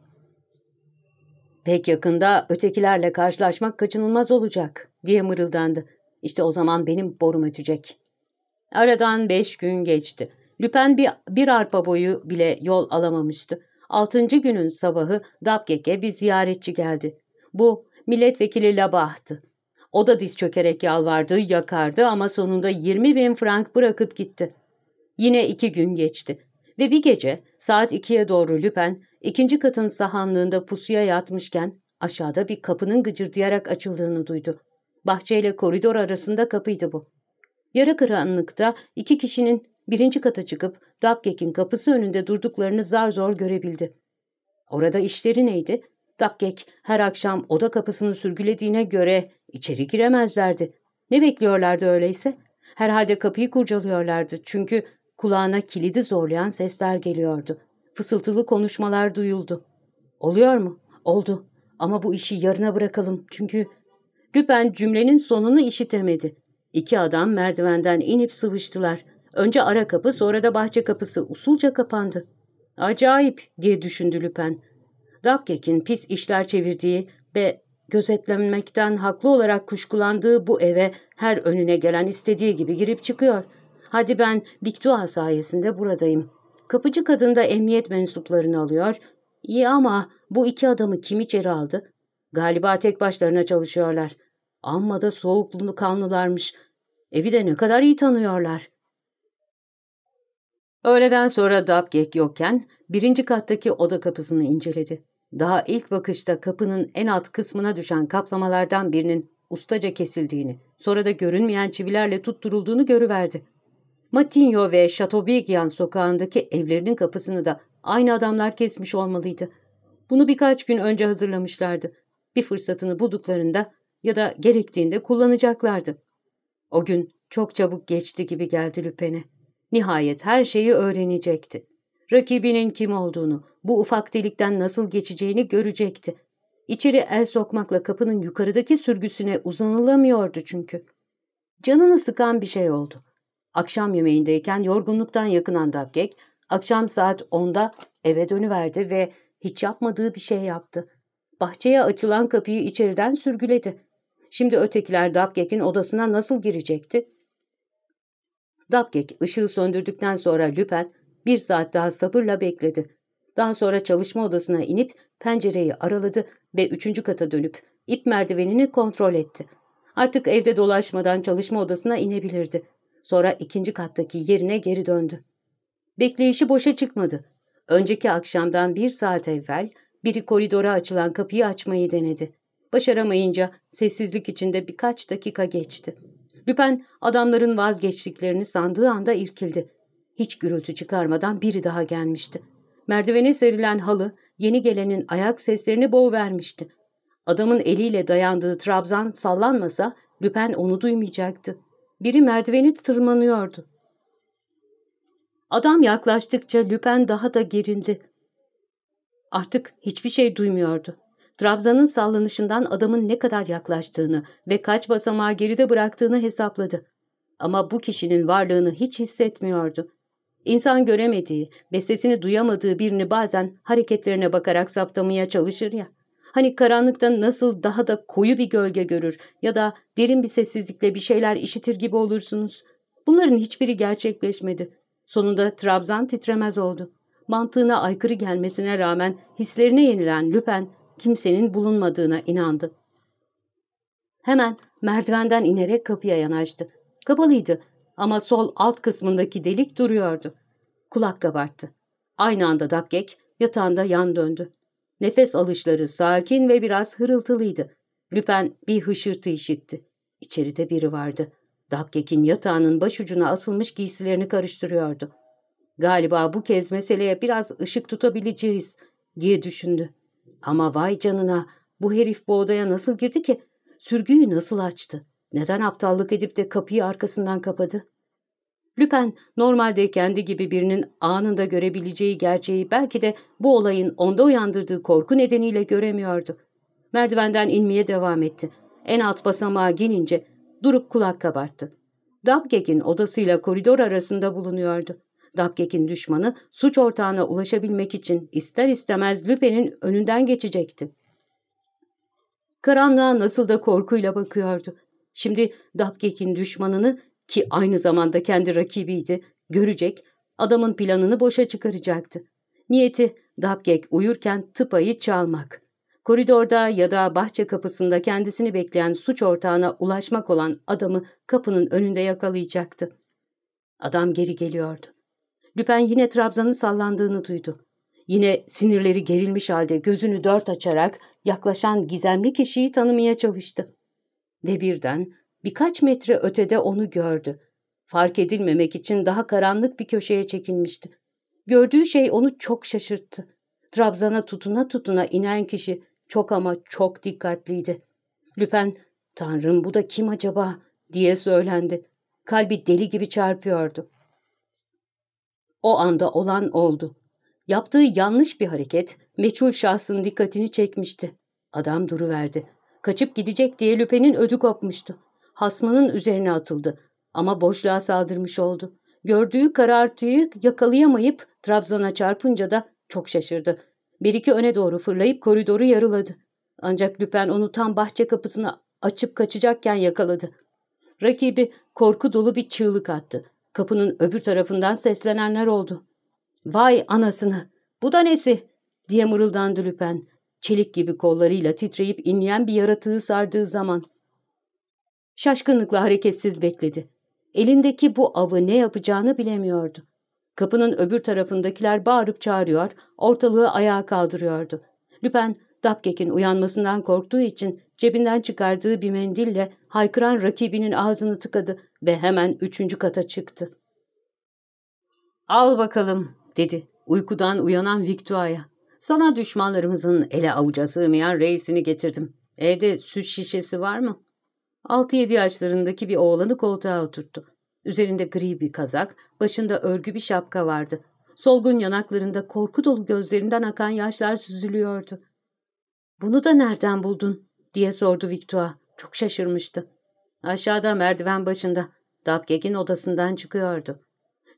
Pek yakında ötekilerle karşılaşmak kaçınılmaz olacak diye mırıldandı. İşte o zaman benim borum ötecek. Aradan beş gün geçti. Lüpen bir, bir arpa boyu bile yol alamamıştı. Altıncı günün sabahı Dabgek'e bir ziyaretçi geldi. Bu milletvekili Labah'tı. O da diz çökerek yalvardı, yakardı ama sonunda 20 bin frank bırakıp gitti. Yine iki gün geçti. Ve bir gece saat ikiye doğru Lüpen ikinci katın sahanlığında pusuya yatmışken aşağıda bir kapının gıcırdayarak açıldığını duydu. Bahçeyle koridor arasında kapıydı bu. Yarı karanlıkta iki kişinin birinci kata çıkıp Dabgek'in kapısı önünde durduklarını zar zor görebildi. Orada işleri neydi? Dabgek her akşam oda kapısını sürgülediğine göre içeri giremezlerdi. Ne bekliyorlardı öyleyse? Herhalde kapıyı kurcalıyorlardı çünkü kulağına kilidi zorlayan sesler geliyordu. Fısıltılı konuşmalar duyuldu. Oluyor mu? Oldu. Ama bu işi yarına bırakalım çünkü Lüpen cümlenin sonunu işitemedi. İki adam merdivenden inip sıvıştılar. Önce ara kapı sonra da bahçe kapısı usulca kapandı. Acayip diye düşündü Lüpen. Dabkek'in pis işler çevirdiği ve gözetlenmekten haklı olarak kuşkulandığı bu eve her önüne gelen istediği gibi girip çıkıyor. Hadi ben Victua sayesinde buradayım. Kapıcı kadın da emniyet mensuplarını alıyor. İyi ama bu iki adamı kim içeri aldı? Galiba tek başlarına çalışıyorlar. Amma da soğukluğunu kanlılarmış. Evi de ne kadar iyi tanıyorlar. Öğleden sonra Dabgek yokken birinci kattaki oda kapısını inceledi. Daha ilk bakışta kapının en alt kısmına düşen kaplamalardan birinin ustaca kesildiğini, sonra da görünmeyen çivilerle tutturulduğunu görüverdi. Matinho ve Chateaubriand sokağındaki evlerinin kapısını da aynı adamlar kesmiş olmalıydı. Bunu birkaç gün önce hazırlamışlardı. Bir fırsatını bulduklarında ya da gerektiğinde kullanacaklardı. O gün çok çabuk geçti gibi geldi Lüpen'e. Nihayet her şeyi öğrenecekti. Rakibinin kim olduğunu, bu ufak delikten nasıl geçeceğini görecekti. İçeri el sokmakla kapının yukarıdaki sürgüsüne uzanılamıyordu çünkü. Canını sıkan bir şey oldu. Akşam yemeğindeyken yorgunluktan yakınan Dabgek, akşam saat 10'da eve dönüverdi ve hiç yapmadığı bir şey yaptı. Bahçeye açılan kapıyı içeriden sürgüledi. Şimdi ötekiler Dabgek'in odasına nasıl girecekti? Dabgek ışığı söndürdükten sonra Lüpen bir saat daha sabırla bekledi. Daha sonra çalışma odasına inip pencereyi araladı ve üçüncü kata dönüp ip merdivenini kontrol etti. Artık evde dolaşmadan çalışma odasına inebilirdi. Sonra ikinci kattaki yerine geri döndü. Bekleyişi boşa çıkmadı. Önceki akşamdan bir saat evvel biri koridora açılan kapıyı açmayı denedi. Başaramayınca sessizlik içinde birkaç dakika geçti. Lüpen adamların vazgeçtiklerini sandığı anda irkildi. Hiç gürültü çıkarmadan biri daha gelmişti. Merdivene serilen halı yeni gelenin ayak seslerini boğuvermişti. Adamın eliyle dayandığı trabzan sallanmasa Lüpen onu duymayacaktı. Biri merdiveni tırmanıyordu. Adam yaklaştıkça Lüpen daha da gerindi. Artık hiçbir şey duymuyordu. Trabzanın sallanışından adamın ne kadar yaklaştığını ve kaç basamağı geride bıraktığını hesapladı. Ama bu kişinin varlığını hiç hissetmiyordu. İnsan göremediği ve sesini duyamadığı birini bazen hareketlerine bakarak saptamaya çalışır ya. Hani karanlıkta nasıl daha da koyu bir gölge görür ya da derin bir sessizlikle bir şeyler işitir gibi olursunuz. Bunların hiçbiri gerçekleşmedi. Sonunda Trabzan titremez oldu. Mantığına aykırı gelmesine rağmen hislerine yenilen Lüpen kimsenin bulunmadığına inandı. Hemen merdivenden inerek kapıya yanaştı. Kapalıydı ama sol alt kısmındaki delik duruyordu. Kulak kabarttı. Aynı anda Dabgek yatağında yan döndü. Nefes alışları sakin ve biraz hırıltılıydı. Lüpen bir hışırtı işitti. İçeride biri vardı. Dabgek'in yatağının başucuna asılmış giysilerini karıştırıyordu. Galiba bu kez meseleye biraz ışık tutabileceğiz diye düşündü. Ama vay canına bu herif bu odaya nasıl girdi ki? Sürgüyü nasıl açtı? Neden aptallık edip de kapıyı arkasından kapadı? Lüpen normalde kendi gibi birinin anında görebileceği gerçeği belki de bu olayın onda uyandırdığı korku nedeniyle göremiyordu. Merdivenden inmeye devam etti. En alt basamağa gelince durup kulak kabarttı. Dabgek'in odasıyla koridor arasında bulunuyordu. Dabgek'in düşmanı suç ortağına ulaşabilmek için ister istemez Lüpen'in önünden geçecekti. Karanlığa nasıl da korkuyla bakıyordu. Şimdi Dabgek'in düşmanını ki aynı zamanda kendi rakibiydi, görecek, adamın planını boşa çıkaracaktı. Niyeti Dabgek uyurken tıpayı çalmak. Koridorda ya da bahçe kapısında kendisini bekleyen suç ortağına ulaşmak olan adamı kapının önünde yakalayacaktı. Adam geri geliyordu. Lüpen yine Trabzan'ın sallandığını duydu. Yine sinirleri gerilmiş halde gözünü dört açarak yaklaşan gizemli kişiyi tanımaya çalıştı. Ve birden birkaç metre ötede onu gördü. Fark edilmemek için daha karanlık bir köşeye çekilmişti. Gördüğü şey onu çok şaşırttı. Trabzan'a tutuna tutuna inen kişi çok ama çok dikkatliydi. Lüpen, ''Tanrım bu da kim acaba?'' diye söylendi. Kalbi deli gibi çarpıyordu. O anda olan oldu. Yaptığı yanlış bir hareket meçhul şahsın dikkatini çekmişti. Adam duruverdi. Kaçıp gidecek diye Lüpen'in ödü kopmuştu. Hasmanın üzerine atıldı ama boşluğa saldırmış oldu. Gördüğü karartıyı yakalayamayıp Trabzan'a çarpınca da çok şaşırdı. Bir iki öne doğru fırlayıp koridoru yarıladı. Ancak Lüpen onu tam bahçe kapısını açıp kaçacakken yakaladı. Rakibi korku dolu bir çığlık attı. Kapının öbür tarafından seslenenler oldu. Vay anasını! Bu da nesi? diye mırıldandı Lüpen. Çelik gibi kollarıyla titreyip inleyen bir yaratığı sardığı zaman. Şaşkınlıkla hareketsiz bekledi. Elindeki bu avı ne yapacağını bilemiyordu. Kapının öbür tarafındakiler bağırıp çağırıyor, ortalığı ayağa kaldırıyordu. Lüpen, Dapkek'in uyanmasından korktuğu için cebinden çıkardığı bir mendille haykıran rakibinin ağzını tıkadı ve hemen üçüncü kata çıktı. ''Al bakalım'' dedi uykudan uyanan Victua'ya. ''Sana düşmanlarımızın ele avuca sığmayan reisini getirdim. Evde süt şişesi var mı?'' 6-7 yaşlarındaki bir oğlanı koltuğa oturttu. Üzerinde gri bir kazak, başında örgü bir şapka vardı. Solgun yanaklarında korku dolu gözlerinden akan yaşlar süzülüyordu. ''Bunu da nereden buldun?'' diye sordu Victoire. Çok şaşırmıştı. Aşağıda merdiven başında. Dabgek'in odasından çıkıyordu.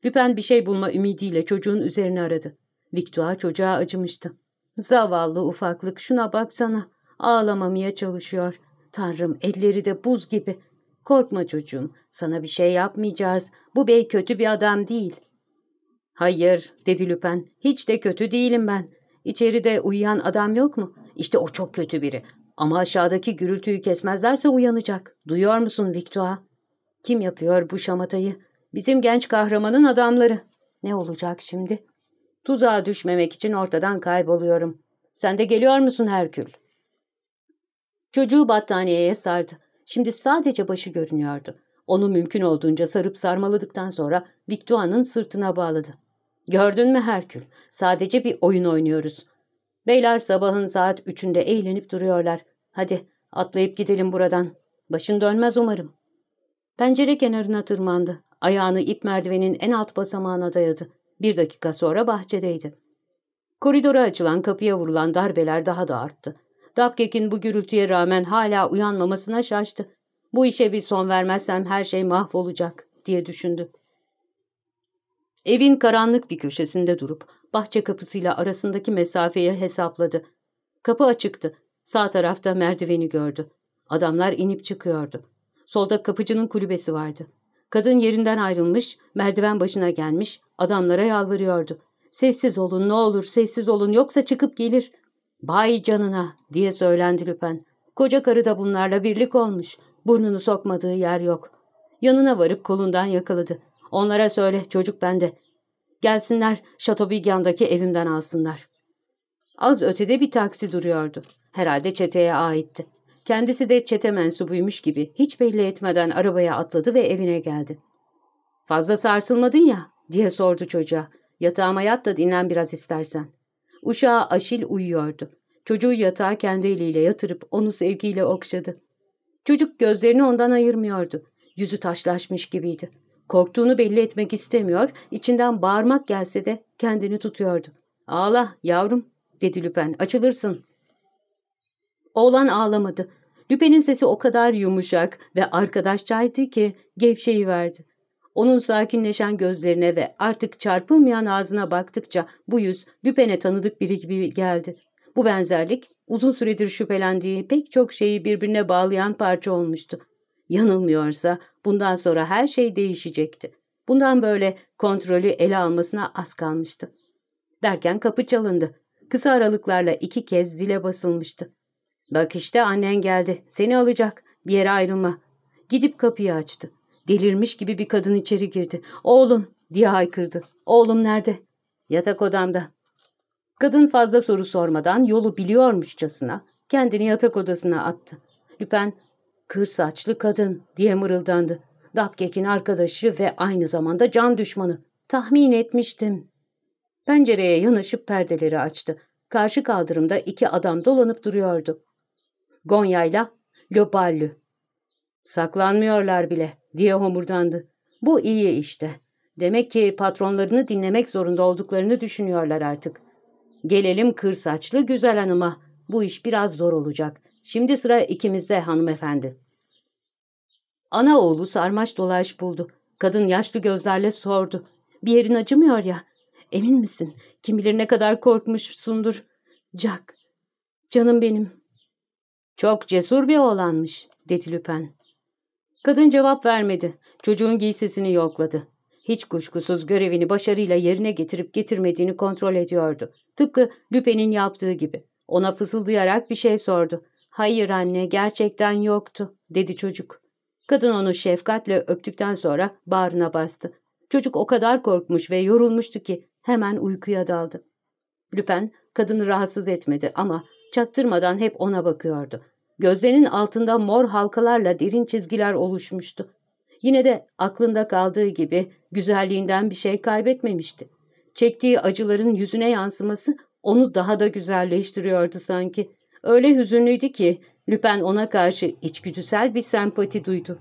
Lüpen bir şey bulma ümidiyle çocuğun üzerine aradı. Victoire çocuğa acımıştı. Zavallı ufaklık şuna baksana. Ağlamamaya çalışıyor. Tanrım elleri de buz gibi. Korkma çocuğum, sana bir şey yapmayacağız. Bu bey kötü bir adam değil. Hayır, dedi Lüpen, hiç de kötü değilim ben. İçeride uyuyan adam yok mu? İşte o çok kötü biri. Ama aşağıdaki gürültüyü kesmezlerse uyanacak. Duyuyor musun Victoire? Kim yapıyor bu şamatayı? Bizim genç kahramanın adamları. Ne olacak şimdi? Tuzağa düşmemek için ortadan kayboluyorum. Sen de geliyor musun Herkül? Çocuğu battaniyeye sardı. Şimdi sadece başı görünüyordu. Onu mümkün olduğunca sarıp sarmaladıktan sonra Victua'nın sırtına bağladı. Gördün mü Herkül? Sadece bir oyun oynuyoruz. Beyler sabahın saat üçünde eğlenip duruyorlar. Hadi atlayıp gidelim buradan. Başın dönmez umarım. Pencere kenarına tırmandı. Ayağını ip merdivenin en alt basamağına dayadı. Bir dakika sonra bahçedeydi. Koridora açılan kapıya vurulan darbeler daha da arttı. Dapkek'in bu gürültüye rağmen hala uyanmamasına şaştı. Bu işe bir son vermezsem her şey mahvolacak diye düşündü. Evin karanlık bir köşesinde durup bahçe kapısıyla arasındaki mesafeyi hesapladı. Kapı açıktı. Sağ tarafta merdiveni gördü. Adamlar inip çıkıyordu. Solda kapıcının kulübesi vardı. Kadın yerinden ayrılmış, merdiven başına gelmiş, adamlara yalvarıyordu. Sessiz olun ne olur sessiz olun yoksa çıkıp gelir. Bay canına diye söylendi Lüpen. Koca karı da bunlarla birlik olmuş. Burnunu sokmadığı yer yok. Yanına varıp kolundan yakaladı. Onlara söyle çocuk bende. Gelsinler Şatobilgan'daki evimden alsınlar. Az ötede bir taksi duruyordu. Herhalde çeteye aitti. Kendisi de çete mensubuymuş gibi hiç belli etmeden arabaya atladı ve evine geldi. ''Fazla sarsılmadın ya?'' diye sordu çocuğa. ''Yatağıma yat da dinlen biraz istersen.'' Uşağı Aşil uyuyordu. Çocuğu yatağa kendi eliyle yatırıp onu sevgiyle okşadı. Çocuk gözlerini ondan ayırmıyordu. Yüzü taşlaşmış gibiydi. Korktuğunu belli etmek istemiyor, içinden bağırmak gelse de kendini tutuyordu. ''Ağla yavrum'' dedi Lüpen, ''açılırsın.'' Oğlan ağlamadı. Lüpen'in sesi o kadar yumuşak ve arkadaşçaydı ki gevşeyi verdi. Onun sakinleşen gözlerine ve artık çarpılmayan ağzına baktıkça bu yüz Lüpen'e tanıdık biri gibi geldi. Bu benzerlik uzun süredir şüphelendiği pek çok şeyi birbirine bağlayan parça olmuştu. Yanılmıyorsa bundan sonra her şey değişecekti. Bundan böyle kontrolü ele almasına az kalmıştı. Derken kapı çalındı. Kısa aralıklarla iki kez zile basılmıştı. Bak işte annen geldi. Seni alacak. Bir yere ayrılma. Gidip kapıyı açtı. Delirmiş gibi bir kadın içeri girdi. Oğlum diye haykırdı. Oğlum nerede? Yatak odamda. Kadın fazla soru sormadan yolu biliyormuşçasına kendini yatak odasına attı. Lüpen kır saçlı kadın diye mırıldandı. Dapkek'in arkadaşı ve aynı zamanda can düşmanı. Tahmin etmiştim. Pencereye yanaşıp perdeleri açtı. Karşı kaldırımda iki adam dolanıp duruyordu. Gonya'yla Loballü. Saklanmıyorlar bile diye homurdandı. Bu iyi işte. Demek ki patronlarını dinlemek zorunda olduklarını düşünüyorlar artık. Gelelim kır saçlı güzel hanıma. Bu iş biraz zor olacak. Şimdi sıra ikimizde hanımefendi. Ana oğlu sarmaş dolaş buldu. Kadın yaşlı gözlerle sordu. Bir yerin acımıyor ya. Emin misin? Kim bilir ne kadar korkmuşsundur. Jack. Canım benim. Çok cesur bir oğlanmış, dedi Lüpen. Kadın cevap vermedi. Çocuğun giysisini yokladı. Hiç kuşkusuz görevini başarıyla yerine getirip getirmediğini kontrol ediyordu. Tıpkı Lüpe'nin yaptığı gibi. Ona fısıldayarak bir şey sordu. ''Hayır anne, gerçekten yoktu.'' dedi çocuk. Kadın onu şefkatle öptükten sonra bağrına bastı. Çocuk o kadar korkmuş ve yorulmuştu ki hemen uykuya daldı. Lüpen kadını rahatsız etmedi ama çaktırmadan hep ona bakıyordu. Gözlerinin altında mor halkalarla derin çizgiler oluşmuştu. Yine de aklında kaldığı gibi güzelliğinden bir şey kaybetmemişti. Çektiği acıların yüzüne yansıması onu daha da güzelleştiriyordu sanki. Öyle hüzünlüydü ki Lüpen ona karşı içgüdüsel bir sempati duydu.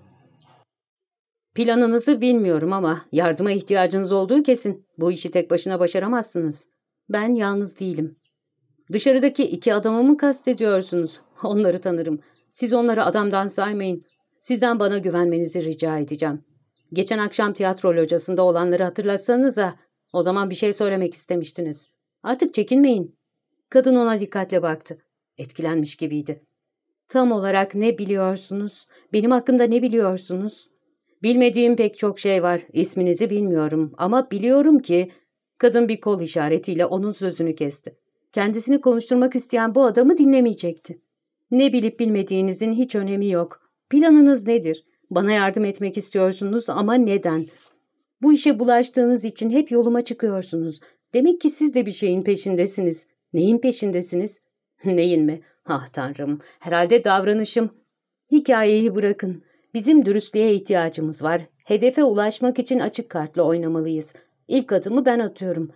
Planınızı bilmiyorum ama yardıma ihtiyacınız olduğu kesin. Bu işi tek başına başaramazsınız. Ben yalnız değilim. Dışarıdaki iki adamı mı kastediyorsunuz? Onları tanırım. Siz onları adamdan saymayın. Sizden bana güvenmenizi rica edeceğim. Geçen akşam tiyatro locasında olanları hatırlatsanıza. O zaman bir şey söylemek istemiştiniz. Artık çekinmeyin. Kadın ona dikkatle baktı. Etkilenmiş gibiydi. Tam olarak ne biliyorsunuz? Benim hakkında ne biliyorsunuz? Bilmediğim pek çok şey var. İsminizi bilmiyorum ama biliyorum ki... Kadın bir kol işaretiyle onun sözünü kesti. Kendisini konuşturmak isteyen bu adamı dinlemeyecekti. Ne bilip bilmediğinizin hiç önemi yok. Planınız nedir? Bana yardım etmek istiyorsunuz ama neden? Bu işe bulaştığınız için hep yoluma çıkıyorsunuz. Demek ki siz de bir şeyin peşindesiniz. Neyin peşindesiniz? Neyin mi? Ah tanrım, herhalde davranışım. Hikayeyi bırakın. Bizim dürüstlüğe ihtiyacımız var. Hedefe ulaşmak için açık kartla oynamalıyız. İlk adımı ben atıyorum.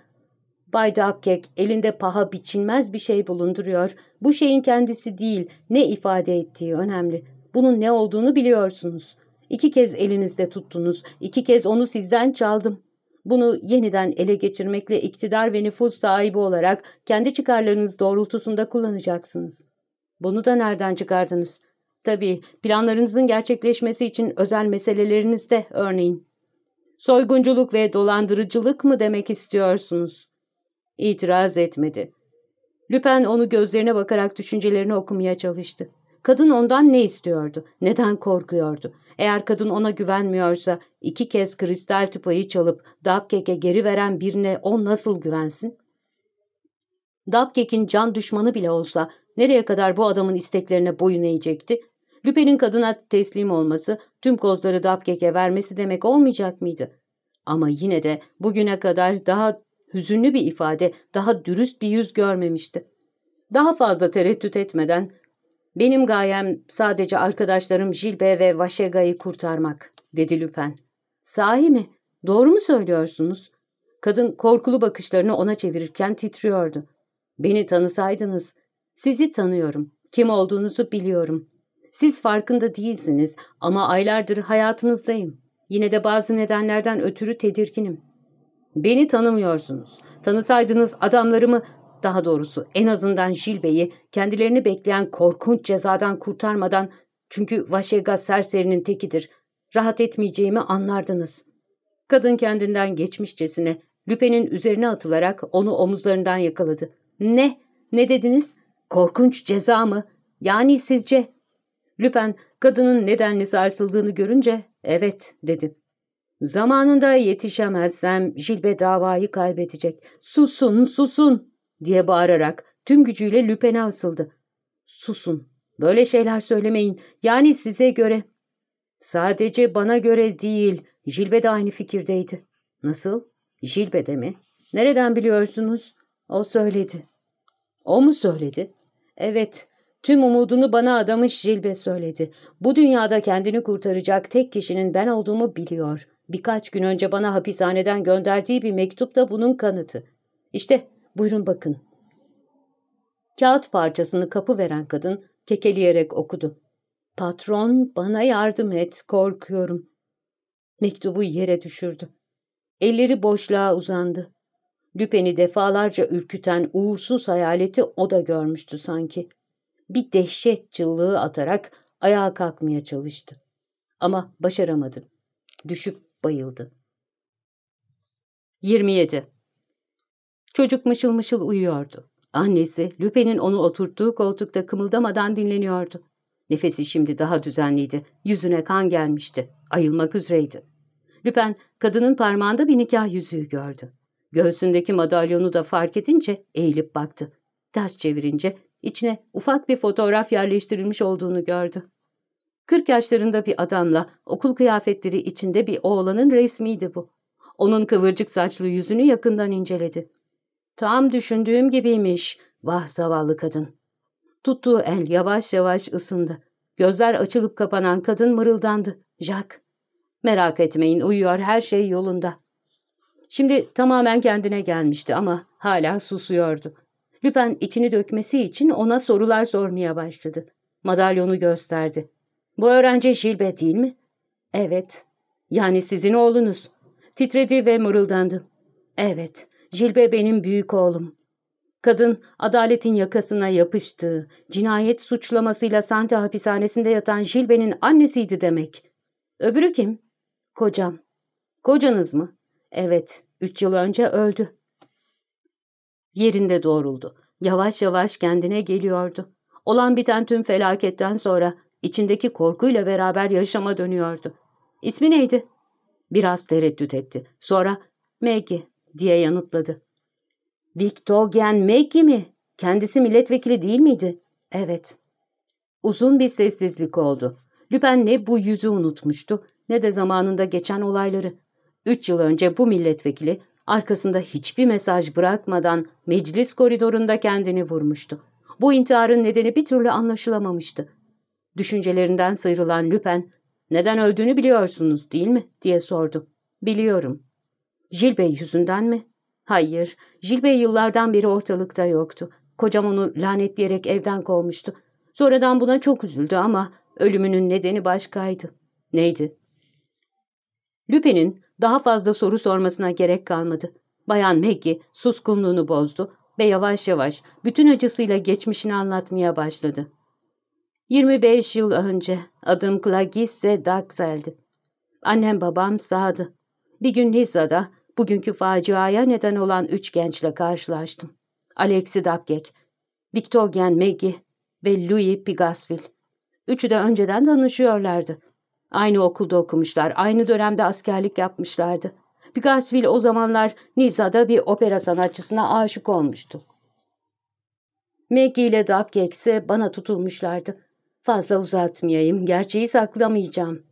Bay Dapkek elinde paha biçilmez bir şey bulunduruyor. Bu şeyin kendisi değil, ne ifade ettiği önemli. Bunun ne olduğunu biliyorsunuz. İki kez elinizde tuttunuz, iki kez onu sizden çaldım. Bunu yeniden ele geçirmekle iktidar ve nüfuz sahibi olarak kendi çıkarlarınız doğrultusunda kullanacaksınız. Bunu da nereden çıkardınız? Tabii planlarınızın gerçekleşmesi için özel meselelerinizde örneğin. Soygunculuk ve dolandırıcılık mı demek istiyorsunuz? İtiraz etmedi. Lüpen onu gözlerine bakarak düşüncelerini okumaya çalıştı. Kadın ondan ne istiyordu? Neden korkuyordu? Eğer kadın ona güvenmiyorsa iki kez kristal tıpayı çalıp Dabkek'e geri veren birine o nasıl güvensin? Dabkek'in can düşmanı bile olsa nereye kadar bu adamın isteklerine boyun eğecekti? Lüpe'nin kadına teslim olması, tüm kozları Dabkek'e vermesi demek olmayacak mıydı? Ama yine de bugüne kadar daha hüzünlü bir ifade, daha dürüst bir yüz görmemişti. Daha fazla tereddüt etmeden benim gayem sadece arkadaşlarım Jilbe ve Vaşega'yı kurtarmak, dedi Lüpen. Sahi mi? Doğru mu söylüyorsunuz? Kadın korkulu bakışlarını ona çevirirken titriyordu. Beni tanısaydınız. Sizi tanıyorum. Kim olduğunuzu biliyorum. Siz farkında değilsiniz ama aylardır hayatınızdayım. Yine de bazı nedenlerden ötürü tedirginim. Beni tanımıyorsunuz. Tanısaydınız adamlarımı daha doğrusu en azından Jilbe'yi kendilerini bekleyen korkunç cezadan kurtarmadan çünkü Vaşega serserinin tekidir. Rahat etmeyeceğimi anlardınız. Kadın kendinden geçmişçesine Lüpe'nin üzerine atılarak onu omuzlarından yakaladı. Ne? Ne dediniz? Korkunç ceza mı? Yani sizce? Lüpen kadının nedenli sarsıldığını görünce evet dedi. Zamanında yetişemezsem Jilbe davayı kaybedecek. Susun, susun diye bağırarak tüm gücüyle Lüpen'e asıldı. Susun, böyle şeyler söylemeyin. Yani size göre. Sadece bana göre değil, Jilbe de aynı fikirdeydi. Nasıl? Jilbe mi? Nereden biliyorsunuz? O söyledi. O mu söyledi? Evet, tüm umudunu bana adamış Jilbe söyledi. Bu dünyada kendini kurtaracak tek kişinin ben olduğumu biliyor. Birkaç gün önce bana hapishaneden gönderdiği bir mektup da bunun kanıtı. İşte Buyurun bakın. Kağıt parçasını kapı veren kadın kekeleyerek okudu. Patron bana yardım et korkuyorum. Mektubu yere düşürdü. Elleri boşluğa uzandı. Lüpen'i defalarca ürküten uğursuz hayaleti o da görmüştü sanki. Bir dehşet çıllığı atarak ayağa kalkmaya çalıştı. Ama başaramadı. Düşüp bayıldı. 27. Çocuk mışıl mışıl uyuyordu. Annesi, Lüpe'nin onu oturttuğu koltukta kımıldamadan dinleniyordu. Nefesi şimdi daha düzenliydi. Yüzüne kan gelmişti. Ayılmak üzereydi. Lüpen kadının parmağında bir nikah yüzüğü gördü. Göğsündeki madalyonu da fark edince eğilip baktı. Ters çevirince içine ufak bir fotoğraf yerleştirilmiş olduğunu gördü. Kırk yaşlarında bir adamla okul kıyafetleri içinde bir oğlanın resmiydi bu. Onun kıvırcık saçlı yüzünü yakından inceledi. Tam düşündüğüm gibiymiş. Vah zavallı kadın. Tuttuğu el yavaş yavaş ısındı. Gözler açılıp kapanan kadın mırıldandı. Jack. Merak etmeyin uyuyor her şey yolunda. Şimdi tamamen kendine gelmişti ama hala susuyordu. Lüpen içini dökmesi için ona sorular sormaya başladı. Madalyonu gösterdi. Bu öğrenci Jilbe değil mi? Evet. Yani sizin oğlunuz. Titredi ve mırıldandı. Evet, Jilbe benim büyük oğlum. Kadın, adaletin yakasına yapıştığı, cinayet suçlamasıyla Sante hapishanesinde yatan Jilbe'nin annesiydi demek. Öbürü kim? Kocam. Kocanız mı? Evet, üç yıl önce öldü. Yerinde doğruldu. Yavaş yavaş kendine geliyordu. Olan biten tüm felaketten sonra içindeki korkuyla beraber yaşama dönüyordu. İsmi neydi? Biraz tereddüt etti. Sonra Maggie diye yanıtladı. Victorien Maggie mi? Kendisi milletvekili değil miydi? Evet. Uzun bir sessizlik oldu. Lüpen ne bu yüzü unutmuştu ne de zamanında geçen olayları. Üç yıl önce bu milletvekili arkasında hiçbir mesaj bırakmadan meclis koridorunda kendini vurmuştu. Bu intiharın nedeni bir türlü anlaşılamamıştı. Düşüncelerinden sıyrılan Lüpen, ''Neden öldüğünü biliyorsunuz değil mi?'' diye sordu. ''Biliyorum.'' ''Jilbey yüzünden mi?'' ''Hayır, Jilbey yıllardan beri ortalıkta yoktu. Kocam onu lanetleyerek evden kovmuştu. Sonradan buna çok üzüldü ama ölümünün nedeni başkaydı.'' ''Neydi?'' Lüpen'in daha fazla soru sormasına gerek kalmadı. Bayan Maggie suskunluğunu bozdu ve yavaş yavaş bütün acısıyla geçmişini anlatmaya başladı. 25 yıl önce adım Clagisse Daxel'di. Annem babam sağdı. Bir gün Nisa'da bugünkü faciaya neden olan üç gençle karşılaştım. Alexi Dabgek, Victorien Maggie ve Louis Pigasville. Üçü de önceden tanışıyorlardı. Aynı okulda okumuşlar, aynı dönemde askerlik yapmışlardı. Pigasville o zamanlar Nisa'da bir opera sanatçısına aşık olmuştu. Maggie ile Dabgek ise bana tutulmuşlardı. Fazla uzatmayayım, gerçeği saklamayacağım.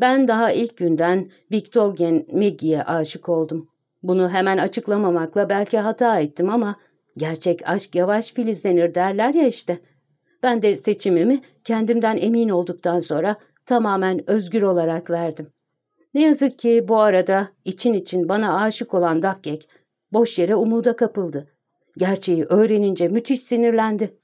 Ben daha ilk günden Victorien Maggie'ye aşık oldum. Bunu hemen açıklamamakla belki hata ettim ama gerçek aşk yavaş filizlenir derler ya işte. Ben de seçimimi kendimden emin olduktan sonra tamamen özgür olarak verdim. Ne yazık ki bu arada için için bana aşık olan Dakkek boş yere umuda kapıldı. Gerçeği öğrenince müthiş sinirlendi.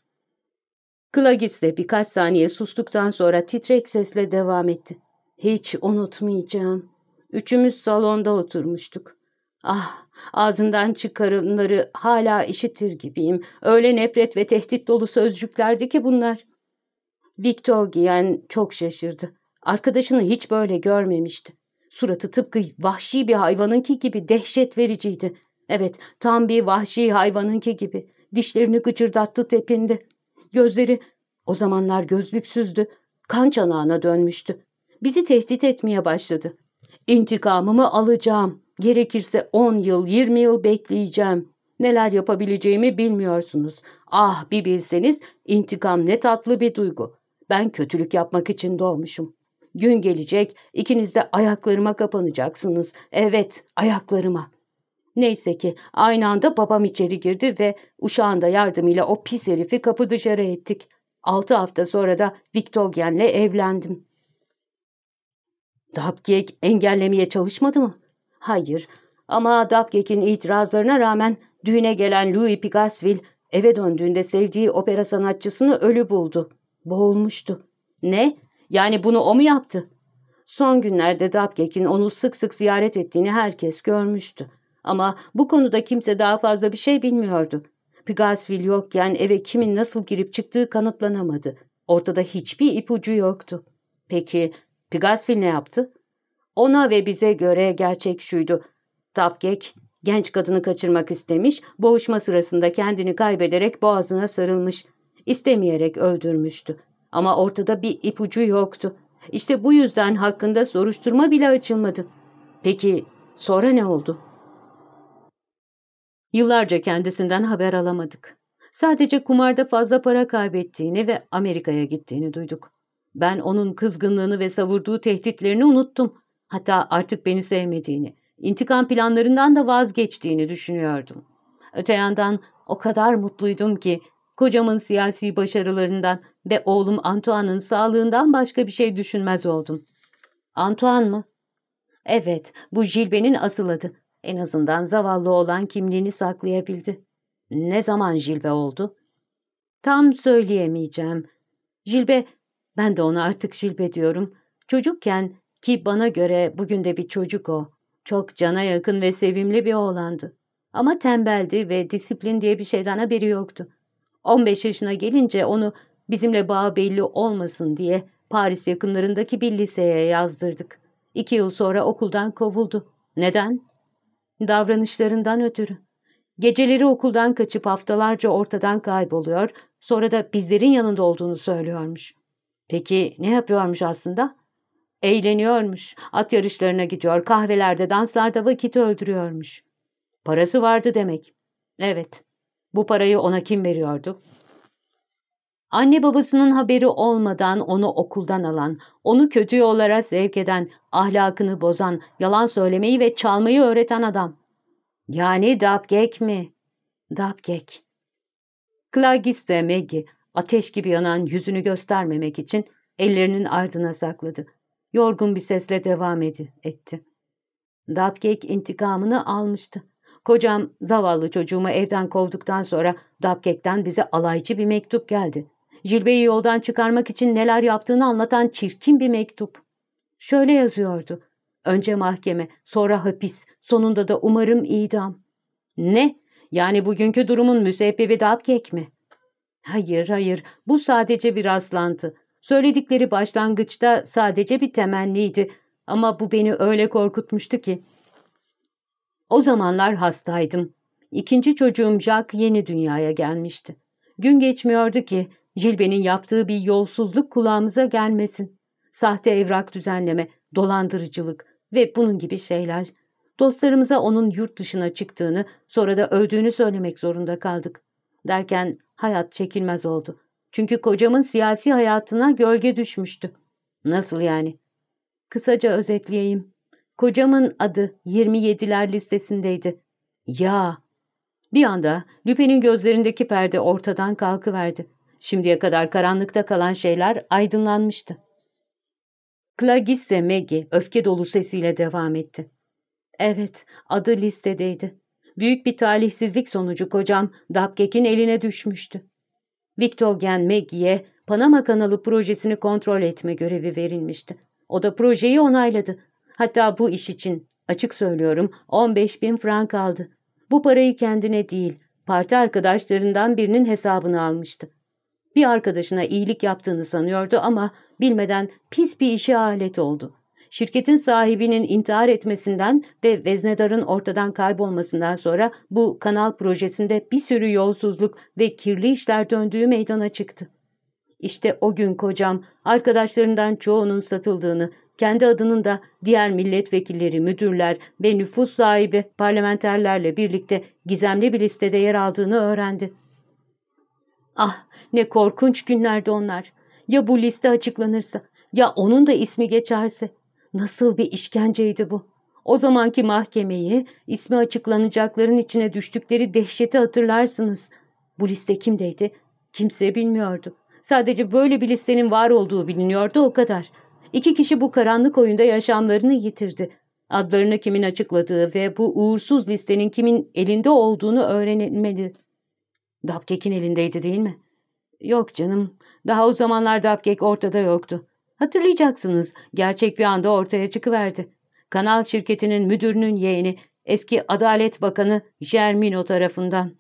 Klagis de birkaç saniye sustuktan sonra titrek sesle devam etti. Hiç unutmayacağım. Üçümüz salonda oturmuştuk. Ah, ağzından çıkarılanları hala işitir gibiyim. Öyle nefret ve tehdit dolu sözcüklerdi ki bunlar. Victor Giyen çok şaşırdı. Arkadaşını hiç böyle görmemişti. Suratı tıpkı vahşi bir hayvanınki gibi dehşet vericiydi. Evet, tam bir vahşi hayvanınki gibi. Dişlerini gıcırdattı tepindi. Gözleri, o zamanlar gözlüksüzdü, kan çanağına dönmüştü. Bizi tehdit etmeye başladı. İntikamımı alacağım. Gerekirse on yıl, yirmi yıl bekleyeceğim. Neler yapabileceğimi bilmiyorsunuz. Ah bir bilseniz intikam ne tatlı bir duygu. Ben kötülük yapmak için doğmuşum. Gün gelecek, ikiniz de ayaklarıma kapanacaksınız. Evet, ayaklarıma. Neyse ki aynı anda babam içeri girdi ve uşağın da yardımıyla o pis herifi kapı dışarı ettik. Altı hafta sonra da Victorien'le evlendim. Dabgek engellemeye çalışmadı mı? Hayır ama Dabgek'in itirazlarına rağmen düğüne gelen Louis Pigasville eve döndüğünde sevdiği opera sanatçısını ölü buldu. Boğulmuştu. Ne? Yani bunu o mu yaptı? Son günlerde Dabgek'in onu sık sık ziyaret ettiğini herkes görmüştü. Ama bu konuda kimse daha fazla bir şey bilmiyordu. Pigasville yokken eve kimin nasıl girip çıktığı kanıtlanamadı. Ortada hiçbir ipucu yoktu. Peki Pigasville ne yaptı? Ona ve bize göre gerçek şuydu. Tapkek genç kadını kaçırmak istemiş, boğuşma sırasında kendini kaybederek boğazına sarılmış. İstemeyerek öldürmüştü. Ama ortada bir ipucu yoktu. İşte bu yüzden hakkında soruşturma bile açılmadı. Peki sonra ne oldu? Yıllarca kendisinden haber alamadık. Sadece kumarda fazla para kaybettiğini ve Amerika'ya gittiğini duyduk. Ben onun kızgınlığını ve savurduğu tehditlerini unuttum. Hatta artık beni sevmediğini, intikam planlarından da vazgeçtiğini düşünüyordum. Öte yandan o kadar mutluydum ki kocamın siyasi başarılarından ve oğlum Antoine'ın sağlığından başka bir şey düşünmez oldum. Antoine mı? Evet, bu Jilbe'nin asıl adı. En azından zavallı olan kimliğini saklayabildi. Ne zaman Jilbe oldu? Tam söyleyemeyeceğim. Jilbe, ben de ona artık Jilbe diyorum. Çocukken ki bana göre bugün de bir çocuk o. Çok cana yakın ve sevimli bir oğlandı. Ama tembeldi ve disiplin diye bir şeyden haberi yoktu. 15 yaşına gelince onu bizimle bağ belli olmasın diye Paris yakınlarındaki bir liseye yazdırdık. İki yıl sonra okuldan kovuldu. Neden? Davranışlarından ötürü. Geceleri okuldan kaçıp haftalarca ortadan kayboluyor, sonra da bizlerin yanında olduğunu söylüyormuş. Peki ne yapıyormuş aslında? Eğleniyormuş, at yarışlarına gidiyor, kahvelerde, danslarda vakit öldürüyormuş. Parası vardı demek. Evet. Bu parayı ona kim veriyordu? Anne babasının haberi olmadan onu okuldan alan, onu kötü yollara sevk eden, ahlakını bozan, yalan söylemeyi ve çalmayı öğreten adam. Yani Dabgek mi? Dabgek. Klagis de Maggie, ateş gibi yanan yüzünü göstermemek için ellerinin ardına sakladı. Yorgun bir sesle devam edi, etti. Dabgek intikamını almıştı. Kocam zavallı çocuğumu evden kovduktan sonra Dabgek'ten bize alaycı bir mektup geldi. Jilbe'yi yoldan çıkarmak için neler yaptığını anlatan çirkin bir mektup. Şöyle yazıyordu. Önce mahkeme, sonra hapis, sonunda da umarım idam. Ne? Yani bugünkü durumun müsebbibi Dabgek mi? Hayır, hayır. Bu sadece bir rastlantı. Söyledikleri başlangıçta sadece bir temenniydi. Ama bu beni öyle korkutmuştu ki. O zamanlar hastaydım. İkinci çocuğum Jack yeni dünyaya gelmişti. Gün geçmiyordu ki Jilbe'nin yaptığı bir yolsuzluk kulağımıza gelmesin. Sahte evrak düzenleme, dolandırıcılık ve bunun gibi şeyler. Dostlarımıza onun yurt dışına çıktığını, sonra da öldüğünü söylemek zorunda kaldık. Derken hayat çekilmez oldu. Çünkü kocamın siyasi hayatına gölge düşmüştü. Nasıl yani? Kısaca özetleyeyim. Kocamın adı 27'ler listesindeydi. Ya! Bir anda Lüpe'nin gözlerindeki perde ortadan kalkıverdi. Şimdiye kadar karanlıkta kalan şeyler aydınlanmıştı. Clagisse Maggie öfke dolu sesiyle devam etti. Evet, adı listedeydi. Büyük bir talihsizlik sonucu kocam Dabkek'in eline düşmüştü. Victor Gen Maggie'ye Panama kanalı projesini kontrol etme görevi verilmişti. O da projeyi onayladı. Hatta bu iş için, açık söylüyorum, 15 bin frank aldı. Bu parayı kendine değil, parti arkadaşlarından birinin hesabını almıştı. Bir arkadaşına iyilik yaptığını sanıyordu ama bilmeden pis bir işe alet oldu. Şirketin sahibinin intihar etmesinden ve veznedarın ortadan kaybolmasından sonra bu kanal projesinde bir sürü yolsuzluk ve kirli işler döndüğü meydana çıktı. İşte o gün kocam arkadaşlarından çoğunun satıldığını, kendi adının da diğer milletvekilleri, müdürler ve nüfus sahibi parlamenterlerle birlikte gizemli bir listede yer aldığını öğrendi. Ah ne korkunç günlerdi onlar. Ya bu liste açıklanırsa, ya onun da ismi geçerse. Nasıl bir işkenceydi bu. O zamanki mahkemeyi, ismi açıklanacakların içine düştükleri dehşeti hatırlarsınız. Bu liste kimdeydi? Kimse bilmiyordu. Sadece böyle bir listenin var olduğu biliniyordu o kadar. İki kişi bu karanlık oyunda yaşamlarını yitirdi. Adlarını kimin açıkladığı ve bu uğursuz listenin kimin elinde olduğunu öğrenilmeli. Dapkek'in elindeydi değil mi? Yok canım. Daha o zamanlar Dapkek ortada yoktu. Hatırlayacaksınız. Gerçek bir anda ortaya çıkıverdi. Kanal şirketinin müdürünün yeğeni, eski Adalet Bakanı Germino tarafından.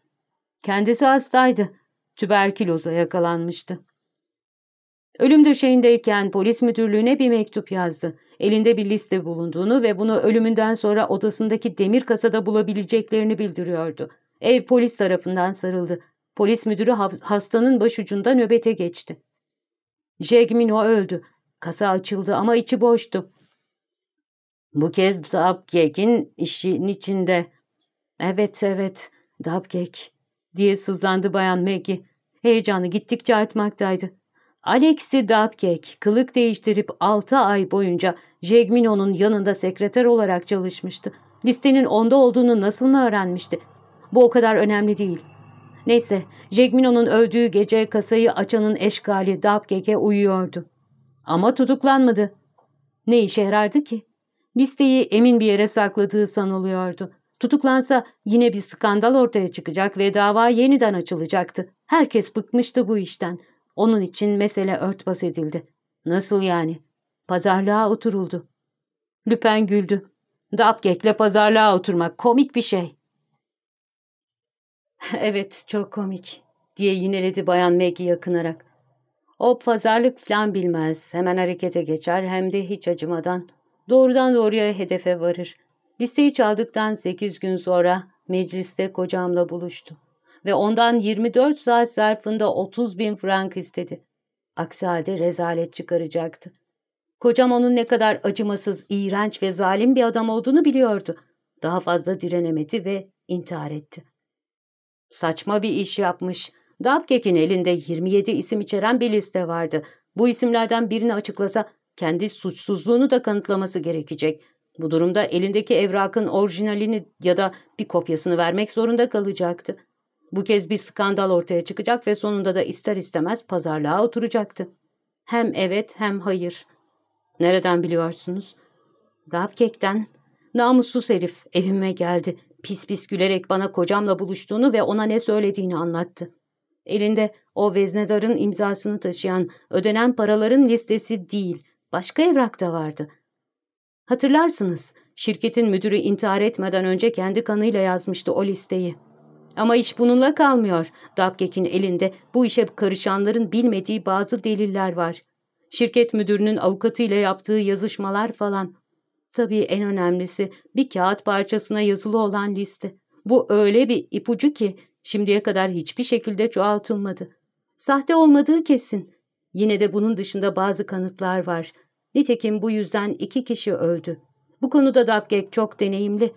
Kendisi hastaydı. Tüberküloza yakalanmıştı. Ölüm döşeğindeyken polis müdürlüğüne bir mektup yazdı. Elinde bir liste bulunduğunu ve bunu ölümünden sonra odasındaki demir kasada bulabileceklerini bildiriyordu. Ev polis tarafından sarıldı. Polis müdürü hastanın başucunda nöbete geçti. Jegmino öldü. Kasa açıldı ama içi boştu. Bu kez Dabgek'in işin içinde. Evet evet Dabgek diye sızlandı bayan Maggie. Heyecanı gittikçe artmaktaydı. Alexi Dabgek kılık değiştirip 6 ay boyunca Jegmino'nun yanında sekreter olarak çalışmıştı. Listenin onda olduğunu nasıl mı öğrenmişti? Bu o kadar önemli değil. Neyse, Jegmino'nun öldüğü gece kasayı açanın eşkali Dabgek'e uyuyordu. Ama tutuklanmadı. Ne işe yarardı ki? Listeyi emin bir yere sakladığı sanılıyordu. Tutuklansa yine bir skandal ortaya çıkacak ve dava yeniden açılacaktı. Herkes bıkmıştı bu işten. Onun için mesele örtbas edildi. Nasıl yani? Pazarlığa oturuldu. Lüpen güldü. Dapkek'le pazarlığa oturmak komik bir şey. evet, çok komik, diye yineledi Bayan Maggie yakınarak. O pazarlık falan bilmez. Hemen harekete geçer hem de hiç acımadan. Doğrudan doğruya hedefe varır. Listeyi çaldıktan sekiz gün sonra mecliste kocamla buluştu. Ve ondan 24 saat zarfında 30 bin frank istedi. Aksi halde rezalet çıkaracaktı. Kocam onun ne kadar acımasız, iğrenç ve zalim bir adam olduğunu biliyordu. Daha fazla direnemedi ve intihar etti. Saçma bir iş yapmış. Dabkek'in elinde 27 isim içeren bir liste vardı. Bu isimlerden birini açıklasa kendi suçsuzluğunu da kanıtlaması gerekecek. Bu durumda elindeki evrakın orijinalini ya da bir kopyasını vermek zorunda kalacaktı. Bu kez bir skandal ortaya çıkacak ve sonunda da ister istemez pazarlığa oturacaktı. Hem evet hem hayır. Nereden biliyorsunuz? Dabkek'ten. Namussuz herif evime geldi. Pis pis gülerek bana kocamla buluştuğunu ve ona ne söylediğini anlattı. Elinde o veznedarın imzasını taşıyan ödenen paraların listesi değil, başka evrak da vardı. Hatırlarsınız, şirketin müdürü intihar etmeden önce kendi kanıyla yazmıştı o listeyi. Ama iş bununla kalmıyor. Dabkek'in elinde bu işe karışanların bilmediği bazı deliller var. Şirket müdürünün avukatıyla yaptığı yazışmalar falan. Tabii en önemlisi bir kağıt parçasına yazılı olan liste. Bu öyle bir ipucu ki şimdiye kadar hiçbir şekilde çoğaltılmadı. Sahte olmadığı kesin. Yine de bunun dışında bazı kanıtlar var. Nitekim bu yüzden iki kişi öldü. Bu konuda Dabgek çok deneyimli.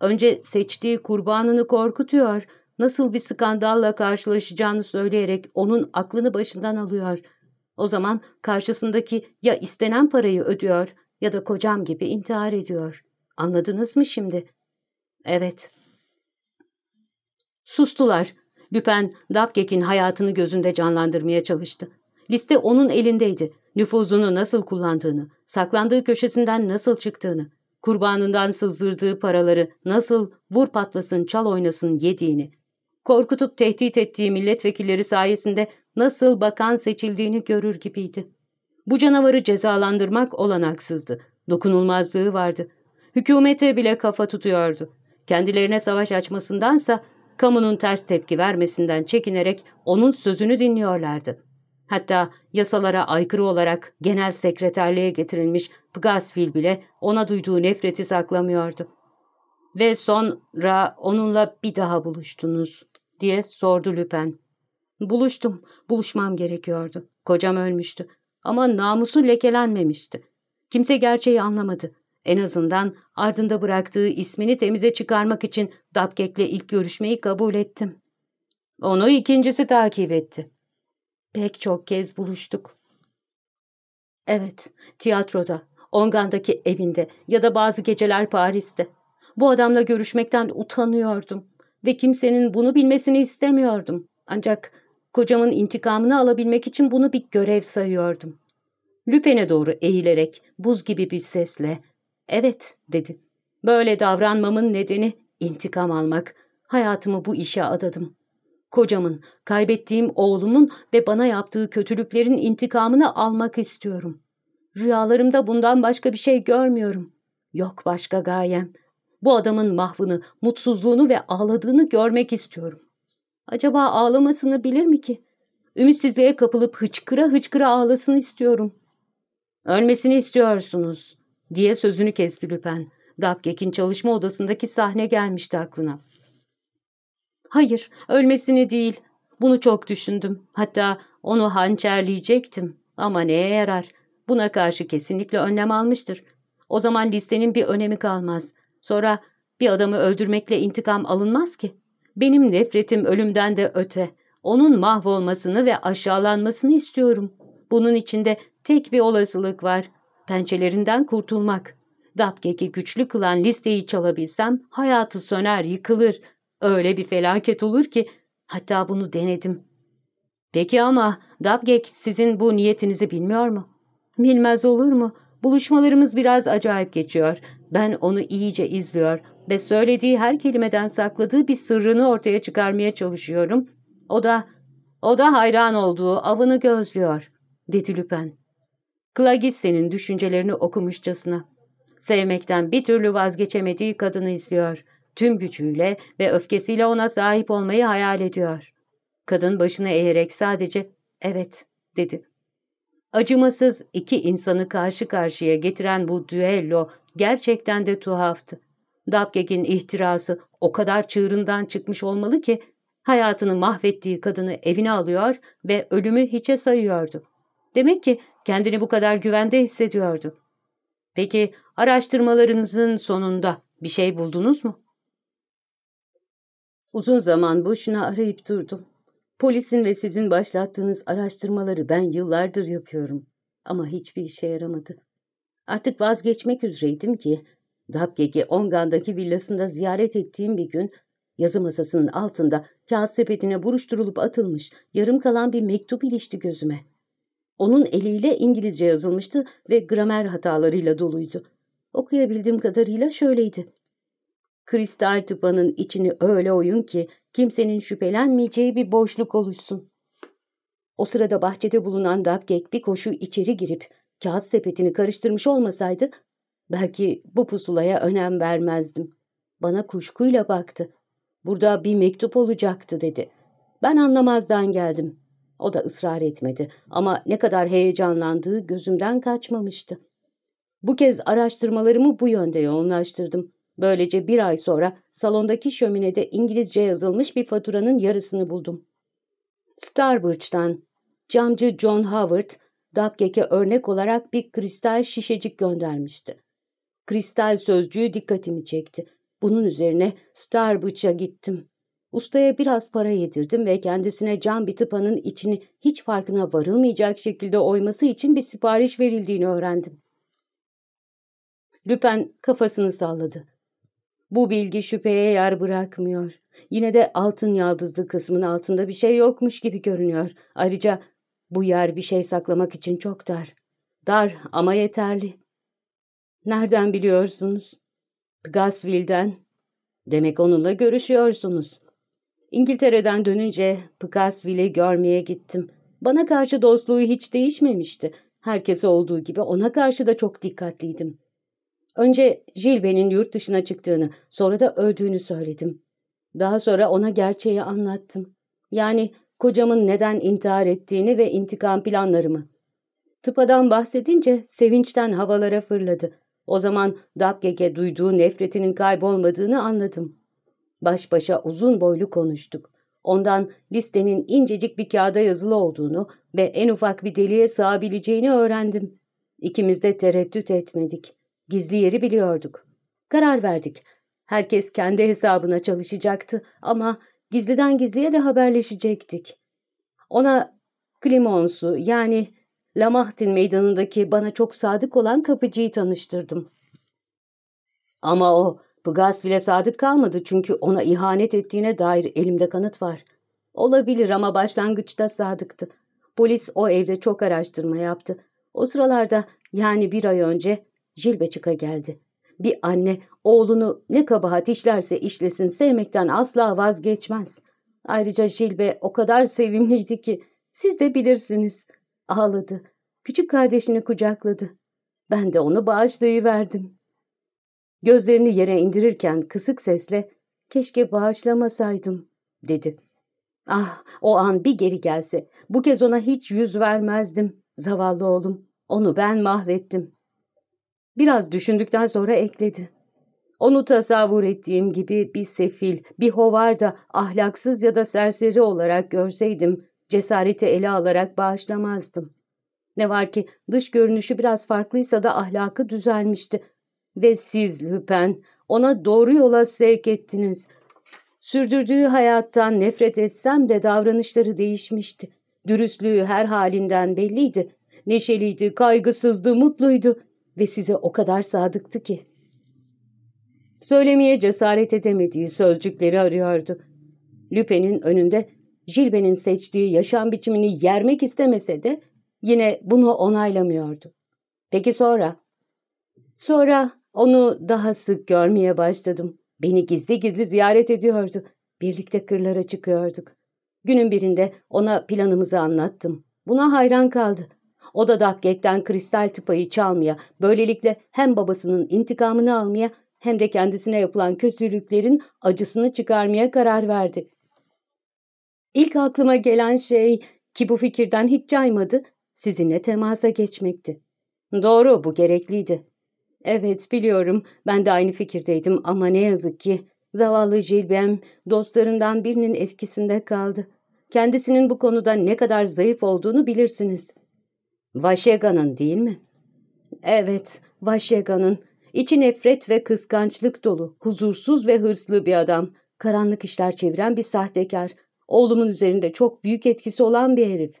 Önce seçtiği kurbanını korkutuyor, nasıl bir skandalla karşılaşacağını söyleyerek onun aklını başından alıyor. O zaman karşısındaki ya istenen parayı ödüyor ya da kocam gibi intihar ediyor. Anladınız mı şimdi? Evet. Sustular. Lüpen, Dabgek'in hayatını gözünde canlandırmaya çalıştı. Liste onun elindeydi. Nüfuzunu nasıl kullandığını, saklandığı köşesinden nasıl çıktığını, kurbanından sızdırdığı paraları nasıl vur patlasın çal oynasın yediğini, korkutup tehdit ettiği milletvekilleri sayesinde nasıl bakan seçildiğini görür gibiydi. Bu canavarı cezalandırmak olanaksızdı. Dokunulmazlığı vardı. Hükümete bile kafa tutuyordu. Kendilerine savaş açmasındansa kamunun ters tepki vermesinden çekinerek onun sözünü dinliyorlardı. Hatta yasalara aykırı olarak genel sekreterliğe getirilmiş Pgasville bile ona duyduğu nefreti saklamıyordu. Ve sonra onunla bir daha buluştunuz diye sordu Lüpen. Buluştum, buluşmam gerekiyordu. Kocam ölmüştü ama namusu lekelenmemişti. Kimse gerçeği anlamadı. En azından ardında bıraktığı ismini temize çıkarmak için Dabkek'le ilk görüşmeyi kabul ettim. Onu ikincisi takip etti. Pek çok kez buluştuk. Evet, tiyatroda, Ongan'daki evinde ya da bazı geceler Paris'te. Bu adamla görüşmekten utanıyordum ve kimsenin bunu bilmesini istemiyordum. Ancak kocamın intikamını alabilmek için bunu bir görev sayıyordum. Lüpen'e doğru eğilerek buz gibi bir sesle ''Evet'' dedi. ''Böyle davranmamın nedeni intikam almak. Hayatımı bu işe adadım. Kocamın, kaybettiğim oğlumun ve bana yaptığı kötülüklerin intikamını almak istiyorum. Rüyalarımda bundan başka bir şey görmüyorum. Yok başka gayem. Bu adamın mahvını, mutsuzluğunu ve ağladığını görmek istiyorum. Acaba ağlamasını bilir mi ki? Ümitsizliğe kapılıp hıçkıra hıçkıra ağlasın istiyorum. Ölmesini istiyorsunuz, diye sözünü kesti Lüpen. Dabgek'in çalışma odasındaki sahne gelmişti aklına. Hayır, ölmesini değil. Bunu çok düşündüm. Hatta onu hançerleyecektim. Ama neye yarar? Buna karşı kesinlikle önlem almıştır. O zaman listenin bir önemi kalmaz. Sonra bir adamı öldürmekle intikam alınmaz ki. Benim nefretim ölümden de öte. Onun mahvolmasını ve aşağılanmasını istiyorum. Bunun içinde tek bir olasılık var. Pençelerinden kurtulmak. Dapkek'i güçlü kılan listeyi çalabilsem hayatı söner, yıkılır. Öyle bir felaket olur ki hatta bunu denedim. Peki ama Dabgek sizin bu niyetinizi bilmiyor mu? Bilmez olur mu? Buluşmalarımız biraz acayip geçiyor. Ben onu iyice izliyor ve söylediği her kelimeden sakladığı bir sırrını ortaya çıkarmaya çalışıyorum. O da, o da hayran olduğu avını gözlüyor, dedi Lüpen. Klagisse'nin düşüncelerini okumuşçasına. Sevmekten bir türlü vazgeçemediği kadını izliyor. Tüm gücüyle ve öfkesiyle ona sahip olmayı hayal ediyor. Kadın başını eğerek sadece evet dedi. Acımasız iki insanı karşı karşıya getiren bu düello gerçekten de tuhaftı. Dabgeg'in ihtirası o kadar çığırından çıkmış olmalı ki hayatını mahvettiği kadını evine alıyor ve ölümü hiçe sayıyordu. Demek ki kendini bu kadar güvende hissediyordu. Peki araştırmalarınızın sonunda bir şey buldunuz mu? Uzun zaman boşuna arayıp durdum. Polisin ve sizin başlattığınız araştırmaları ben yıllardır yapıyorum. Ama hiçbir işe yaramadı. Artık vazgeçmek üzereydim ki, Dabgeg'i Ongan'daki villasında ziyaret ettiğim bir gün, yazı masasının altında kağıt sepetine buruşturulup atılmış, yarım kalan bir mektup ilişti gözüme. Onun eliyle İngilizce yazılmıştı ve gramer hatalarıyla doluydu. Okuyabildiğim kadarıyla şöyleydi. Kristal tıpanın içini öyle oyun ki kimsenin şüphelenmeyeceği bir boşluk oluşsun. O sırada bahçede bulunan Dabgek bir koşu içeri girip kağıt sepetini karıştırmış olmasaydı belki bu pusulaya önem vermezdim. Bana kuşkuyla baktı. Burada bir mektup olacaktı dedi. Ben anlamazdan geldim. O da ısrar etmedi ama ne kadar heyecanlandığı gözümden kaçmamıştı. Bu kez araştırmalarımı bu yönde yoğunlaştırdım. Böylece bir ay sonra salondaki şöminede İngilizce yazılmış bir faturanın yarısını buldum. Starbridge'den camcı John Howard, Dabgek'e örnek olarak bir kristal şişecik göndermişti. Kristal sözcüğü dikkatimi çekti. Bunun üzerine Starbridge'a gittim. Ustaya biraz para yedirdim ve kendisine cam bir tıpanın içini hiç farkına varılmayacak şekilde oyması için bir sipariş verildiğini öğrendim. Lüpen kafasını salladı. Bu bilgi şüpheye yer bırakmıyor. Yine de altın yaldızlı kısmın altında bir şey yokmuş gibi görünüyor. Ayrıca bu yer bir şey saklamak için çok dar. Dar ama yeterli. Nereden biliyorsunuz? Pgasville'den. Demek onunla görüşüyorsunuz. İngiltere'den dönünce Pgasville'i görmeye gittim. Bana karşı dostluğu hiç değişmemişti. Herkese olduğu gibi ona karşı da çok dikkatliydim. Önce Jilbe'nin yurt dışına çıktığını, sonra da öldüğünü söyledim. Daha sonra ona gerçeği anlattım. Yani kocamın neden intihar ettiğini ve intikam planlarımı. Tıpadan bahsedince sevinçten havalara fırladı. O zaman Dabgeg'e duyduğu nefretinin kaybolmadığını anladım. Baş başa uzun boylu konuştuk. Ondan listenin incecik bir kağıda yazılı olduğunu ve en ufak bir deliğe sığabileceğini öğrendim. İkimiz de tereddüt etmedik. Gizli yeri biliyorduk. Karar verdik. Herkes kendi hesabına çalışacaktı ama gizliden gizliye de haberleşecektik. Ona Climons'u yani Lamahtin meydanındaki bana çok sadık olan kapıcıyı tanıştırdım. Ama o Pgasville sadık kalmadı çünkü ona ihanet ettiğine dair elimde kanıt var. Olabilir ama başlangıçta sadıktı. Polis o evde çok araştırma yaptı. O sıralarda yani bir ay önce Jilbeçik'a geldi. Bir anne oğlunu ne kabahat işlerse işlesin sevmekten asla vazgeçmez. Ayrıca Jilbe o kadar sevimliydi ki siz de bilirsiniz. Ağladı. Küçük kardeşini kucakladı. Ben de onu bağışlayıverdim. Gözlerini yere indirirken kısık sesle keşke bağışlamasaydım dedi. Ah o an bir geri gelse bu kez ona hiç yüz vermezdim. Zavallı oğlum onu ben mahvettim. Biraz düşündükten sonra ekledi. Onu tasavvur ettiğim gibi bir sefil, bir hovarda, ahlaksız ya da serseri olarak görseydim, cesareti ele alarak bağışlamazdım. Ne var ki dış görünüşü biraz farklıysa da ahlakı düzelmişti. Ve siz Lüpen ona doğru yola sevk ettiniz. Sürdürdüğü hayattan nefret etsem de davranışları değişmişti. Dürüstlüğü her halinden belliydi. Neşeliydi, kaygısızdı, mutluydu ve size o kadar sadıktı ki. Söylemeye cesaret edemediği sözcükleri arıyordu. Lüpe'nin önünde Jilbe'nin seçtiği yaşam biçimini yermek istemese de yine bunu onaylamıyordu. Peki sonra? Sonra onu daha sık görmeye başladım. Beni gizli gizli ziyaret ediyordu. Birlikte kırlara çıkıyorduk. Günün birinde ona planımızı anlattım. Buna hayran kaldı. O da Dapget'ten kristal tıpayı çalmaya, böylelikle hem babasının intikamını almaya hem de kendisine yapılan kötülüklerin acısını çıkarmaya karar verdi. İlk aklıma gelen şey ki bu fikirden hiç caymadı, sizinle temasa geçmekti. Doğru, bu gerekliydi. Evet, biliyorum, ben de aynı fikirdeydim ama ne yazık ki zavallı Jilbem dostlarından birinin etkisinde kaldı. Kendisinin bu konuda ne kadar zayıf olduğunu bilirsiniz. Vaşega'nın değil mi? Evet, Vaşega'nın. İçi nefret ve kıskançlık dolu, huzursuz ve hırslı bir adam. Karanlık işler çeviren bir sahtekar. Oğlumun üzerinde çok büyük etkisi olan bir herif.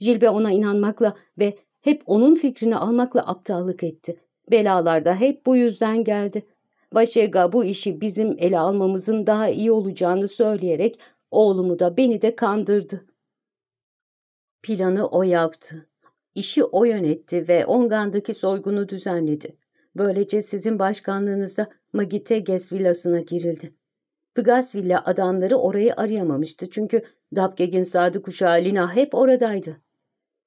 Jilbe ona inanmakla ve hep onun fikrini almakla aptallık etti. Belalar da hep bu yüzden geldi. Vaşega bu işi bizim ele almamızın daha iyi olacağını söyleyerek oğlumu da beni de kandırdı. Planı o yaptı. İşi o yönetti ve Ongan'daki soygunu düzenledi. Böylece sizin başkanlığınızda Magiteges villasına girildi. Pgasvilla adamları orayı arayamamıştı çünkü Dabgeg'in sadık uşağı Lina hep oradaydı.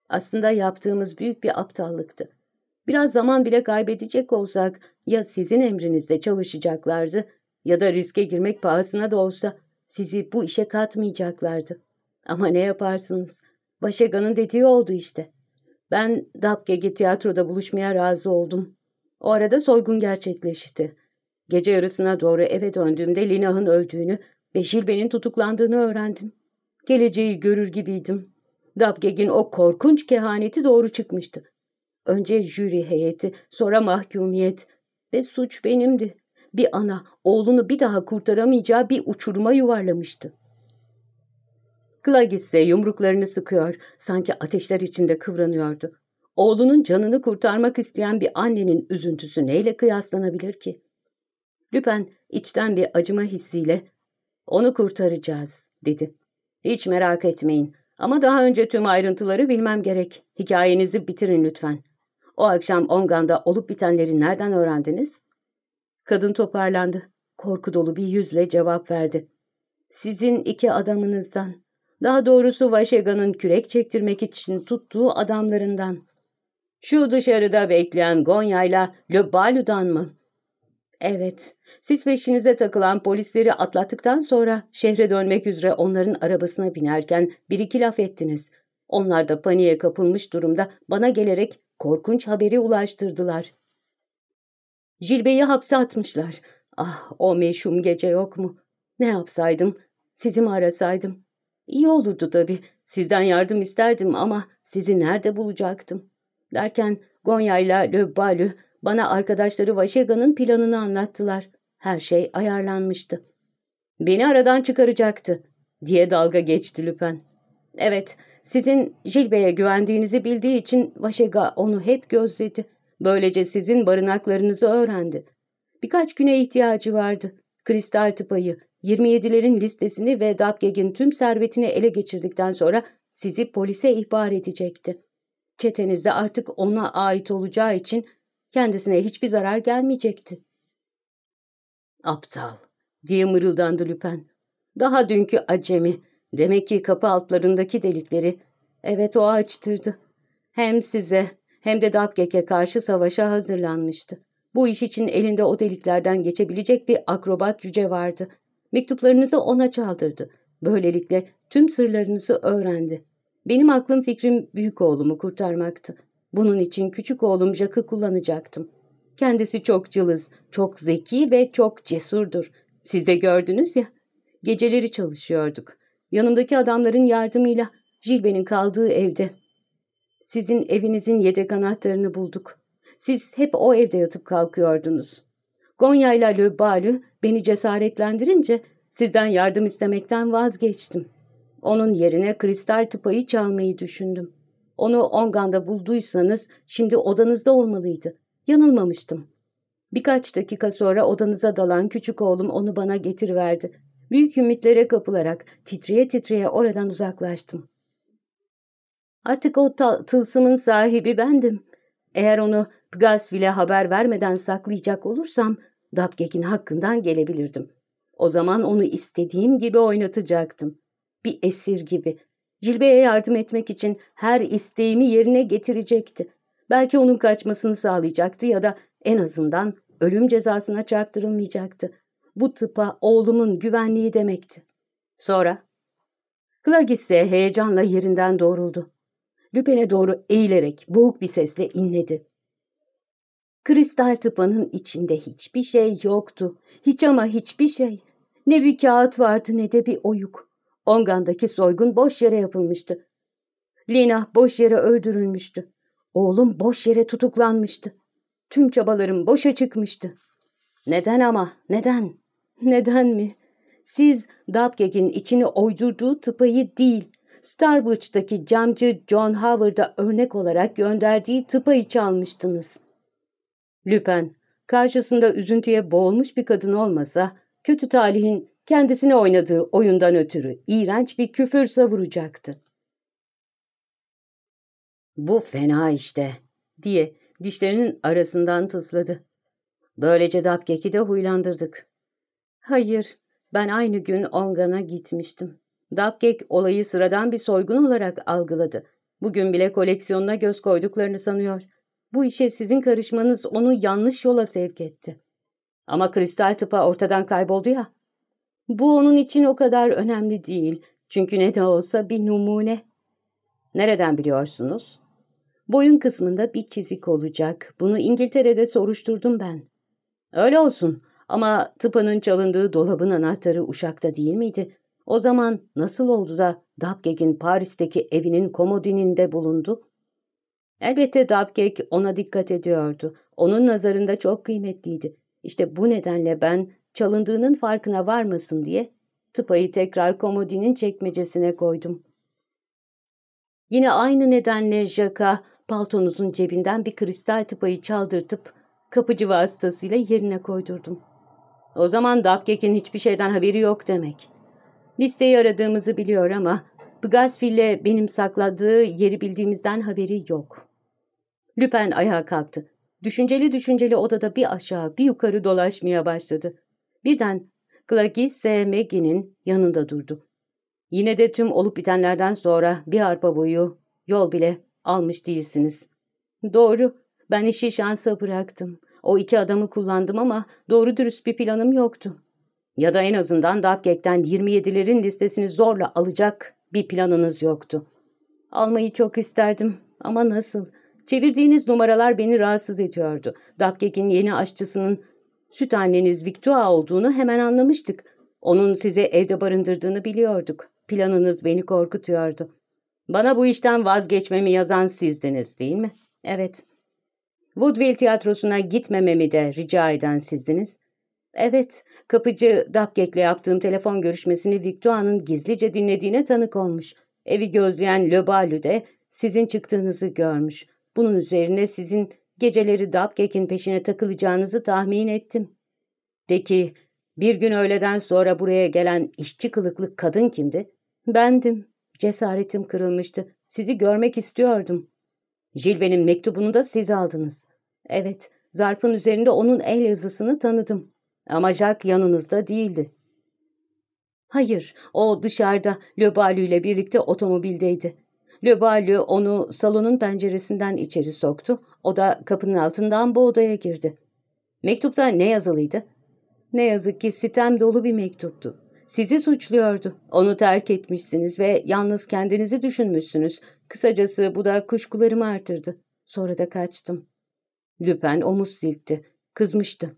Aslında yaptığımız büyük bir aptallıktı. Biraz zaman bile kaybedecek olsak ya sizin emrinizde çalışacaklardı ya da riske girmek pahasına da olsa sizi bu işe katmayacaklardı. Ama ne yaparsınız? Başega'nın dediği oldu işte. Ben Dabgeg'i tiyatroda buluşmaya razı oldum. O arada soygun gerçekleşti. Gece yarısına doğru eve döndüğümde Lina'nın öldüğünü ve Jilbe'nin tutuklandığını öğrendim. Geleceği görür gibiydim. Dabgeg'in o korkunç kehaneti doğru çıkmıştı. Önce jüri heyeti, sonra mahkumiyet ve suç benimdi. Bir ana oğlunu bir daha kurtaramayacağı bir uçuruma yuvarlamıştı. Klagis ise yumruklarını sıkıyor, sanki ateşler içinde kıvranıyordu. Oğlunun canını kurtarmak isteyen bir annenin üzüntüsü neyle kıyaslanabilir ki? Lüpen içten bir acıma hissiyle ''Onu kurtaracağız.'' dedi. ''Hiç merak etmeyin ama daha önce tüm ayrıntıları bilmem gerek. Hikayenizi bitirin lütfen. O akşam Ongan'da olup bitenleri nereden öğrendiniz?'' Kadın toparlandı. Korku dolu bir yüzle cevap verdi. ''Sizin iki adamınızdan, daha doğrusu Vaşega'nın kürek çektirmek için tuttuğu adamlarından.'' Şu dışarıda bekleyen Gonya'yla Löbalu'dan mı? Evet, siz peşinize takılan polisleri atlattıktan sonra şehre dönmek üzere onların arabasına binerken bir iki laf ettiniz. Onlar da paniğe kapılmış durumda bana gelerek korkunç haberi ulaştırdılar. Jilbe'yi hapse atmışlar. Ah o meşhum gece yok mu? Ne yapsaydım? Sizi mi arasaydım? İyi olurdu tabii. Sizden yardım isterdim ama sizi nerede bulacaktım? Derken Gonya ile Löbbalü bana arkadaşları Vaşega'nın planını anlattılar. Her şey ayarlanmıştı. Beni aradan çıkaracaktı diye dalga geçti Lüpen. Evet, sizin Jilbe'ye güvendiğinizi bildiği için Vaşega onu hep gözledi. Böylece sizin barınaklarınızı öğrendi. Birkaç güne ihtiyacı vardı. Kristal tıpayı, 27'lerin listesini ve Dabgeg'in tüm servetini ele geçirdikten sonra sizi polise ihbar edecekti. Çetenizde artık ona ait olacağı için kendisine hiçbir zarar gelmeyecekti. Aptal diye mırıldandı Lüpen. Daha dünkü acemi. Demek ki kapı altlarındaki delikleri. Evet o açtırdı. Hem size hem de Dabgek'e karşı savaşa hazırlanmıştı. Bu iş için elinde o deliklerden geçebilecek bir akrobat cüce vardı. Mektuplarınızı ona çaldırdı. Böylelikle tüm sırlarınızı öğrendi. Benim aklım fikrim büyük oğlumu kurtarmaktı. Bunun için küçük oğlum Jack'ı kullanacaktım. Kendisi çok cılız, çok zeki ve çok cesurdur. Siz de gördünüz ya. Geceleri çalışıyorduk. Yanımdaki adamların yardımıyla Jilbe'nin kaldığı evde. Sizin evinizin yedek anahtarını bulduk. Siz hep o evde yatıp kalkıyordunuz. Gonya ile Löbalü beni cesaretlendirince sizden yardım istemekten vazgeçtim. Onun yerine kristal tıpayı çalmayı düşündüm. Onu Ongan'da bulduysanız şimdi odanızda olmalıydı. Yanılmamıştım. Birkaç dakika sonra odanıza dalan küçük oğlum onu bana getiriverdi. Büyük ümitlere kapılarak titreye titreye oradan uzaklaştım. Artık o tılsımın sahibi bendim. Eğer onu Pgasvil'e haber vermeden saklayacak olursam Dabgek'in hakkından gelebilirdim. O zaman onu istediğim gibi oynatacaktım. Bir esir gibi. Cilbe'ye yardım etmek için her isteğimi yerine getirecekti. Belki onun kaçmasını sağlayacaktı ya da en azından ölüm cezasına çarptırılmayacaktı. Bu tıpa oğlumun güvenliği demekti. Sonra? Clag ise heyecanla yerinden doğruldu. Lüpen'e doğru eğilerek boğuk bir sesle inledi. Kristal tıpanın içinde hiçbir şey yoktu. Hiç ama hiçbir şey. Ne bir kağıt vardı ne de bir oyuk. Ongan'daki soygun boş yere yapılmıştı. Lina boş yere öldürülmüştü. Oğlum boş yere tutuklanmıştı. Tüm çabalarım boşa çıkmıştı. Neden ama? Neden? Neden mi? Siz Dabkek'in içini oydurduğu tıpayı değil, Starbridge'daki camcı John Howard'a örnek olarak gönderdiği tıpayı çalmıştınız. Lüpen, karşısında üzüntüye boğulmuş bir kadın olmasa, kötü talihin kendisine oynadığı oyundan ötürü iğrenç bir küfür savuracaktı. Bu fena işte, diye dişlerinin arasından tısladı. Böylece Dabkek'i de huylandırdık. Hayır, ben aynı gün Ongan'a gitmiştim. Dabkek olayı sıradan bir soygun olarak algıladı. Bugün bile koleksiyonuna göz koyduklarını sanıyor. Bu işe sizin karışmanız onu yanlış yola sevk etti. Ama kristal tıpa ortadan kayboldu ya. Bu onun için o kadar önemli değil. Çünkü ne de olsa bir numune. Nereden biliyorsunuz? Boyun kısmında bir çizik olacak. Bunu İngiltere'de soruşturdum ben. Öyle olsun ama tıpanın çalındığı dolabın anahtarı Uşak'ta değil miydi? O zaman nasıl oldu da Dabgeg'in Paris'teki evinin komodininde bulundu? Elbette Dabgeg ona dikkat ediyordu. Onun nazarında çok kıymetliydi. İşte bu nedenle ben çalındığının farkına varmasın diye tıpayı tekrar komodinin çekmecesine koydum. Yine aynı nedenle Jacques'a paltonuzun cebinden bir kristal tıpayı çaldırtıp kapıcı vasıtasıyla yerine koydurdum. O zaman Dabgek'in hiçbir şeyden haberi yok demek. Listeyi aradığımızı biliyor ama Bgasville benim sakladığı yeri bildiğimizden haberi yok. Lüpen ayağa kalktı. Düşünceli düşünceli odada bir aşağı bir yukarı dolaşmaya başladı. Birden Clarisse Maggie'nin yanında durdu. Yine de tüm olup bitenlerden sonra bir arpa boyu yol bile almış değilsiniz. Doğru, ben işi şansa bıraktım. O iki adamı kullandım ama doğru dürüst bir planım yoktu. Ya da en azından Dabgek'ten 27'lerin listesini zorla alacak bir planınız yoktu. Almayı çok isterdim ama nasıl? Çevirdiğiniz numaralar beni rahatsız ediyordu. Dabgek'in yeni aşçısının süt anneniz Victua olduğunu hemen anlamıştık. Onun size evde barındırdığını biliyorduk. Planınız beni korkutuyordu. Bana bu işten vazgeçmemi yazan sizdiniz değil mi? Evet. Woodville tiyatrosuna gitmememi de rica eden sizdiniz. Evet, kapıcı Dabgek'le yaptığım telefon görüşmesini Victua'nın gizlice dinlediğine tanık olmuş. Evi gözleyen Löbalü de sizin çıktığınızı görmüş. Bunun üzerine sizin geceleri Dabgek'in peşine takılacağınızı tahmin ettim. Peki, bir gün öğleden sonra buraya gelen işçi kılıklı kadın kimdi? Bendim. Cesaretim kırılmıştı. Sizi görmek istiyordum. Jilbe'nin mektubunu da siz aldınız. Evet, zarfın üzerinde onun el yazısını tanıdım. Ama Jack yanınızda değildi. Hayır, o dışarıda Löbalü ile birlikte otomobildeydi. Löbalü onu salonun penceresinden içeri soktu. O da kapının altından bu odaya girdi. Mektupta ne yazılıydı? Ne yazık ki sitem dolu bir mektuptu. Sizi suçluyordu. Onu terk etmişsiniz ve yalnız kendinizi düşünmüşsünüz. Kısacası bu da kuşkularımı artırdı. Sonra da kaçtım. Lüpen omuz silkti. Kızmıştı.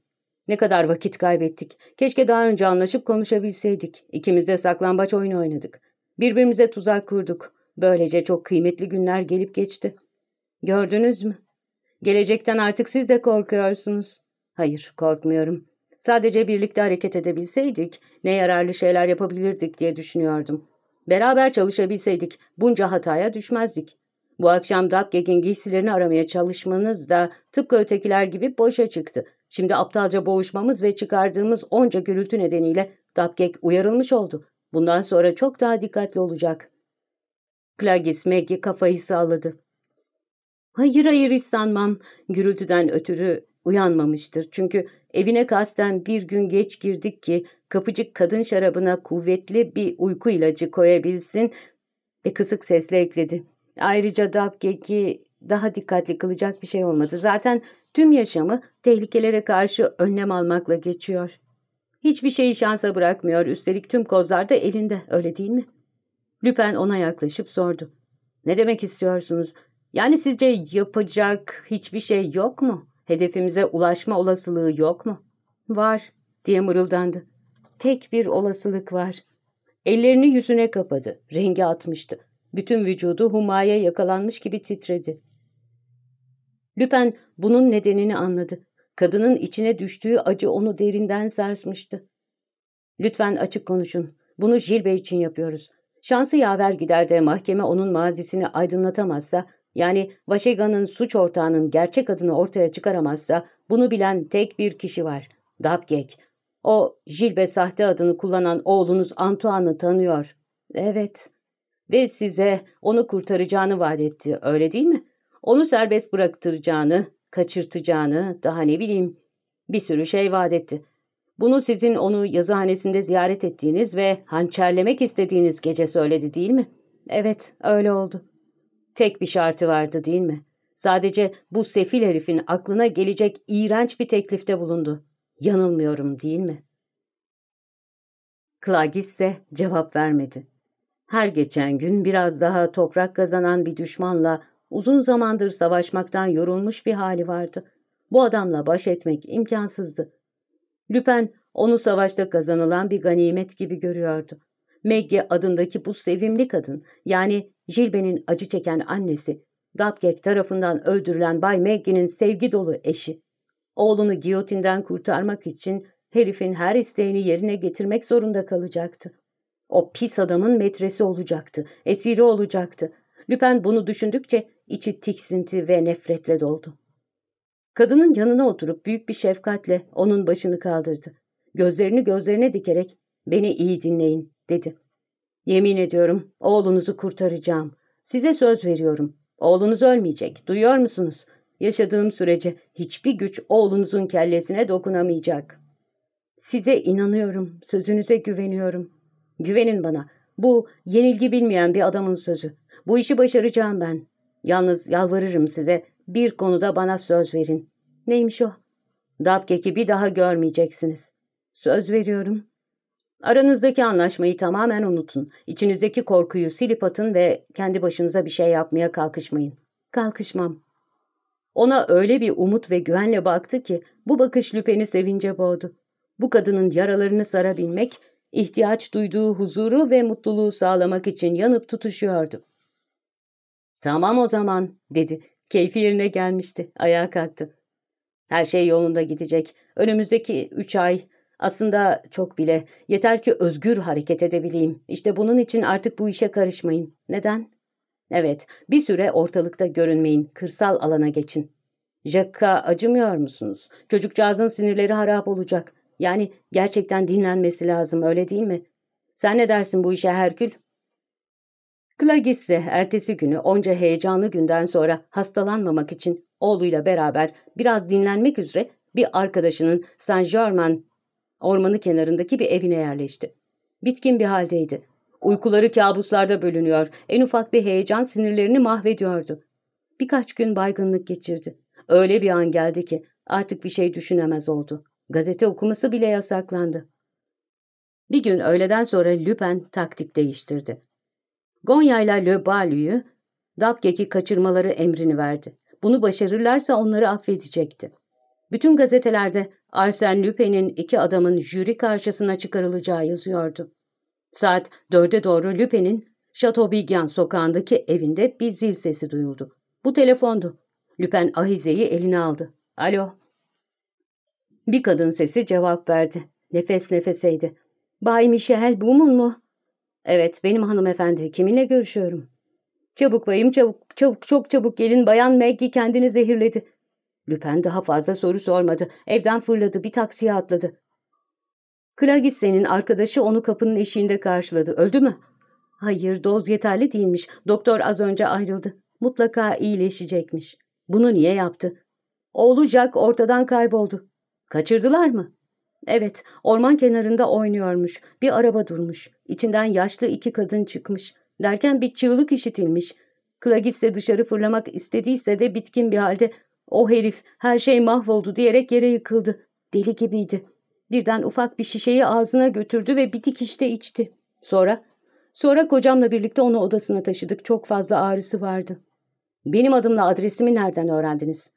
Ne kadar vakit kaybettik. Keşke daha önce anlaşıp konuşabilseydik. İkimiz de saklambaç oyunu oynadık. Birbirimize tuzak kurduk. Böylece çok kıymetli günler gelip geçti. Gördünüz mü? Gelecekten artık siz de korkuyorsunuz. Hayır, korkmuyorum. Sadece birlikte hareket edebilseydik ne yararlı şeyler yapabilirdik diye düşünüyordum. Beraber çalışabilseydik bunca hataya düşmezdik. Bu akşam Dabgeg'in giysilerini aramaya çalışmanız da tıpkı ötekiler gibi boşa çıktı. Şimdi aptalca boğuşmamız ve çıkardığımız onca gürültü nedeniyle Dabgeg uyarılmış oldu. Bundan sonra çok daha dikkatli olacak. Clagis Maggie kafayı salladı. Hayır hayır hiç sanmam. Gürültüden ötürü uyanmamıştır. Çünkü evine kasten bir gün geç girdik ki kapıcık kadın şarabına kuvvetli bir uyku ilacı koyabilsin ve kısık sesle ekledi. Ayrıca Dabgeg'i daha dikkatli kılacak bir şey olmadı. Zaten tüm yaşamı tehlikelere karşı önlem almakla geçiyor. Hiçbir şeyi şansa bırakmıyor. Üstelik tüm kozlar da elinde. Öyle değil mi? Lüpen ona yaklaşıp sordu. Ne demek istiyorsunuz? Yani sizce yapacak hiçbir şey yok mu? Hedefimize ulaşma olasılığı yok mu? Var diye mırıldandı. Tek bir olasılık var. Ellerini yüzüne kapadı. Rengi atmıştı. Bütün vücudu humaya yakalanmış gibi titredi. Lüpen bunun nedenini anladı. Kadının içine düştüğü acı onu derinden sarsmıştı. Lütfen açık konuşun. Bunu Jilbe için yapıyoruz. Şansı yaver gider de mahkeme onun mazisini aydınlatamazsa, yani Vaşega'nın suç ortağının gerçek adını ortaya çıkaramazsa, bunu bilen tek bir kişi var. Dabgek. O, Jilbe sahte adını kullanan oğlunuz Antoine'ı tanıyor. Evet. Ve size onu kurtaracağını vaat etti, öyle değil mi? Onu serbest bıraktıracağını, kaçırtacağını, daha ne bileyim, bir sürü şey vaat etti. Bunu sizin onu yazıhanesinde ziyaret ettiğiniz ve hançerlemek istediğiniz gece söyledi değil mi? Evet, öyle oldu. Tek bir şartı vardı değil mi? Sadece bu sefil herifin aklına gelecek iğrenç bir teklifte bulundu. Yanılmıyorum değil mi? Klagis ise cevap vermedi. Her geçen gün biraz daha toprak kazanan bir düşmanla uzun zamandır savaşmaktan yorulmuş bir hali vardı. Bu adamla baş etmek imkansızdı. Lüpen onu savaşta kazanılan bir ganimet gibi görüyordu. Maggie adındaki bu sevimli kadın yani Jilbe'nin acı çeken annesi, Dabgek tarafından öldürülen Bay Maggie'nin sevgi dolu eşi. Oğlunu giyotinden kurtarmak için herifin her isteğini yerine getirmek zorunda kalacaktı. O pis adamın metresi olacaktı, esiri olacaktı. Lüpen bunu düşündükçe içi tiksinti ve nefretle doldu. Kadının yanına oturup büyük bir şefkatle onun başını kaldırdı. Gözlerini gözlerine dikerek ''Beni iyi dinleyin'' dedi. ''Yemin ediyorum oğlunuzu kurtaracağım. Size söz veriyorum. Oğlunuz ölmeyecek. Duyuyor musunuz? Yaşadığım sürece hiçbir güç oğlunuzun kellesine dokunamayacak. Size inanıyorum. Sözünüze güveniyorum. Güvenin bana. Bu yenilgi bilmeyen bir adamın sözü. Bu işi başaracağım ben. Yalnız yalvarırım size bir konuda bana söz verin. Neymiş o? Dabkek'i bir daha görmeyeceksiniz. Söz veriyorum. Aranızdaki anlaşmayı tamamen unutun. İçinizdeki korkuyu silip atın ve kendi başınıza bir şey yapmaya kalkışmayın. Kalkışmam. Ona öyle bir umut ve güvenle baktı ki bu bakış Lüpen'i sevince boğdu. Bu kadının yaralarını sarabilmek, ihtiyaç duyduğu huzuru ve mutluluğu sağlamak için yanıp tutuşuyordu. Tamam o zaman dedi. Keyfi yerine gelmişti. Ayağa kalktı. Her şey yolunda gidecek. Önümüzdeki üç ay aslında çok bile. Yeter ki özgür hareket edebileyim. İşte bunun için artık bu işe karışmayın. Neden? Evet, bir süre ortalıkta görünmeyin. Kırsal alana geçin. Jack'a acımıyor musunuz? Çocukcağızın sinirleri harap olacak. Yani gerçekten dinlenmesi lazım öyle değil mi? Sen ne dersin bu işe Herkül? Klagis ise ertesi günü onca heyecanlı günden sonra hastalanmamak için oğluyla beraber biraz dinlenmek üzere bir arkadaşının Saint Germain ormanı kenarındaki bir evine yerleşti. Bitkin bir haldeydi. Uykuları kabuslarda bölünüyor, en ufak bir heyecan sinirlerini mahvediyordu. Birkaç gün baygınlık geçirdi. Öyle bir an geldi ki artık bir şey düşünemez oldu. Gazete okuması bile yasaklandı. Bir gün öğleden sonra Lüpen taktik değiştirdi. Gonya ile Le Dabgek'i kaçırmaları emrini verdi. Bunu başarırlarsa onları affedecekti. Bütün gazetelerde Arsène Lupin'in iki adamın jüri karşısına çıkarılacağı yazıyordu. Saat dörde doğru Lupin'in Chateaubriand sokağındaki evinde bir zil sesi duyuldu. Bu telefondu. Lüpen ahizeyi eline aldı. Alo. Bir kadın sesi cevap verdi. Nefes nefeseydi. Bay Michel Bumun mu? Evet benim hanımefendi. Kiminle görüşüyorum? Çabuk bayım çabuk çabuk çok çabuk gelin bayan Maggie kendini zehirledi. Lüpen daha fazla soru sormadı. Evden fırladı bir taksiye atladı. Klagisse'nin arkadaşı onu kapının eşiğinde karşıladı. Öldü mü? Hayır doz yeterli değilmiş. Doktor az önce ayrıldı. Mutlaka iyileşecekmiş. Bunu niye yaptı? Oğlu Jack ortadan kayboldu. Kaçırdılar mı? Evet, orman kenarında oynuyormuş. Bir araba durmuş. İçinden yaşlı iki kadın çıkmış. Derken bir çığlık işitilmiş. Klagisse dışarı fırlamak istediyse de bitkin bir halde o herif her şey mahvoldu diyerek yere yıkıldı. Deli gibiydi. Birden ufak bir şişeyi ağzına götürdü ve bir dikişte içti. Sonra? Sonra kocamla birlikte onu odasına taşıdık. Çok fazla ağrısı vardı. Benim adımla adresimi nereden öğrendiniz?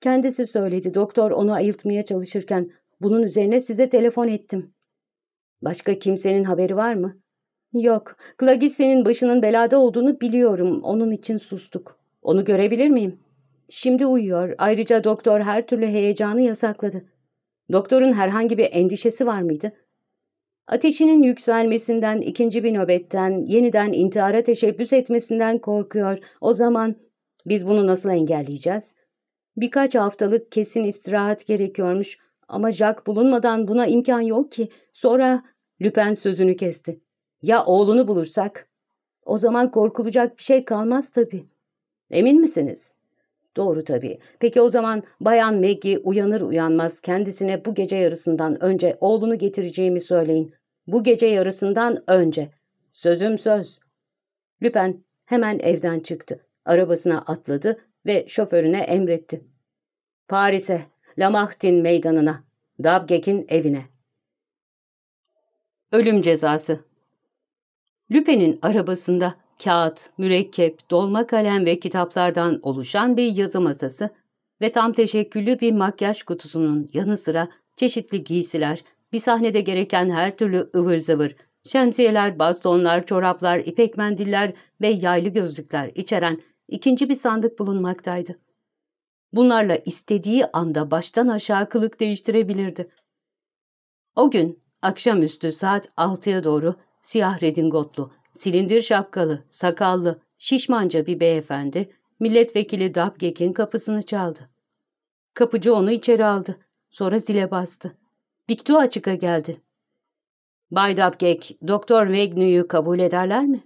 Kendisi söyledi. Doktor onu ayıltmaya çalışırken bunun üzerine size telefon ettim. Başka kimsenin haberi var mı? Yok. Clagisse'nin başının belada olduğunu biliyorum. Onun için sustuk. Onu görebilir miyim? Şimdi uyuyor. Ayrıca doktor her türlü heyecanı yasakladı. Doktorun herhangi bir endişesi var mıydı? Ateşinin yükselmesinden, ikinci bir nöbetten, yeniden intihara teşebbüs etmesinden korkuyor. O zaman biz bunu nasıl engelleyeceğiz? Birkaç haftalık kesin istirahat gerekiyormuş. Ama Jack bulunmadan buna imkan yok ki. Sonra Lüpen sözünü kesti. Ya oğlunu bulursak? O zaman korkulacak bir şey kalmaz tabii. Emin misiniz? Doğru tabii. Peki o zaman Bayan Maggie uyanır uyanmaz kendisine bu gece yarısından önce oğlunu getireceğimi söyleyin. Bu gece yarısından önce. Sözüm söz. Lüpen hemen evden çıktı. Arabasına atladı ve şoförüne emretti. Paris'e, Lamartine meydanına, Dabgek'in evine. Ölüm cezası Lüpen'in arabasında kağıt, mürekkep, dolma kalem ve kitaplardan oluşan bir yazı masası ve tam teşekküllü bir makyaj kutusunun yanı sıra çeşitli giysiler, bir sahnede gereken her türlü ıvır zıvır, şemsiyeler, bastonlar, çoraplar, ipek mendiller ve yaylı gözlükler içeren ikinci bir sandık bulunmaktaydı. Bunlarla istediği anda baştan aşağı kılık değiştirebilirdi. O gün akşamüstü saat altıya doğru siyah redingotlu, silindir şapkalı, sakallı, şişmanca bir beyefendi milletvekili Dabgek'in kapısını çaldı. Kapıcı onu içeri aldı. Sonra zile bastı. Biktu açıka geldi. Bay Dabgek, Doktor Wegnuy'u kabul ederler mi?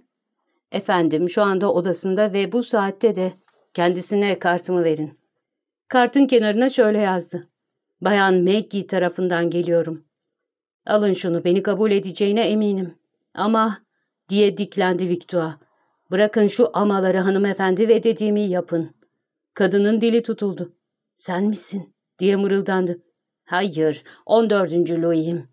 Efendim, şu anda odasında ve bu saatte de kendisine kartımı verin. Kartın kenarına şöyle yazdı. Bayan Maggie tarafından geliyorum. Alın şunu, beni kabul edeceğine eminim. Ama diye diklendi Victua. Bırakın şu amaları hanımefendi ve dediğimi yapın. Kadının dili tutuldu. Sen misin? diye mırıldandı. Hayır, on dördüncü Louis'im.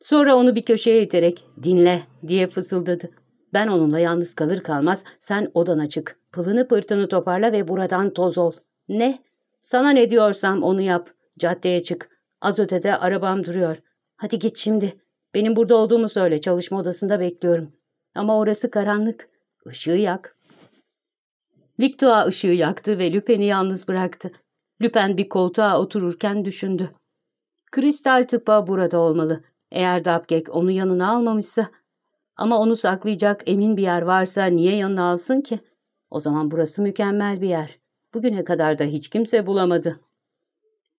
Sonra onu bir köşeye iterek dinle diye fısıldadı. Ben onunla yalnız kalır kalmaz sen odana çık. Pılını pırtını toparla ve buradan toz ol. Ne? Sana ne diyorsam onu yap. Caddeye çık. Az ötede arabam duruyor. Hadi git şimdi. Benim burada olduğumu söyle. Çalışma odasında bekliyorum. Ama orası karanlık. Işığı yak. Victoire ışığı yaktı ve Lüpen'i yalnız bıraktı. Lüpen bir koltuğa otururken düşündü. Kristal tıpa burada olmalı. Eğer Dabgek onu yanına almamışsa. Ama onu saklayacak emin bir yer varsa niye yanına alsın ki? O zaman burası mükemmel bir yer. Bugüne kadar da hiç kimse bulamadı.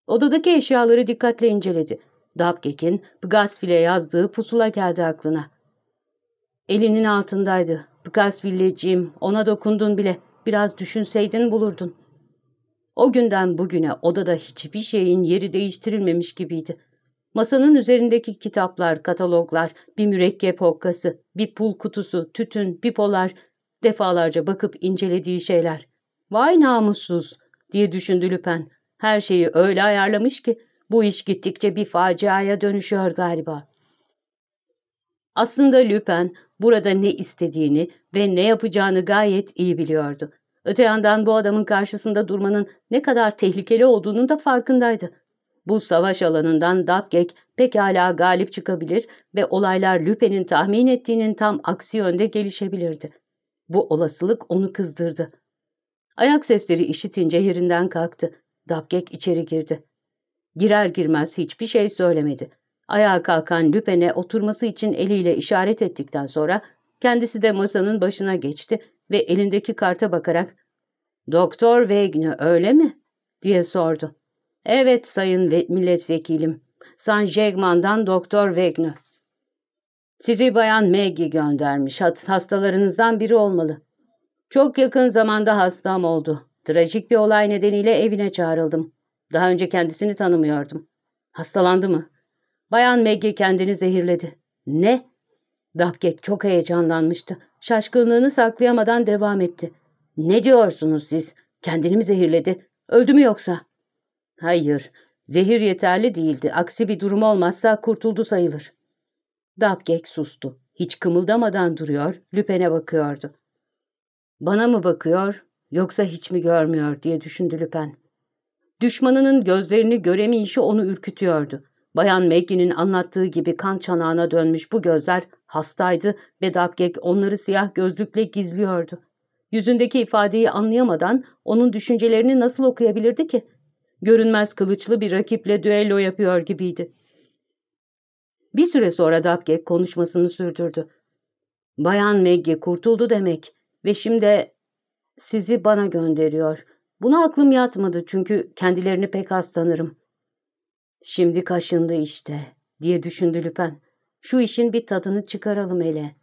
Odadaki eşyaları dikkatle inceledi. Dabgek'in Pgasville yazdığı pusula geldi aklına. Elinin altındaydı. Pgasville'ciğim ona dokundun bile. Biraz düşünseydin bulurdun. O günden bugüne odada hiçbir şeyin yeri değiştirilmemiş gibiydi. Masanın üzerindeki kitaplar, kataloglar, bir mürekkep hokkası, bir pul kutusu, tütün, pipolar, defalarca bakıp incelediği şeyler. Vay namussuz diye düşündü Lüpen. Her şeyi öyle ayarlamış ki bu iş gittikçe bir faciaya dönüşüyor galiba. Aslında Lüpen burada ne istediğini ve ne yapacağını gayet iyi biliyordu. Öte yandan bu adamın karşısında durmanın ne kadar tehlikeli olduğunun da farkındaydı. Bu savaş alanından Dabgek pekala galip çıkabilir ve olaylar Lüpen'in tahmin ettiğinin tam aksi yönde gelişebilirdi. Bu olasılık onu kızdırdı. Ayak sesleri işitince yerinden kalktı. Dabgek içeri girdi. Girer girmez hiçbir şey söylemedi. Ayağa kalkan Lüpen'e oturması için eliyle işaret ettikten sonra kendisi de masanın başına geçti ve elindeki karta bakarak ''Doktor Wegne öyle mi?'' diye sordu. ''Evet sayın ve milletvekilim. San Jegman'dan Doktor Wegne. Sizi bayan Maggie göndermiş. Hastalarınızdan biri olmalı. Çok yakın zamanda hastam oldu. Trajik bir olay nedeniyle evine çağrıldım. Daha önce kendisini tanımıyordum. Hastalandı mı? Bayan Maggie kendini zehirledi. Ne? Dapkek çok heyecanlanmıştı. Şaşkınlığını saklayamadan devam etti. Ne diyorsunuz siz? Kendini mi zehirledi? Öldü mü yoksa? Hayır. Zehir yeterli değildi. Aksi bir durum olmazsa kurtuldu sayılır. Dapkek sustu. Hiç kımıldamadan duruyor, Lüpen'e bakıyordu. Bana mı bakıyor, yoksa hiç mi görmüyor diye düşündü Lüpen. Düşmanının gözlerini göremeyişi onu ürkütüyordu. Bayan Maggie'nin anlattığı gibi kan çanağına dönmüş bu gözler hastaydı ve Dabgek onları siyah gözlükle gizliyordu. Yüzündeki ifadeyi anlayamadan onun düşüncelerini nasıl okuyabilirdi ki? Görünmez kılıçlı bir rakiple düello yapıyor gibiydi. Bir süre sonra Dabgek konuşmasını sürdürdü. Bayan Maggie kurtuldu demek ve şimdi sizi bana gönderiyor. Buna aklım yatmadı çünkü kendilerini pek az tanırım. Şimdi kaşındı işte diye düşündü Lüpen. Şu işin bir tadını çıkaralım hele.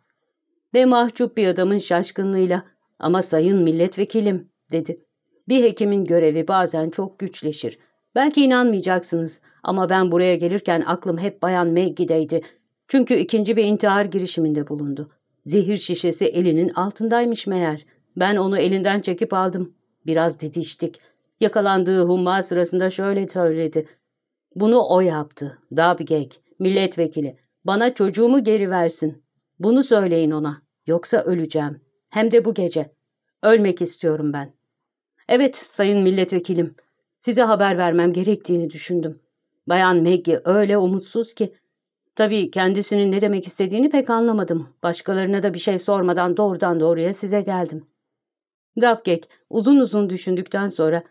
Ve mahcup bir adamın şaşkınlığıyla ama sayın milletvekilim dedi. Bir hekimin görevi bazen çok güçleşir. Belki inanmayacaksınız ama ben buraya gelirken aklım hep Bayan Maggie'deydi. Çünkü ikinci bir intihar girişiminde bulundu. Zehir şişesi elinin altındaymış meğer. Ben onu elinden çekip aldım. Biraz didiştik. Yakalandığı humma sırasında şöyle söyledi. Bunu o yaptı. Dabgek, milletvekili. Bana çocuğumu geri versin. Bunu söyleyin ona. Yoksa öleceğim. Hem de bu gece. Ölmek istiyorum ben. Evet, sayın milletvekilim. Size haber vermem gerektiğini düşündüm. Bayan Maggie öyle umutsuz ki. Tabii kendisinin ne demek istediğini pek anlamadım. Başkalarına da bir şey sormadan doğrudan doğruya size geldim. Dabgek uzun uzun düşündükten sonra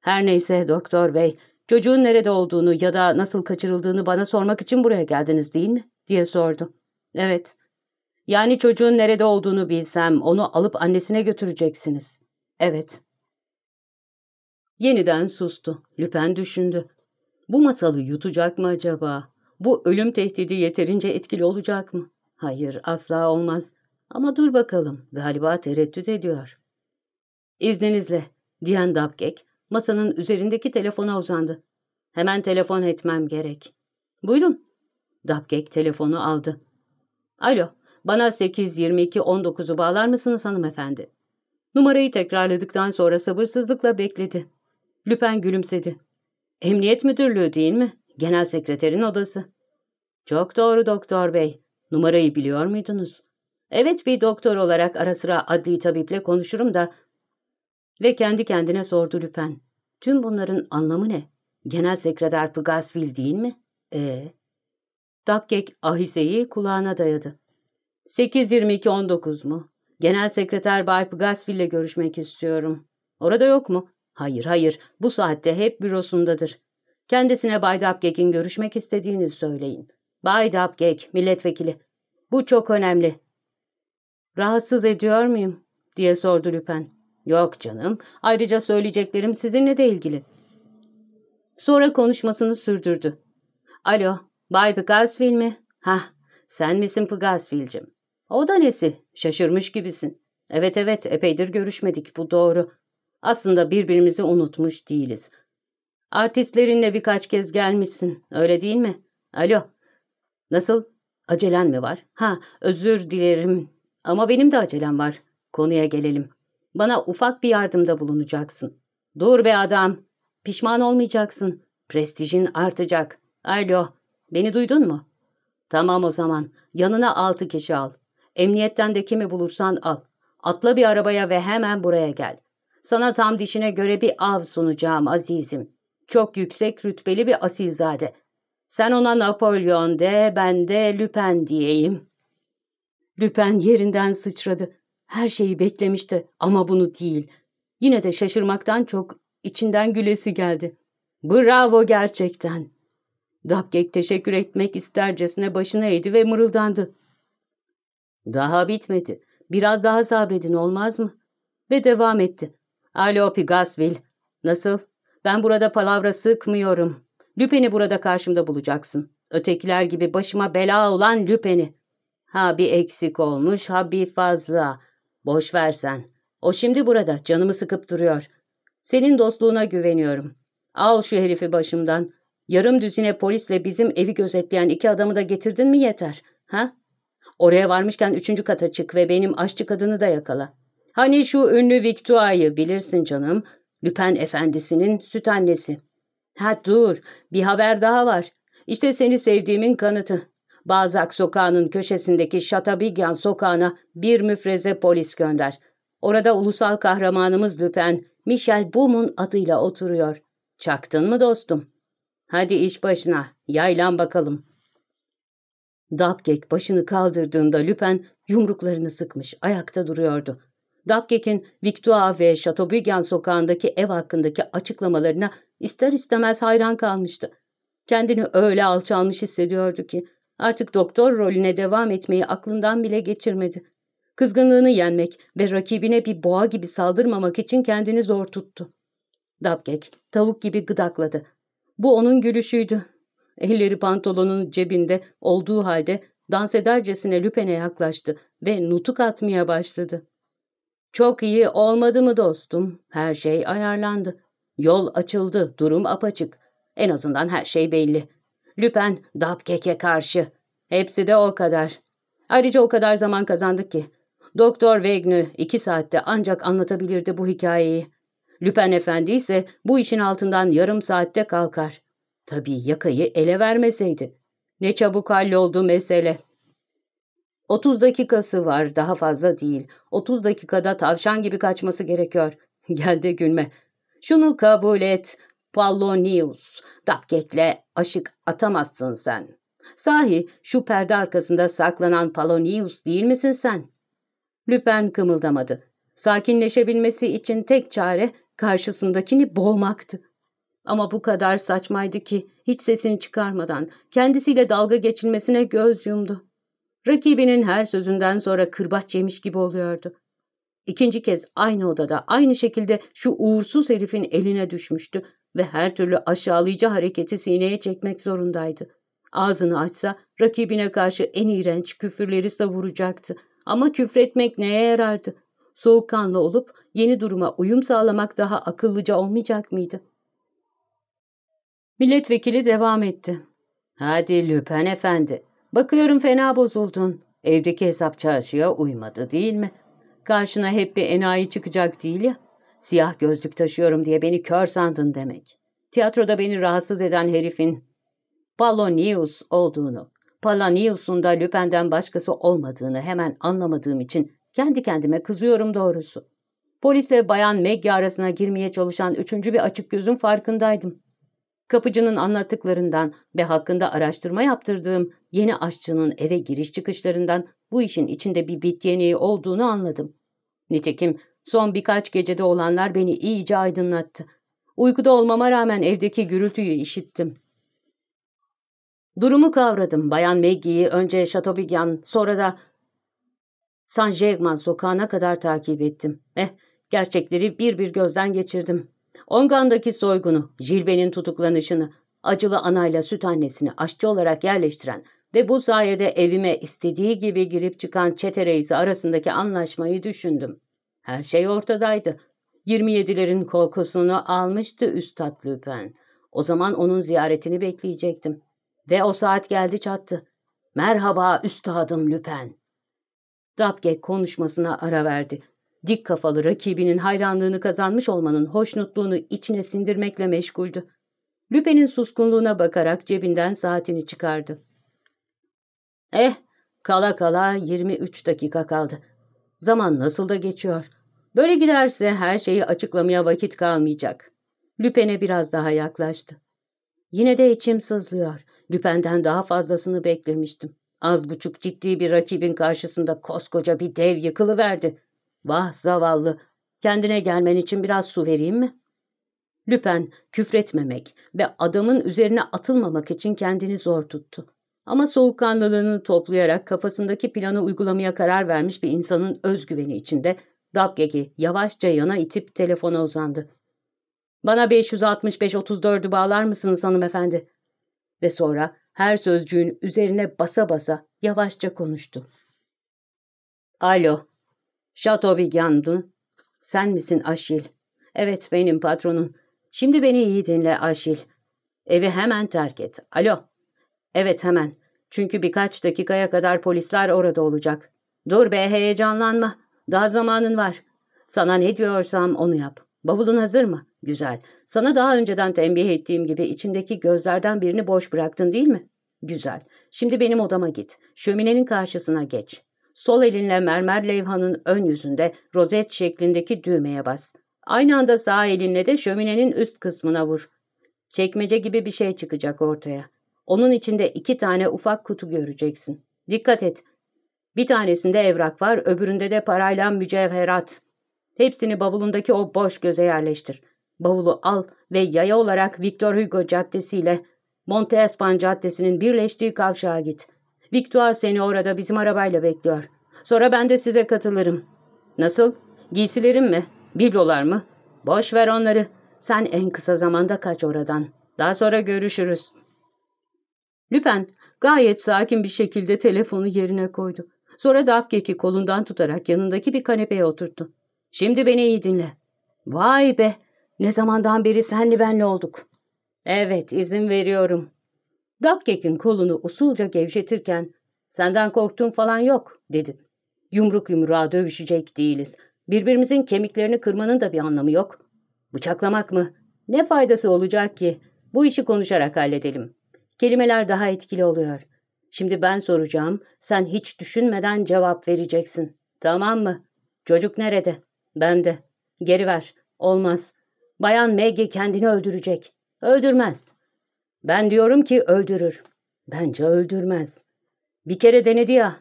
''Her neyse doktor bey, çocuğun nerede olduğunu ya da nasıl kaçırıldığını bana sormak için buraya geldiniz değil mi?'' diye sordu. ''Evet. Yani çocuğun nerede olduğunu bilsem onu alıp annesine götüreceksiniz.'' ''Evet.'' Yeniden sustu. Lüpen düşündü. Bu masalı yutacak mı acaba? Bu ölüm tehdidi yeterince etkili olacak mı? Hayır, asla olmaz. Ama dur bakalım, galiba tereddüt ediyor. İzninizle, diyen Dabkek, masanın üzerindeki telefona uzandı. Hemen telefon etmem gerek. Buyurun. Dabkek telefonu aldı. Alo, bana 8-22-19'u bağlar mısınız hanımefendi? Numarayı tekrarladıktan sonra sabırsızlıkla bekledi. Lüpen gülümsedi. Emniyet müdürlüğü değil mi? Genel sekreterin odası. Çok doğru doktor bey. Numarayı biliyor muydunuz? Evet bir doktor olarak ara sıra adli tabiple konuşurum da. Ve kendi kendine sordu Lüpen. Tüm bunların anlamı ne? Genel sekreter Pgasville değil mi? Ee? Dakkek ahiseyi kulağına dayadı. 8.22.19 mu? Genel sekreter Bay Pgasville ile görüşmek istiyorum. Orada yok mu? Hayır hayır bu saatte hep bürosundadır. Kendisine Bay Dapkek'in görüşmek istediğini söyleyin. Bay Dapkek, milletvekili. Bu çok önemli. Rahatsız ediyor muyum? diye sordu Lüpen. Yok canım. Ayrıca söyleyeceklerim sizinle de ilgili. Sonra konuşmasını sürdürdü. Alo, Bay Pgasville mi? Hah, sen misin Pgasville'cim? O da nesi? Şaşırmış gibisin. Evet evet, epeydir görüşmedik, bu doğru. Aslında birbirimizi unutmuş değiliz. Artistlerinle birkaç kez gelmişsin, öyle değil mi? Alo. Nasıl? Acelen mi var? Ha, özür dilerim. Ama benim de acelem var. Konuya gelelim. Bana ufak bir yardımda bulunacaksın. Dur be adam. Pişman olmayacaksın. Prestijin artacak. Alo. Beni duydun mu? Tamam o zaman. Yanına altı kişi al. Emniyetten de kimi bulursan al. Atla bir arabaya ve hemen buraya gel. Sana tam dişine göre bir av sunacağım azizim. Çok yüksek rütbeli bir asilzade. Sen ona Napolyon de, ben de Lüpen diyeyim. Lüpen yerinden sıçradı. Her şeyi beklemişti ama bunu değil. Yine de şaşırmaktan çok içinden gülesi geldi. Bravo gerçekten. Dapkek teşekkür etmek istercesine başını eğdi ve mırıldandı. Daha bitmedi. Biraz daha sabredin olmaz mı? Ve devam etti. Alo Pigasville. Nasıl? Ben burada palavra sıkmıyorum. Lüpen'i burada karşımda bulacaksın. Ötekiler gibi başıma bela olan Lüpen'i. Ha bir eksik olmuş, ha bir fazla. Boş versen. O şimdi burada, canımı sıkıp duruyor. Senin dostluğuna güveniyorum. Al şu herifi başımdan. Yarım düzine polisle bizim evi gözetleyen iki adamı da getirdin mi yeter. Ha? Oraya varmışken üçüncü kata çık ve benim aşçı kadını da yakala. Hani şu ünlü Victua'yı bilirsin canım. Lüpen efendisinin süt annesi. Ha dur, bir haber daha var. İşte seni sevdiğimin kanıtı. Bazak sokağının köşesindeki Şatabigyan sokağına bir müfreze polis gönder. Orada ulusal kahramanımız Lüpen, Michel Boom'un adıyla oturuyor. Çaktın mı dostum? Hadi iş başına, yaylan bakalım. Dapkek başını kaldırdığında Lüpen yumruklarını sıkmış, ayakta duruyordu. Dapkek'in Victoire ve Chateaubriand sokağındaki ev hakkındaki açıklamalarına ister istemez hayran kalmıştı. Kendini öyle alçalmış hissediyordu ki artık doktor rolüne devam etmeyi aklından bile geçirmedi. Kızgınlığını yenmek ve rakibine bir boğa gibi saldırmamak için kendini zor tuttu. Dapkek tavuk gibi gıdakladı. Bu onun gülüşüydü. Elleri pantolonun cebinde olduğu halde dans edercesine Lüpen'e yaklaştı ve nutuk atmaya başladı. Çok iyi olmadı mı dostum? Her şey ayarlandı. Yol açıldı, durum apaçık. En azından her şey belli. Lüpen, Dabkek'e karşı. Hepsi de o kadar. Ayrıca o kadar zaman kazandık ki. Doktor Wegnü iki saatte ancak anlatabilirdi bu hikayeyi. Lüpen Efendi ise bu işin altından yarım saatte kalkar. Tabii yakayı ele vermeseydi. Ne çabuk halloldu mesele. 30 dakikası var, daha fazla değil. 30 dakikada tavşan gibi kaçması gerekiyor. Gel de gülme. Şunu kabul et. Pollonius, Dapkek'le aşık atamazsın sen. Sahi şu perde arkasında saklanan Polonius değil misin sen? Lüpen kımıldamadı. Sakinleşebilmesi için tek çare karşısındakini boğmaktı. Ama bu kadar saçmaydı ki hiç sesini çıkarmadan kendisiyle dalga geçilmesine göz yumdu. Rakibinin her sözünden sonra kırbaç yemiş gibi oluyordu. İkinci kez aynı odada aynı şekilde şu uğursuz herifin eline düşmüştü ve her türlü aşağılayıcı hareketi sineye çekmek zorundaydı. Ağzını açsa rakibine karşı en iğrenç küfürleri savuracaktı. Ama küfretmek neye yarardı? Soğukkanlı olup yeni duruma uyum sağlamak daha akıllıca olmayacak mıydı? Milletvekili devam etti. Hadi Lüpen efendi, bakıyorum fena bozuldun. Evdeki hesap çarşıya uymadı değil mi? Karşına hep bir enayi çıkacak değil ya. Siyah gözlük taşıyorum diye beni kör sandın demek. Tiyatroda beni rahatsız eden herifin Polonius olduğunu, Polonius'un da Lüpen'den başkası olmadığını hemen anlamadığım için kendi kendime kızıyorum doğrusu. Polisle bayan Maggie arasına girmeye çalışan üçüncü bir açık gözün farkındaydım. Kapıcının anlattıklarından ve hakkında araştırma yaptırdığım yeni aşçının eve giriş çıkışlarından bu işin içinde bir bit yeneği olduğunu anladım. Nitekim son birkaç gecede olanlar beni iyice aydınlattı. Uykuda olmama rağmen evdeki gürültüyü işittim. Durumu kavradım. Bayan Maggie'yi önce Chateaubriand sonra da Saint Germain sokağına kadar takip ettim. Eh, gerçekleri bir bir gözden geçirdim. Ongan'daki soygunu, Jilbe'nin tutuklanışını, acılı anayla süt annesini aşçı olarak yerleştiren ve bu sayede evime istediği gibi girip çıkan çete reisi arasındaki anlaşmayı düşündüm. Her şey ortadaydı. 27'lerin kokusunu almıştı Üstad Lüpen. O zaman onun ziyaretini bekleyecektim. Ve o saat geldi çattı. Merhaba Üstadım Lüpen. Dabge konuşmasına ara verdi. Dik kafalı rakibinin hayranlığını kazanmış olmanın hoşnutluğunu içine sindirmekle meşguldü. Lüpen'in suskunluğuna bakarak cebinden saatini çıkardı. Eh, kala kala 23 dakika kaldı. Zaman nasıl da geçiyor. Böyle giderse her şeyi açıklamaya vakit kalmayacak. Lüpen'e biraz daha yaklaştı. Yine de içim sızlıyor. Lüpen'den daha fazlasını beklemiştim. Az buçuk ciddi bir rakibin karşısında koskoca bir dev yıkılıverdi. Vah zavallı. Kendine gelmen için biraz su vereyim mi? Lüpen küfretmemek ve adamın üzerine atılmamak için kendini zor tuttu. Ama soğukkanlılığını toplayarak kafasındaki planı uygulamaya karar vermiş bir insanın özgüveni içinde Dabgeg'i yavaşça yana itip telefona uzandı. ''Bana 565-34'ü bağlar mısınız hanımefendi?'' Ve sonra her sözcüğün üzerine basa basa yavaşça konuştu. ''Alo, Chateaubriand mı? Sen misin Aşil? Evet benim patronun. Şimdi beni iyi dinle Aşil. Evi hemen terk et. Alo. Evet hemen. Çünkü birkaç dakikaya kadar polisler orada olacak. Dur be heyecanlanma. Daha zamanın var. Sana ne diyorsam onu yap. Bavulun hazır mı? Güzel. Sana daha önceden tembih ettiğim gibi içindeki gözlerden birini boş bıraktın değil mi? Güzel. Şimdi benim odama git. Şöminenin karşısına geç. Sol elinle mermer levhanın ön yüzünde rozet şeklindeki düğmeye bas. Aynı anda sağ elinle de şöminenin üst kısmına vur. Çekmece gibi bir şey çıkacak ortaya. Onun içinde iki tane ufak kutu göreceksin. Dikkat et. Bir tanesinde evrak var, öbüründe de parayla mücevherat. Hepsini bavulundaki o boş göze yerleştir. Bavulu al ve yaya olarak Victor Hugo Caddesi ile Montespan Caddesi'nin birleştiği kavşağa git. Victor seni orada bizim arabayla bekliyor. Sonra ben de size katılırım. Nasıl? Giysilerim mi? Biblolar mı? Boş ver onları. Sen en kısa zamanda kaç oradan. Daha sonra görüşürüz. Lüpen gayet sakin bir şekilde telefonu yerine koydu. Sonra Dapkek'i kolundan tutarak yanındaki bir kanepeye oturttu. Şimdi beni iyi dinle. Vay be! Ne zamandan beri senli benli olduk. Evet, izin veriyorum. Dapkek'in kolunu usulca gevşetirken senden korktuğum falan yok dedim. Yumruk yumruğa dövüşecek değiliz. Birbirimizin kemiklerini kırmanın da bir anlamı yok. Bıçaklamak mı? Ne faydası olacak ki? Bu işi konuşarak halledelim. Kelimeler daha etkili oluyor. Şimdi ben soracağım, sen hiç düşünmeden cevap vereceksin. Tamam mı? Çocuk nerede? Bende. Geri ver. Olmaz. Bayan Maggie kendini öldürecek. Öldürmez. Ben diyorum ki öldürür. Bence öldürmez. Bir kere denedi ya.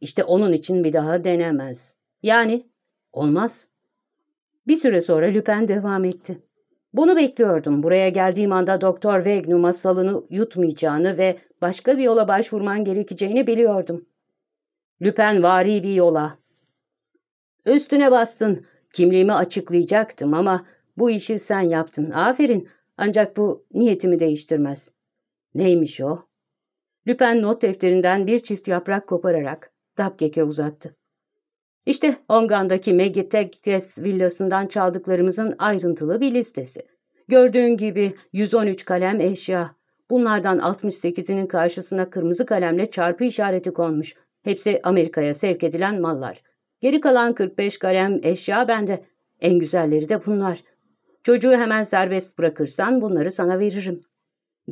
İşte onun için bir daha denemez. Yani olmaz. Bir süre sonra Lüpen devam etti. Bunu bekliyordum. Buraya geldiğim anda Doktor Wegnu masalını yutmayacağını ve başka bir yola başvurman gerekeceğini biliyordum. Lüpen vari bir yola. Üstüne bastın. Kimliğimi açıklayacaktım ama bu işi sen yaptın. Aferin. Ancak bu niyetimi değiştirmez. Neymiş o? Lüpen not defterinden bir çift yaprak kopararak Dabgek'e uzattı. İşte Ongan'daki Megitektes villasından çaldıklarımızın ayrıntılı bir listesi. Gördüğün gibi 113 kalem eşya. Bunlardan 68'inin karşısına kırmızı kalemle çarpı işareti konmuş. Hepsi Amerika'ya sevk edilen mallar. Geri kalan 45 kalem eşya bende. En güzelleri de bunlar. Çocuğu hemen serbest bırakırsan bunları sana veririm.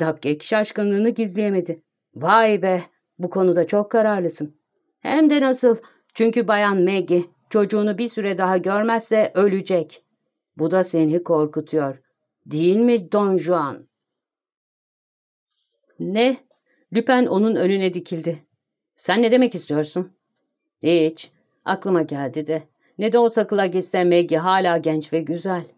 Dabgek şaşkınlığını gizleyemedi. Vay be, bu konuda çok kararlısın. Hem de nasıl, çünkü bayan Maggie çocuğunu bir süre daha görmezse ölecek. Bu da seni korkutuyor. Değil mi Don Juan? Ne? Lüpen onun önüne dikildi. Sen ne demek istiyorsun? Hiç. Aklıma geldi de. Ne de olsa kıla gitse Maggie hala genç ve güzel.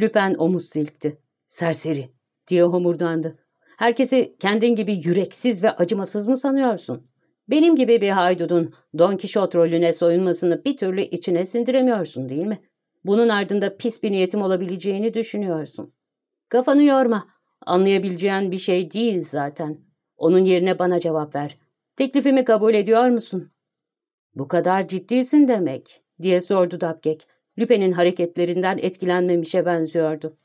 Lüpen omuz silkti. Serseri diye homurdandı. Herkesi kendin gibi yüreksiz ve acımasız mı sanıyorsun? Benim gibi bir haydudun Don Kişot rolüne soyunmasını bir türlü içine sindiremiyorsun değil mi? Bunun ardında pis bir niyetim olabileceğini düşünüyorsun. Kafanı yorma. Anlayabileceğin bir şey değil zaten. Onun yerine bana cevap ver. Teklifimi kabul ediyor musun? Bu kadar ciddisin demek, diye sordu Dabgek. Lüpe'nin hareketlerinden etkilenmemişe benziyordu.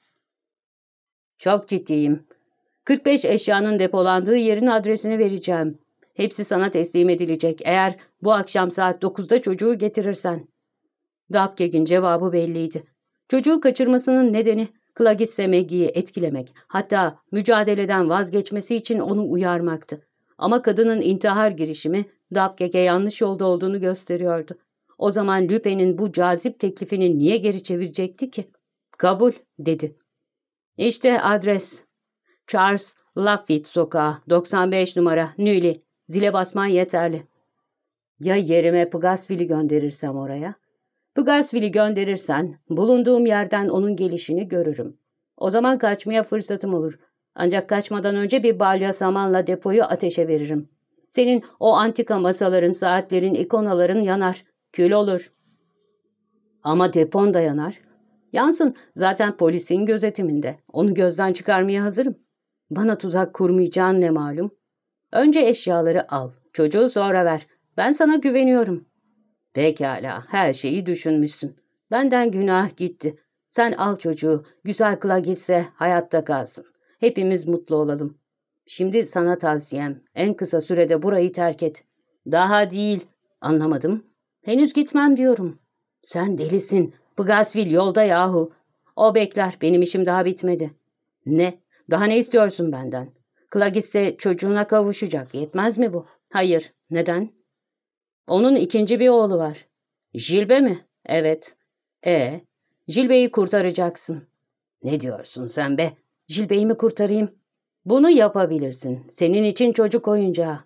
Çok ciddiyim. 45 eşyanın depolandığı yerin adresini vereceğim. Hepsi sana teslim edilecek eğer bu akşam saat 9'da çocuğu getirirsen. Dabkeg'in cevabı belliydi. Çocuğu kaçırmasının nedeni Klagisse Maggie'yi etkilemek, hatta mücadeleden vazgeçmesi için onu uyarmaktı. Ama kadının intihar girişimi Dabkeg'e yanlış yolda olduğunu gösteriyordu. O zaman Lüpe'nin bu cazip teklifini niye geri çevirecekti ki? Kabul, dedi. İşte adres. Charles Lafitte Sokağı, 95 numara, Nüli. Zile basman yeterli. Ya yerime Pgasvil'i gönderirsem oraya? Pugasville'i gönderirsen bulunduğum yerden onun gelişini görürüm. O zaman kaçmaya fırsatım olur. Ancak kaçmadan önce bir balya samanla depoyu ateşe veririm. Senin o antika masaların, saatlerin, ikonaların yanar. Kül olur. Ama depon da yanar. Yansın zaten polisin gözetiminde. Onu gözden çıkarmaya hazırım. Bana tuzak kurmayacağın ne malum? Önce eşyaları al. Çocuğu sonra ver. Ben sana güveniyorum. Pekala, her şeyi düşünmüşsün. Benden günah gitti. Sen al çocuğu, güzel kıla gitse hayatta kalsın. Hepimiz mutlu olalım. Şimdi sana tavsiyem, en kısa sürede burayı terk et. Daha değil. Anlamadım. Henüz gitmem diyorum. Sen delisin. Pıgasvil yolda yahu. O bekler, benim işim daha bitmedi. Ne? Daha ne istiyorsun benden? Kıla gitse çocuğuna kavuşacak. Yetmez mi bu? Hayır. Neden? Onun ikinci bir oğlu var. Jilbe mi? Evet. E, Jilbe'yi kurtaracaksın. Ne diyorsun sen be? Jilbe'yi mi kurtarayım? Bunu yapabilirsin. Senin için çocuk oyuncağı.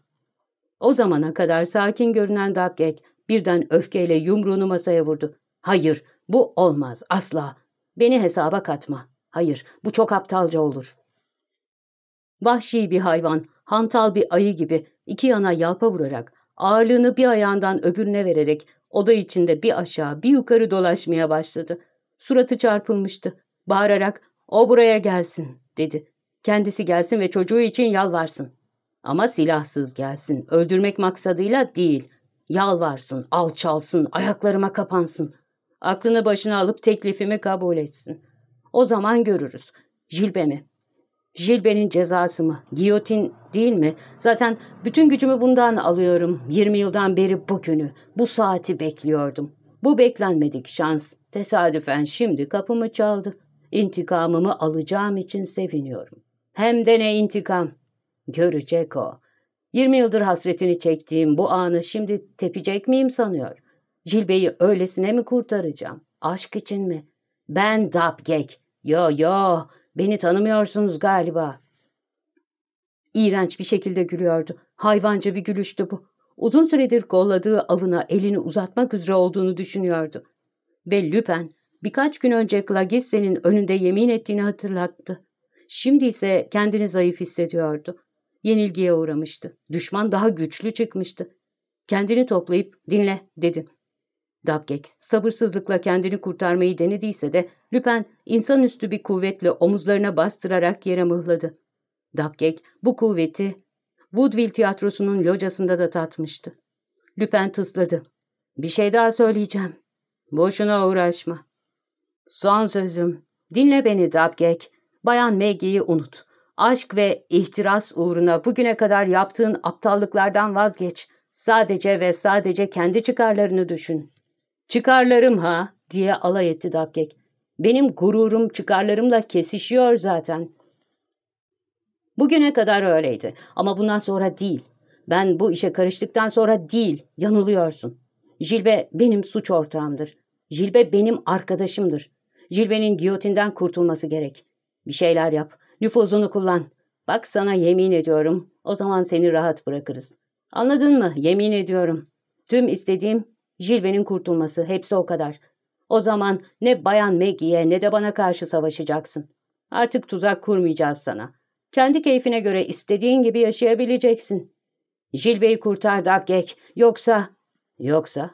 O zamana kadar sakin görünen Dabgek birden öfkeyle yumruğunu masaya vurdu. Hayır, bu olmaz asla. Beni hesaba katma. Hayır, bu çok aptalca olur. Vahşi bir hayvan, hantal bir ayı gibi iki yana yalpa vurarak, ağırlığını bir ayağından öbürüne vererek oda içinde bir aşağı bir yukarı dolaşmaya başladı. Suratı çarpılmıştı. Bağırarak o buraya gelsin dedi. Kendisi gelsin ve çocuğu için yalvarsın. Ama silahsız gelsin, öldürmek maksadıyla değil. Yalvarsın, alçalsın, ayaklarıma kapansın. Aklını başına alıp teklifimi kabul etsin. O zaman görürüz. Jilbe mi? Jilbe'nin cezası mı? Giyotin değil mi? Zaten bütün gücümü bundan alıyorum. 20 yıldan beri bugünü, bu saati bekliyordum. Bu beklenmedik şans. Tesadüfen şimdi kapımı çaldı. İntikamımı alacağım için seviniyorum. Hem de ne intikam. Görecek o. 20 yıldır hasretini çektiğim bu anı şimdi tepecek miyim sanıyor? Cilbe'yi öylesine mi kurtaracağım? Aşk için mi? Ben Dabgek. Yo yo, beni tanımıyorsunuz galiba. İğrenç bir şekilde gülüyordu. Hayvanca bir gülüştü bu. Uzun süredir kolladığı avına elini uzatmak üzere olduğunu düşünüyordu. Ve Lüpen birkaç gün önce Klagisse'nin önünde yemin ettiğini hatırlattı. Şimdi ise kendini zayıf hissediyordu. Yenilgiye uğramıştı. Düşman daha güçlü çıkmıştı. Kendini toplayıp dinle dedi. Dabgek sabırsızlıkla kendini kurtarmayı denediyse de Lüpen insanüstü bir kuvvetle omuzlarına bastırarak yere mıhladı. Dabgek bu kuvveti Woodville tiyatrosunun locasında da tatmıştı. Lüpen tısladı. Bir şey daha söyleyeceğim. Boşuna uğraşma. Son sözüm. Dinle beni Dabgek. Bayan Maggie'yi unut. Aşk ve ihtiras uğruna bugüne kadar yaptığın aptallıklardan vazgeç. Sadece ve sadece kendi çıkarlarını düşün. Çıkarlarım ha diye alay etti Dabgek. Benim gururum çıkarlarımla kesişiyor zaten. Bugüne kadar öyleydi ama bundan sonra değil. Ben bu işe karıştıktan sonra değil, yanılıyorsun. Jilbe benim suç ortağımdır. Jilbe benim arkadaşımdır. Jilbe'nin giyotinden kurtulması gerek. Bir şeyler yap, nüfuzunu kullan. Bak sana yemin ediyorum, o zaman seni rahat bırakırız. Anladın mı? Yemin ediyorum. Tüm istediğim Jilbe'nin kurtulması, hepsi o kadar. O zaman ne Bayan Maggie'ye ne de bana karşı savaşacaksın. Artık tuzak kurmayacağız sana. Kendi keyfine göre istediğin gibi yaşayabileceksin. Jilbe'yi kurtar Dabgek, yoksa... Yoksa?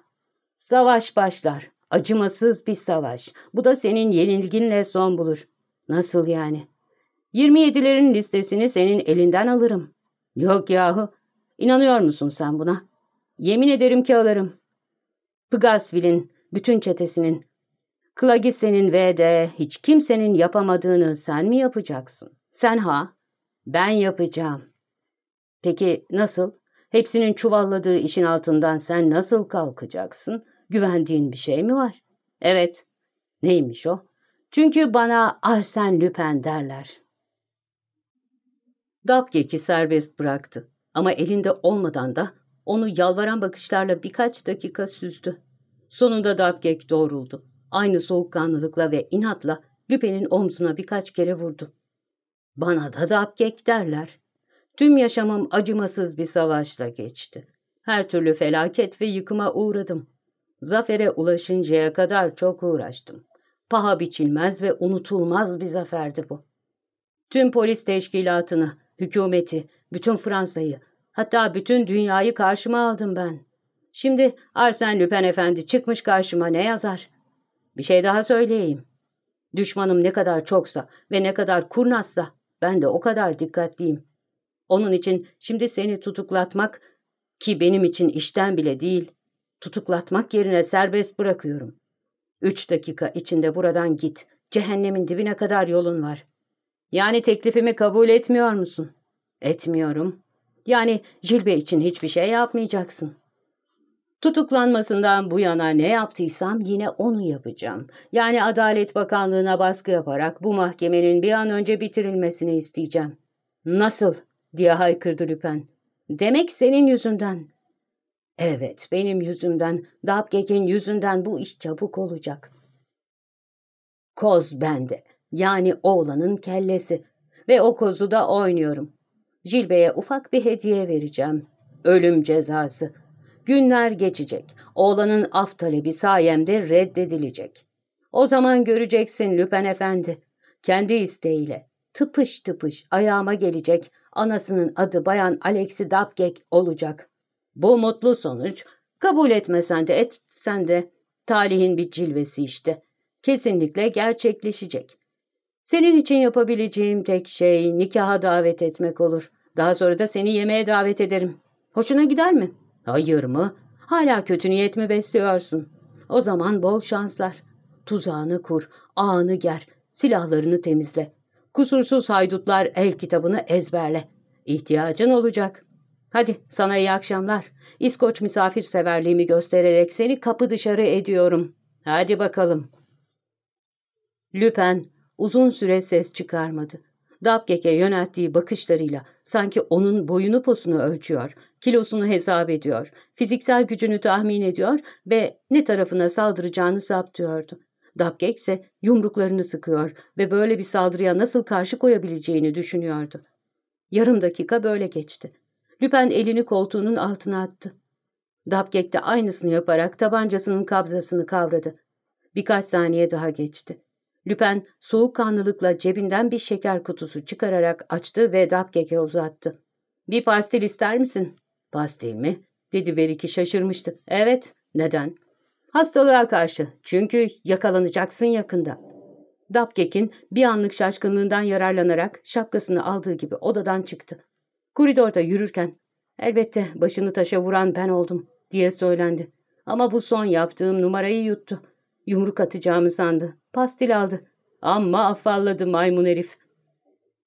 Savaş başlar. Acımasız bir savaş. Bu da senin yenilginle son bulur. Nasıl yani? 27'lerin listesini senin elinden alırım. Yok yahu. İnanıyor musun sen buna? Yemin ederim ki alırım. Pgasville'in, bütün çetesinin, Klagisse'nin ve de hiç kimsenin yapamadığını sen mi yapacaksın? Sen ha? Ben yapacağım. Peki nasıl? Hepsinin çuvalladığı işin altından sen nasıl kalkacaksın? Güvendiğin bir şey mi var? Evet. Neymiş o? Çünkü bana Arsen Lüpen derler. Dabgek'i serbest bıraktı. Ama elinde olmadan da onu yalvaran bakışlarla birkaç dakika süzdü. Sonunda Dabgek doğruldu. Aynı soğukkanlılıkla ve inatla Lüpen'in omzuna birkaç kere vurdu. Bana da Dabgek derler. Tüm yaşamım acımasız bir savaşla geçti. Her türlü felaket ve yıkıma uğradım. Zafere ulaşıncaya kadar çok uğraştım. Paha biçilmez ve unutulmaz bir zaferdi bu. Tüm polis teşkilatını, hükümeti, bütün Fransa'yı, hatta bütün dünyayı karşıma aldım ben. Şimdi Arsène Lupin efendi çıkmış karşıma ne yazar? Bir şey daha söyleyeyim. Düşmanım ne kadar çoksa ve ne kadar kurnazsa ben de o kadar dikkatliyim. Onun için şimdi seni tutuklatmak ki benim için işten bile değil, tutuklatmak yerine serbest bırakıyorum. Üç dakika içinde buradan git. Cehennemin dibine kadar yolun var. Yani teklifimi kabul etmiyor musun? Etmiyorum. Yani Jilbe için hiçbir şey yapmayacaksın. Tutuklanmasından bu yana ne yaptıysam yine onu yapacağım. Yani Adalet Bakanlığı'na baskı yaparak bu mahkemenin bir an önce bitirilmesini isteyeceğim. Nasıl? diye haykırdı Lüpen. Demek senin yüzünden. Evet, benim yüzümden, Dabgek'in yüzünden bu iş çabuk olacak. Koz bende, yani oğlanın kellesi ve o kozu da oynuyorum. Jilbe'ye ufak bir hediye vereceğim. Ölüm cezası. Günler geçecek. Oğlanın af talebi sayemde reddedilecek. O zaman göreceksin Lüpen Efendi. Kendi isteğiyle tıpış tıpış ayağıma gelecek anasının adı Bayan Alexi Dabgek olacak. Bu mutlu sonuç kabul etmesen de etsen de talihin bir cilvesi işte. Kesinlikle gerçekleşecek. Senin için yapabileceğim tek şey nikaha davet etmek olur. Daha sonra da seni yemeğe davet ederim. Hoşuna gider mi? Hayır mı? Hala kötü niyet mi besliyorsun? O zaman bol şanslar. Tuzağını kur, ağını ger, silahlarını temizle. Kusursuz haydutlar el kitabını ezberle. İhtiyacın olacak. Hadi sana iyi akşamlar. İskoç misafirseverliğimi göstererek seni kapı dışarı ediyorum. Hadi bakalım. Lüpen uzun süre ses çıkarmadı. Dabgek'e yönelttiği bakışlarıyla sanki onun boyunu posunu ölçüyor, kilosunu hesap ediyor, fiziksel gücünü tahmin ediyor ve ne tarafına saldıracağını saptıyordu. Dabgek ise yumruklarını sıkıyor ve böyle bir saldırıya nasıl karşı koyabileceğini düşünüyordu. Yarım dakika böyle geçti. Lüpen elini koltuğunun altına attı. Dabgek de aynısını yaparak tabancasının kabzasını kavradı. Birkaç saniye daha geçti. Lüpen soğukkanlılıkla cebinden bir şeker kutusu çıkararak açtı ve Dabgek'e uzattı. ''Bir pastil ister misin?'' ''Pastil mi?'' dedi Beriki şaşırmıştı. ''Evet, neden?'' ''Hastalığa karşı. Çünkü yakalanacaksın yakında.'' Dabgek'in bir anlık şaşkınlığından yararlanarak şapkasını aldığı gibi odadan çıktı. Koridorda yürürken ''Elbette başını taşa vuran ben oldum.'' diye söylendi. Ama bu son yaptığım numarayı yuttu. Yumruk atacağımı sandı. Pastil aldı. Amma afalladı maymun herif.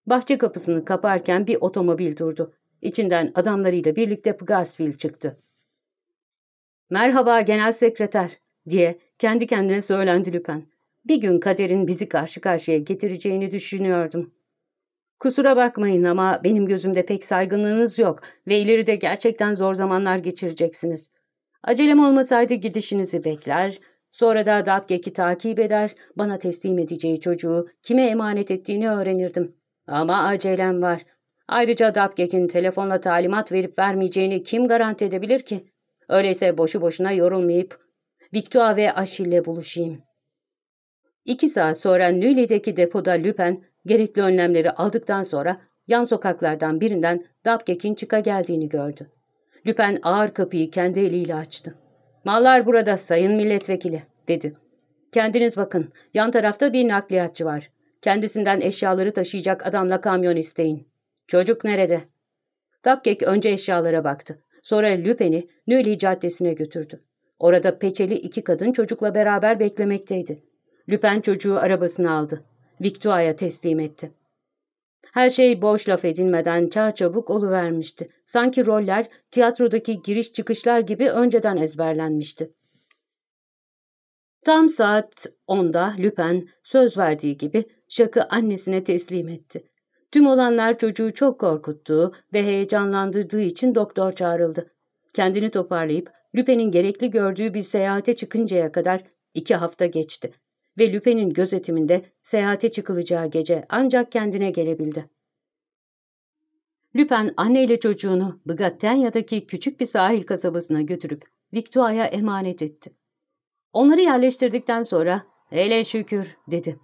Bahçe kapısını kaparken bir otomobil durdu. İçinden adamlarıyla birlikte Pgasville çıktı. ''Merhaba genel sekreter'' diye kendi kendine söylendi Lüpen. Bir gün kaderin bizi karşı karşıya getireceğini düşünüyordum. Kusura bakmayın ama benim gözümde pek saygınlığınız yok ve ileride gerçekten zor zamanlar geçireceksiniz. Acelem olmasaydı gidişinizi bekler, Sonra da Dabgek'i takip eder, bana teslim edeceği çocuğu kime emanet ettiğini öğrenirdim. Ama acelem var. Ayrıca Dabgek'in telefonla talimat verip vermeyeceğini kim garanti edebilir ki? Öyleyse boşu boşuna yorulmayıp Victoire ve Achille'le buluşayım. İki saat sonra Nüli'deki depoda Lüpen gerekli önlemleri aldıktan sonra yan sokaklardan birinden Dabgek'in çıka geldiğini gördü. Lüpen ağır kapıyı kendi eliyle açtı. Mallar burada sayın milletvekili, dedi. Kendiniz bakın, yan tarafta bir nakliyatçı var. Kendisinden eşyaları taşıyacak adamla kamyon isteyin. Çocuk nerede? Tapkek önce eşyalara baktı. Sonra Lüpen'i Nüli Caddesi'ne götürdü. Orada peçeli iki kadın çocukla beraber beklemekteydi. Lüpen çocuğu arabasına aldı. Victua'ya teslim etti. Her şey boş laf edilmeden çarçabuk oluvermişti. Sanki roller tiyatrodaki giriş çıkışlar gibi önceden ezberlenmişti. Tam saat 10'da Lüpen söz verdiği gibi Şak'ı annesine teslim etti. Tüm olanlar çocuğu çok korkuttuğu ve heyecanlandırdığı için doktor çağrıldı. Kendini toparlayıp Lüpen'in gerekli gördüğü bir seyahate çıkıncaya kadar iki hafta geçti ve Lüpen'in gözetiminde seyahate çıkılacağı gece ancak kendine gelebildi. Lüpen anneyle çocuğunu Bgattanya'daki küçük bir sahil kasabasına götürüp Victua'ya emanet etti. Onları yerleştirdikten sonra hele şükür dedi.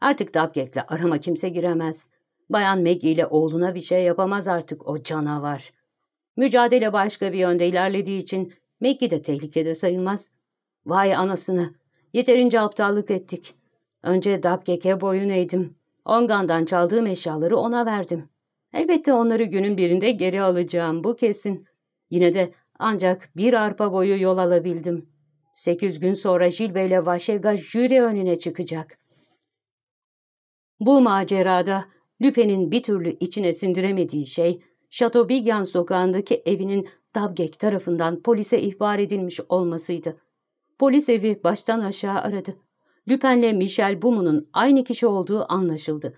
Artık Dabgek'le arama kimse giremez. Bayan Maggie ile oğluna bir şey yapamaz artık o canavar. Mücadele başka bir yönde ilerlediği için Maggie de tehlikede sayılmaz. Vay anasını, yeterince aptallık ettik. Önce Dabgek'e boyun eğdim. Ongan'dan çaldığım eşyaları ona verdim. Elbette onları günün birinde geri alacağım, bu kesin. Yine de ancak bir arpa boyu yol alabildim. Sekiz gün sonra Jilbe ile Vaşega jüri önüne çıkacak. Bu macerada Lüpe'nin bir türlü içine sindiremediği şey, Chateaubriand sokağındaki evinin Dabgek tarafından polise ihbar edilmiş olmasıydı. Polis evi baştan aşağı aradı. Lüpen'le Michel Bumu'nun aynı kişi olduğu anlaşıldı.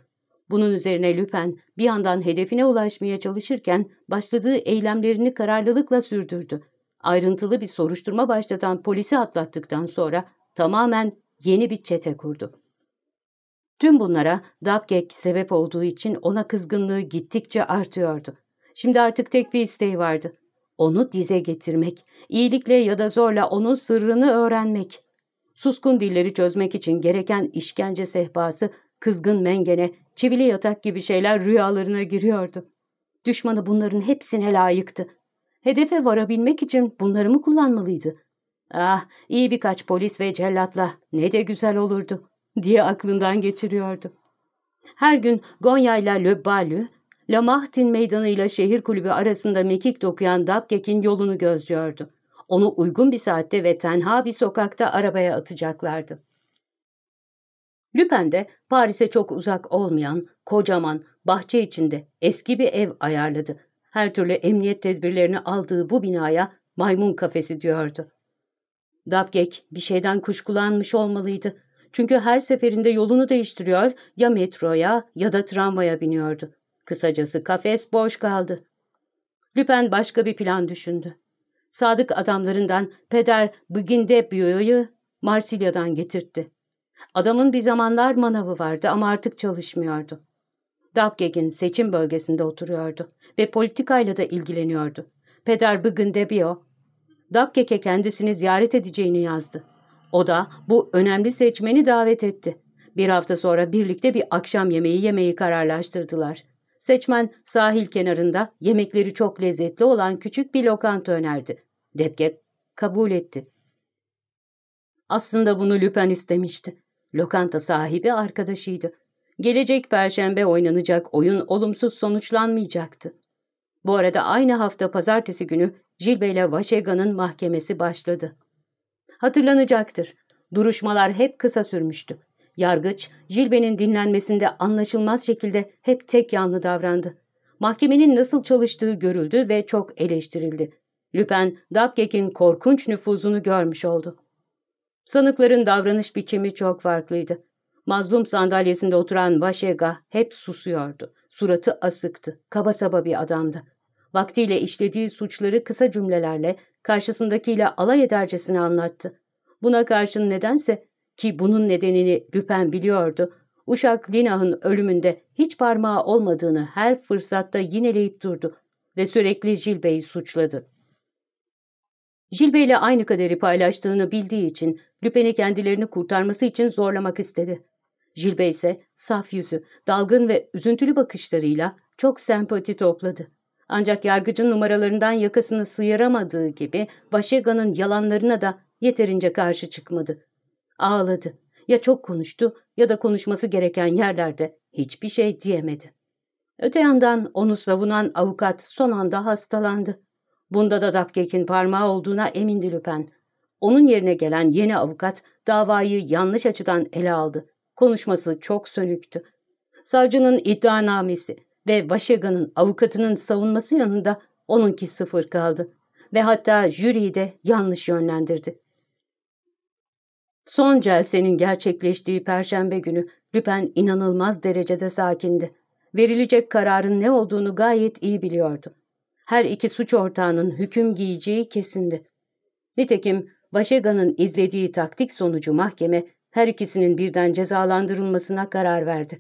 Bunun üzerine Lüpen bir yandan hedefine ulaşmaya çalışırken başladığı eylemlerini kararlılıkla sürdürdü. Ayrıntılı bir soruşturma başlatan polisi atlattıktan sonra tamamen yeni bir çete kurdu. Tüm bunlara Dabgek sebep olduğu için ona kızgınlığı gittikçe artıyordu. Şimdi artık tek bir isteği vardı. Onu dize getirmek, iyilikle ya da zorla onun sırrını öğrenmek. Suskun dilleri çözmek için gereken işkence sehpası, kızgın mengene, çivili yatak gibi şeyler rüyalarına giriyordu. Düşmanı bunların hepsine layıktı. Hedefe varabilmek için bunları mı kullanmalıydı? Ah, iyi birkaç polis ve cellatla ne de güzel olurdu diye aklından geçiriyordu. Her gün Gonya ile Le Balü, Lamahtin meydanı ile şehir kulübü arasında mekik dokuyan Dabgek'in yolunu gözlüyordu. Onu uygun bir saatte ve tenha bir sokakta arabaya atacaklardı. Lüpen de Paris'e çok uzak olmayan, kocaman, bahçe içinde eski bir ev ayarladı. Her türlü emniyet tedbirlerini aldığı bu binaya maymun kafesi diyordu. Dabgek bir şeyden kuşkulanmış olmalıydı. Çünkü her seferinde yolunu değiştiriyor, ya metroya ya da tramvaya biniyordu. Kısacası kafes boş kaldı. Lüpen başka bir plan düşündü. Sadık adamlarından Peder Bigindebio'yu Marsilya'dan getirtti. Adamın bir zamanlar manavı vardı ama artık çalışmıyordu. Dabgeg'in seçim bölgesinde oturuyordu ve politikayla da ilgileniyordu. Peder Bigindebio, Dabgeg'e kendisini ziyaret edeceğini yazdı. O da bu önemli seçmeni davet etti. Bir hafta sonra birlikte bir akşam yemeği yemeyi kararlaştırdılar. Seçmen sahil kenarında yemekleri çok lezzetli olan küçük bir lokanta önerdi. Debke kabul etti. Aslında bunu Lüpen istemişti. Lokanta sahibi arkadaşıydı. Gelecek perşembe oynanacak oyun olumsuz sonuçlanmayacaktı. Bu arada aynı hafta pazartesi günü Jilbe ile Vaşega'nın mahkemesi başladı. Hatırlanacaktır. Duruşmalar hep kısa sürmüştü. Yargıç, Jilbe'nin dinlenmesinde anlaşılmaz şekilde hep tek yanlı davrandı. Mahkemenin nasıl çalıştığı görüldü ve çok eleştirildi. Lüpen, Dabgek'in korkunç nüfuzunu görmüş oldu. Sanıkların davranış biçimi çok farklıydı. Mazlum sandalyesinde oturan Vaşega hep susuyordu. Suratı asıktı, kaba saba bir adamdı. Vaktiyle işlediği suçları kısa cümlelerle karşısındakiyle alay edercesine anlattı. Buna karşın nedense ki bunun nedenini Lüpen biliyordu, uşak Linah'ın ölümünde hiç parmağı olmadığını her fırsatta yineleyip durdu ve sürekli Jilbe'yi suçladı. Jilbe ile aynı kaderi paylaştığını bildiği için Lüpen'i kendilerini kurtarması için zorlamak istedi. Jilbe ise saf yüzü, dalgın ve üzüntülü bakışlarıyla çok sempati topladı. Ancak yargıcın numaralarından yakasını sıyıramadığı gibi Başega'nın yalanlarına da yeterince karşı çıkmadı. Ağladı. Ya çok konuştu ya da konuşması gereken yerlerde hiçbir şey diyemedi. Öte yandan onu savunan avukat son anda hastalandı. Bunda da Dapkek'in parmağı olduğuna emindi Lüpen. Onun yerine gelen yeni avukat davayı yanlış açıdan ele aldı. Konuşması çok sönüktü. Savcının iddianamesi ve Vaşega'nın avukatının savunması yanında onunki sıfır kaldı. Ve hatta jüriyi de yanlış yönlendirdi. Son celsenin gerçekleştiği perşembe günü Lüpen inanılmaz derecede sakindi. Verilecek kararın ne olduğunu gayet iyi biliyordu. Her iki suç ortağının hüküm giyeceği kesindi. Nitekim Vaşega'nın izlediği taktik sonucu mahkeme her ikisinin birden cezalandırılmasına karar verdi.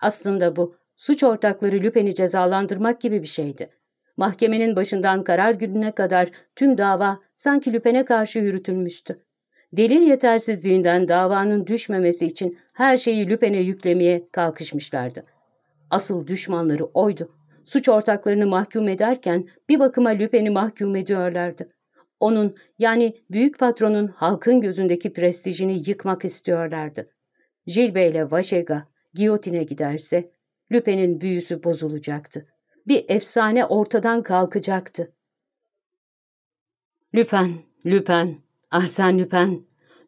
Aslında bu suç ortakları Lüpen'i cezalandırmak gibi bir şeydi. Mahkemenin başından karar gününe kadar tüm dava sanki Lüpen'e karşı yürütülmüştü. Delil yetersizliğinden davanın düşmemesi için her şeyi Lüpen'e yüklemeye kalkışmışlardı. Asıl düşmanları oydu. Suç ortaklarını mahkum ederken bir bakıma Lüpen'i mahkum ediyorlardı. Onun yani büyük patronun halkın gözündeki prestijini yıkmak istiyorlardı. Jilbe ile Vaşega giyotine giderse Lüpen'in büyüsü bozulacaktı. Bir efsane ortadan kalkacaktı. Lüpen, Lüpen, Arsen Lüpen.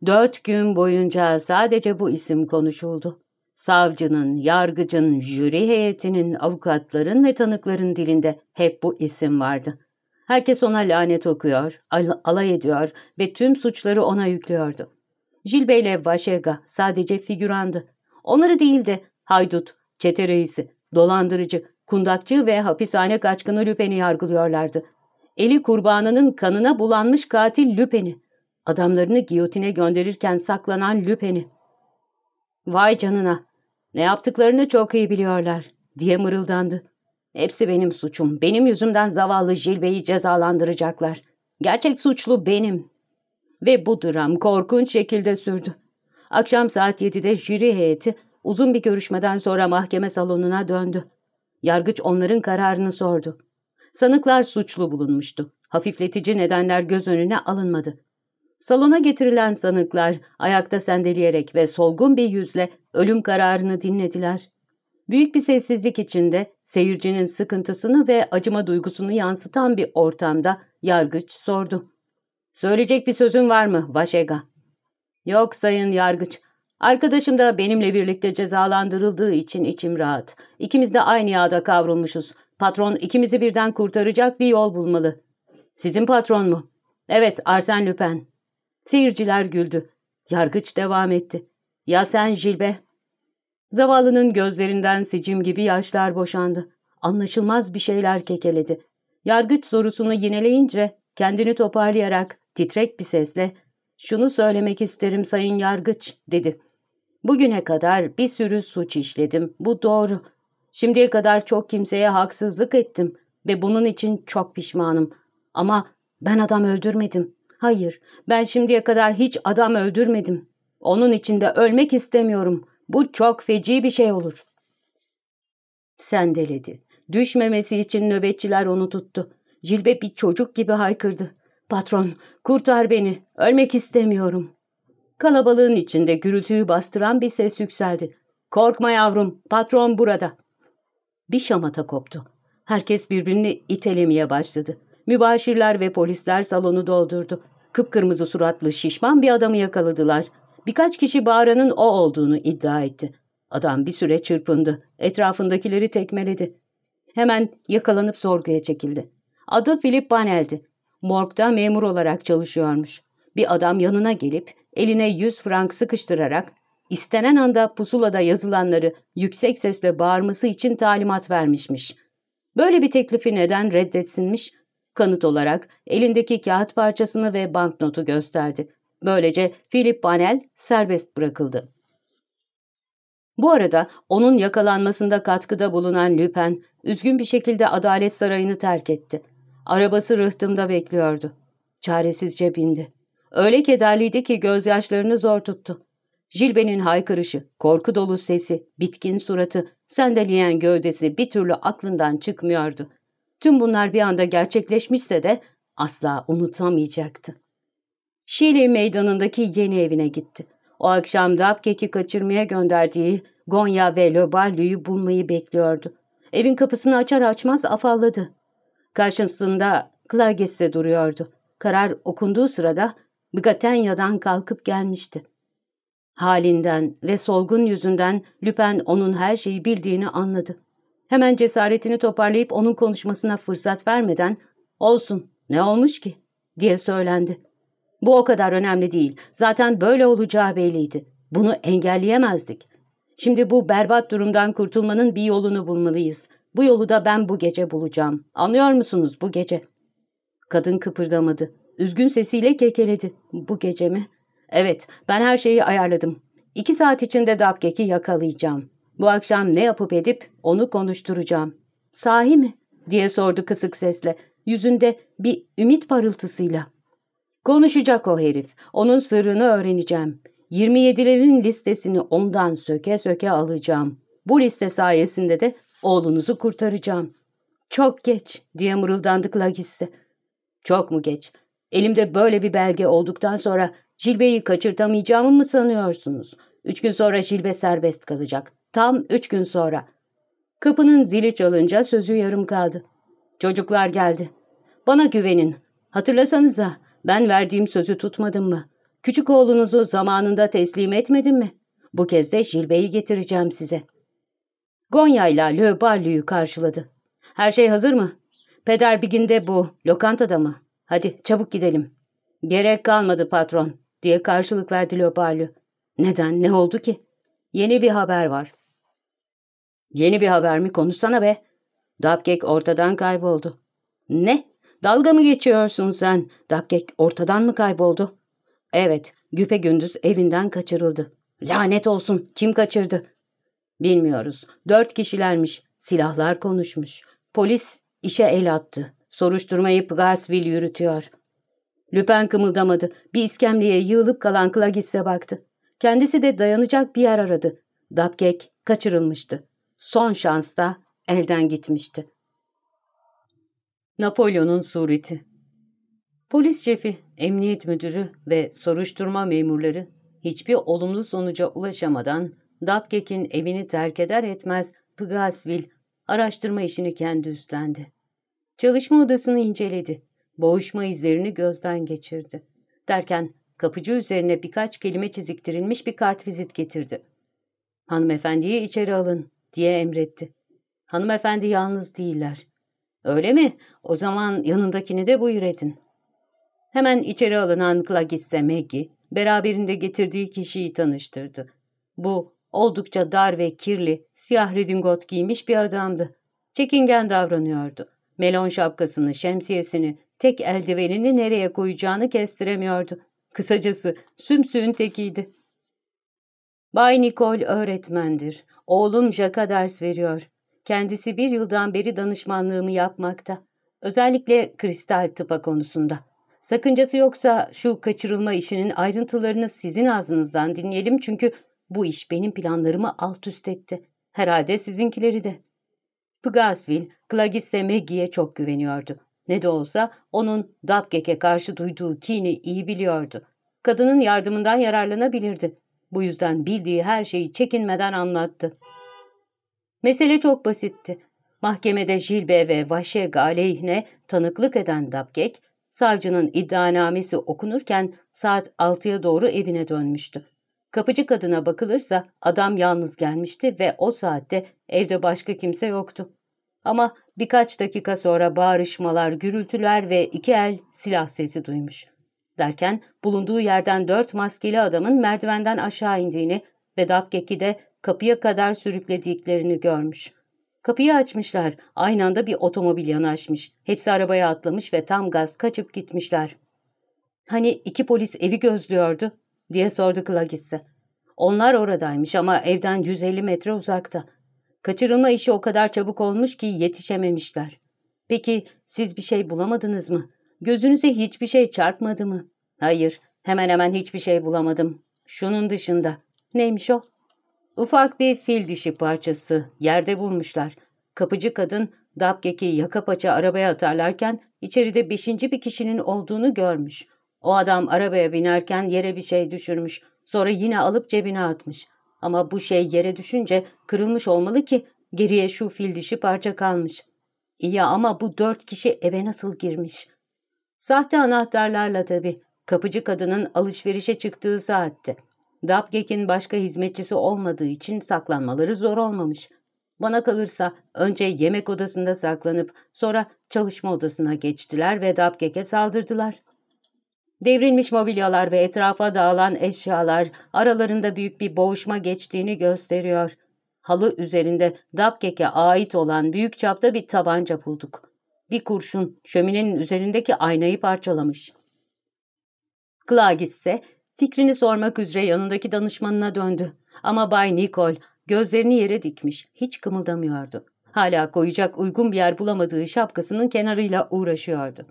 Dört gün boyunca sadece bu isim konuşuldu. Savcının, yargıcın, jüri heyetinin, avukatların ve tanıkların dilinde hep bu isim vardı. Herkes ona lanet okuyor, al alay ediyor ve tüm suçları ona yüklüyordu. Jilbe ile Vaşega sadece figürandı. Onları değil de haydut, çete reisi, dolandırıcı, kundakçı ve hapishane kaçkını Lüpen'i yargılıyorlardı. Eli kurbanının kanına bulanmış katil Lüpen'i. Adamlarını giyotine gönderirken saklanan Lüpen'i. Vay canına, ne yaptıklarını çok iyi biliyorlar, diye mırıldandı. Hepsi benim suçum, benim yüzümden zavallı Jilbe'yi cezalandıracaklar. Gerçek suçlu benim. Ve bu dram korkunç şekilde sürdü. Akşam saat 7'de jüri heyeti uzun bir görüşmeden sonra mahkeme salonuna döndü. Yargıç onların kararını sordu. Sanıklar suçlu bulunmuştu. Hafifletici nedenler göz önüne alınmadı. Salona getirilen sanıklar ayakta sendeleyerek ve solgun bir yüzle ölüm kararını dinlediler. Büyük bir sessizlik içinde seyircinin sıkıntısını ve acıma duygusunu yansıtan bir ortamda yargıç sordu. Söyleyecek bir sözün var mı Vaşega? Yok sayın yargıç. Arkadaşım da benimle birlikte cezalandırıldığı için içim rahat. İkimiz de aynı yağda kavrulmuşuz. Patron ikimizi birden kurtaracak bir yol bulmalı. Sizin patron mu? Evet, Arsen Lüpen. Seyirciler güldü. Yargıç devam etti. Ya sen Jilbe? Zavallının gözlerinden sicim gibi yaşlar boşandı. Anlaşılmaz bir şeyler kekeledi. Yargıç sorusunu yineleyince kendini toparlayarak titrek bir sesle ''Şunu söylemek isterim sayın yargıç'' dedi. ''Bugüne kadar bir sürü suç işledim. Bu doğru. Şimdiye kadar çok kimseye haksızlık ettim ve bunun için çok pişmanım. Ama ben adam öldürmedim. Hayır, ben şimdiye kadar hiç adam öldürmedim. Onun için de ölmek istemiyorum. Bu çok feci bir şey olur. Sendeledi. Düşmemesi için nöbetçiler onu tuttu. Cilbe bir çocuk gibi haykırdı. Patron, kurtar beni. Ölmek istemiyorum. Kalabalığın içinde gürültüyü bastıran bir ses yükseldi. Korkma yavrum, patron burada. Bir şamata koptu. Herkes birbirini itelemeye başladı. Mübaşirler ve polisler salonu doldurdu. Kıpkırmızı suratlı şişman bir adamı yakaladılar. Birkaç kişi bağıranın o olduğunu iddia etti. Adam bir süre çırpındı. Etrafındakileri tekmeledi. Hemen yakalanıp sorguya çekildi. Adı Philip Banel'di. Morgda memur olarak çalışıyormuş. Bir adam yanına gelip eline yüz frank sıkıştırarak istenen anda pusulada yazılanları yüksek sesle bağırması için talimat vermişmiş. Böyle bir teklifi neden reddetsinmiş? Kanıt olarak elindeki kağıt parçasını ve banknotu gösterdi. Böylece Philip Banel serbest bırakıldı. Bu arada onun yakalanmasında katkıda bulunan Lüpen, üzgün bir şekilde Adalet Sarayı'nı terk etti. Arabası rıhtımda bekliyordu. Çaresizce bindi. Öyle kederliydi ki gözyaşlarını zor tuttu. Jilbe'nin haykırışı, korku dolu sesi, bitkin suratı, sendeleyen gövdesi bir türlü aklından çıkmıyordu. Tüm bunlar bir anda gerçekleşmişse de asla unutamayacaktı. Şili meydanındaki yeni evine gitti. O akşam Dabkek'i kaçırmaya gönderdiği Gonya ve Löbalü'yü bulmayı bekliyordu. Evin kapısını açar açmaz afalladı. Karşısında Klagesse duruyordu. Karar okunduğu sırada Bgatenya'dan kalkıp gelmişti. Halinden ve solgun yüzünden Lüpen onun her şeyi bildiğini anladı. Hemen cesaretini toparlayıp onun konuşmasına fırsat vermeden ''Olsun, ne olmuş ki?'' diye söylendi. ''Bu o kadar önemli değil. Zaten böyle olacağı belliydi. Bunu engelleyemezdik. Şimdi bu berbat durumdan kurtulmanın bir yolunu bulmalıyız. Bu yolu da ben bu gece bulacağım. Anlıyor musunuz bu gece?'' Kadın kıpırdamadı. Üzgün sesiyle kekeledi. ''Bu gece mi?'' ''Evet, ben her şeyi ayarladım. İki saat içinde Dabkek'i yakalayacağım.'' Bu akşam ne yapıp edip onu konuşturacağım. Sahi mi? diye sordu kısık sesle, yüzünde bir ümit parıltısıyla. Konuşacak o herif. Onun sırrını öğreneceğim. 27'lerin listesini ondan söke söke alacağım. Bu liste sayesinde de oğlunuzu kurtaracağım. Çok geç diye mırıldandı Klagis'e. Çok mu geç? Elimde böyle bir belge olduktan sonra Jilbe'yi kaçırtamayacağımı mı sanıyorsunuz? Üç gün sonra Jilbe serbest kalacak. Tam üç gün sonra. Kapının zili çalınca sözü yarım kaldı. Çocuklar geldi. Bana güvenin. Hatırlasanıza ben verdiğim sözü tutmadım mı? Küçük oğlunuzu zamanında teslim etmedim mi? Bu kez de Jilbe'yi getireceğim size. Gonya ile Le Barlu'yu karşıladı. Her şey hazır mı? Peder Big'inde bu, lokantada mı? Hadi çabuk gidelim. Gerek kalmadı patron, diye karşılık verdi Le Barlu. Neden, ne oldu ki? Yeni bir haber var. Yeni bir haber mi? Konuşsana be. Dapkek ortadan kayboldu. Ne? Dalga mı geçiyorsun sen? Dapkek ortadan mı kayboldu? Evet, güpe gündüz evinden kaçırıldı. Lanet olsun, kim kaçırdı? Bilmiyoruz. Dört kişilermiş. Silahlar konuşmuş. Polis işe el attı. Soruşturmayı Pgasville yürütüyor. Lüpen kımıldamadı. Bir iskemleye yığılıp kalan Klagis'e baktı. Kendisi de dayanacak bir yer aradı. Dapkek kaçırılmıştı. Son şans elden gitmişti. Napolyon'un sureti Polis şefi, emniyet müdürü ve soruşturma memurları hiçbir olumlu sonuca ulaşamadan Dapkek'in evini terk eder etmez Pgasville araştırma işini kendi üstlendi. Çalışma odasını inceledi. Boğuşma izlerini gözden geçirdi. Derken kapıcı üzerine birkaç kelime çiziktirilmiş bir kartvizit getirdi. Hanımefendiyi içeri alın diye emretti. Hanımefendi yalnız değiller. Öyle mi? O zaman yanındakini de buyur edin. Hemen içeri alınan Clagis'e Maggie, beraberinde getirdiği kişiyi tanıştırdı. Bu, oldukça dar ve kirli, siyah redingot giymiş bir adamdı. Çekingen davranıyordu. Melon şapkasını, şemsiyesini, tek eldivenini nereye koyacağını kestiremiyordu. Kısacası sümsüğün tekiydi. Bay Nicole öğretmendir. Oğlum Jack'a ders veriyor. Kendisi bir yıldan beri danışmanlığımı yapmakta. Özellikle kristal tıpa konusunda. Sakıncası yoksa şu kaçırılma işinin ayrıntılarını sizin ağzınızdan dinleyelim çünkü bu iş benim planlarımı alt üst etti. Herhalde sizinkileri de. Pgasville, Clagisse Maggie'ye çok güveniyordu. Ne de olsa onun Dabgek'e karşı duyduğu kini iyi biliyordu. Kadının yardımından yararlanabilirdi. Bu yüzden bildiği her şeyi çekinmeden anlattı. Mesele çok basitti. Mahkemede Jilbe ve Vaşeg aleyhine tanıklık eden Dabgek, savcının iddianamesi okunurken saat 6'ya doğru evine dönmüştü. Kapıcı kadına bakılırsa adam yalnız gelmişti ve o saatte evde başka kimse yoktu. Ama birkaç dakika sonra bağırışmalar, gürültüler ve iki el silah sesi duymuş. Derken bulunduğu yerden dört maskeli adamın merdivenden aşağı indiğini ve Dabgek'i de kapıya kadar sürüklediklerini görmüş. Kapıyı açmışlar. Aynı anda bir otomobil yanaşmış. Hepsi arabaya atlamış ve tam gaz kaçıp gitmişler. Hani iki polis evi gözlüyordu diye sordu Klagis'e. Onlar oradaymış ama evden 150 metre uzakta. Kaçırılma işi o kadar çabuk olmuş ki yetişememişler. Peki siz bir şey bulamadınız mı? Gözünüze hiçbir şey çarpmadı mı? Hayır, hemen hemen hiçbir şey bulamadım. Şunun dışında. Neymiş o? Ufak bir fil dişi parçası yerde bulmuşlar. Kapıcı kadın Dabgek'i yaka paça arabaya atarlarken içeride beşinci bir kişinin olduğunu görmüş. O adam arabaya binerken yere bir şey düşürmüş. Sonra yine alıp cebine atmış. Ama bu şey yere düşünce kırılmış olmalı ki geriye şu fil dişi parça kalmış. İyi ama bu dört kişi eve nasıl girmiş? Sahte anahtarlarla tabii. Kapıcı kadının alışverişe çıktığı saatte. Dabgek'in başka hizmetçisi olmadığı için saklanmaları zor olmamış. Bana kalırsa önce yemek odasında saklanıp sonra çalışma odasına geçtiler ve Dabgek'e saldırdılar. Devrilmiş mobilyalar ve etrafa dağılan eşyalar aralarında büyük bir boğuşma geçtiğini gösteriyor. Halı üzerinde Dabkek'e ait olan büyük çapta bir tabanca bulduk. Bir kurşun şöminenin üzerindeki aynayı parçalamış. Klagis ise fikrini sormak üzere yanındaki danışmanına döndü. Ama Bay Nicole gözlerini yere dikmiş, hiç kımıldamıyordu. Hala koyacak uygun bir yer bulamadığı şapkasının kenarıyla uğraşıyordu.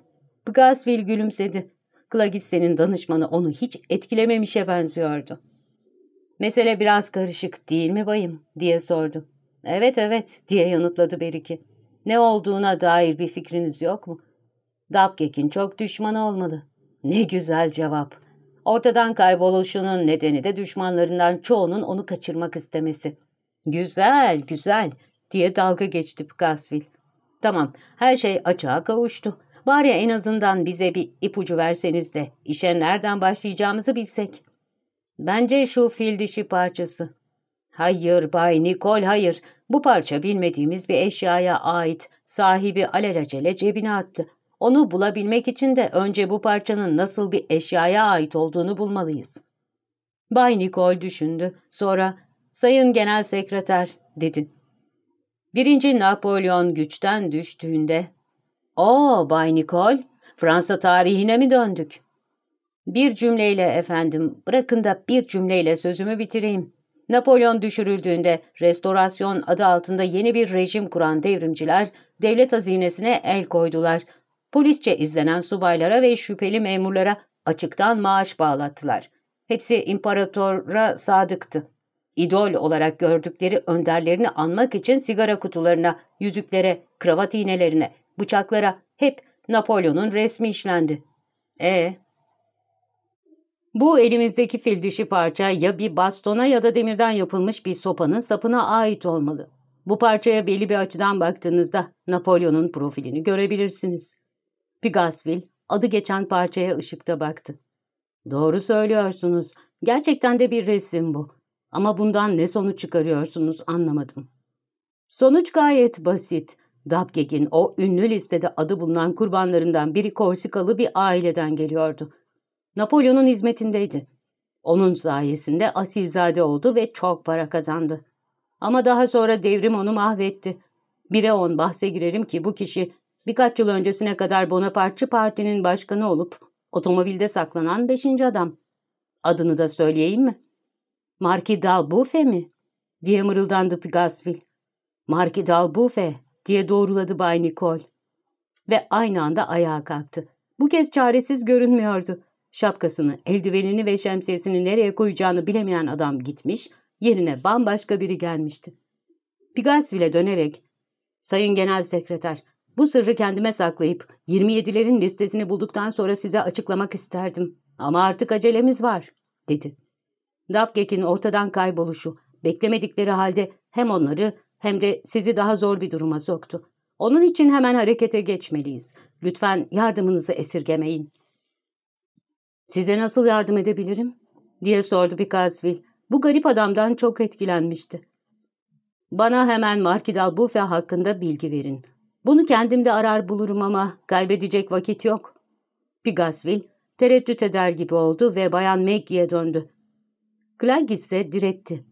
Pgasville gülümsedi. Klagisse'nin danışmanı onu hiç etkilememişe benziyordu. ''Mesele biraz karışık değil mi bayım?'' diye sordu. ''Evet evet'' diye yanıtladı Beriki. ''Ne olduğuna dair bir fikriniz yok mu?'' Dabgek'in çok düşmanı olmalı. Ne güzel cevap. Ortadan kayboluşunun nedeni de düşmanlarından çoğunun onu kaçırmak istemesi. Güzel, güzel diye dalga geçti Gasville. Tamam, her şey açığa kavuştu. Bari en azından bize bir ipucu verseniz de işe nereden başlayacağımızı bilsek. Bence şu fil dişi parçası. Hayır Bay Nikol hayır. Bu parça bilmediğimiz bir eşyaya ait. Sahibi alelacele cebine attı. Onu bulabilmek için de önce bu parçanın nasıl bir eşyaya ait olduğunu bulmalıyız. Bay Nikol düşündü. Sonra, Sayın Genel Sekreter, dedi. Birinci Napolyon güçten düştüğünde, ''Oo Bay Nikol, Fransa tarihine mi döndük?'' Bir cümleyle efendim, bırakın da bir cümleyle sözümü bitireyim. Napolyon düşürüldüğünde restorasyon adı altında yeni bir rejim kuran devrimciler devlet hazinesine el koydular. Polisçe izlenen subaylara ve şüpheli memurlara açıktan maaş bağlattılar. Hepsi imparatora sadıktı. İdol olarak gördükleri önderlerini anmak için sigara kutularına, yüzüklere, kravat iğnelerine, bıçaklara hep Napolyon'un resmi işlendi. E bu elimizdeki fil dişi parça ya bir bastona ya da demirden yapılmış bir sopanın sapına ait olmalı. Bu parçaya belli bir açıdan baktığınızda Napolyon'un profilini görebilirsiniz. Pigasville adı geçen parçaya ışıkta baktı. Doğru söylüyorsunuz. Gerçekten de bir resim bu. Ama bundan ne sonuç çıkarıyorsunuz anlamadım. Sonuç gayet basit. Dabgeg'in o ünlü listede adı bulunan kurbanlarından biri Korsikalı bir aileden geliyordu. Napolyon'un hizmetindeydi. Onun sayesinde asilzade oldu ve çok para kazandı. Ama daha sonra devrim onu mahvetti. Bire on bahse girerim ki bu kişi birkaç yıl öncesine kadar Bonapartçı Parti'nin başkanı olup otomobilde saklanan beşinci adam. Adını da söyleyeyim mi? Marki Dalbuffe mi? diye mırıldandı Pigasville. Marki Dalbuffe diye doğruladı Bay Nicole. Ve aynı anda ayağa kalktı. Bu kez çaresiz görünmüyordu. Şapkasını, eldivenini ve şemsiyesini nereye koyacağını bilemeyen adam gitmiş, yerine bambaşka biri gelmişti. Pigasville'e dönerek, ''Sayın Genel Sekreter, bu sırrı kendime saklayıp 27'lerin listesini bulduktan sonra size açıklamak isterdim. Ama artık acelemiz var.'' dedi. Dabgek'in ortadan kayboluşu, beklemedikleri halde hem onları hem de sizi daha zor bir duruma soktu. Onun için hemen harekete geçmeliyiz. Lütfen yardımınızı esirgemeyin.'' ''Size nasıl yardım edebilirim?'' diye sordu Picasville. Bu garip adamdan çok etkilenmişti. ''Bana hemen Markidal Buffe hakkında bilgi verin. Bunu kendimde arar bulurum ama kaybedecek vakit yok.'' Pigasville tereddüt eder gibi oldu ve Bayan Maggie'ye döndü. Clegg ise diretti.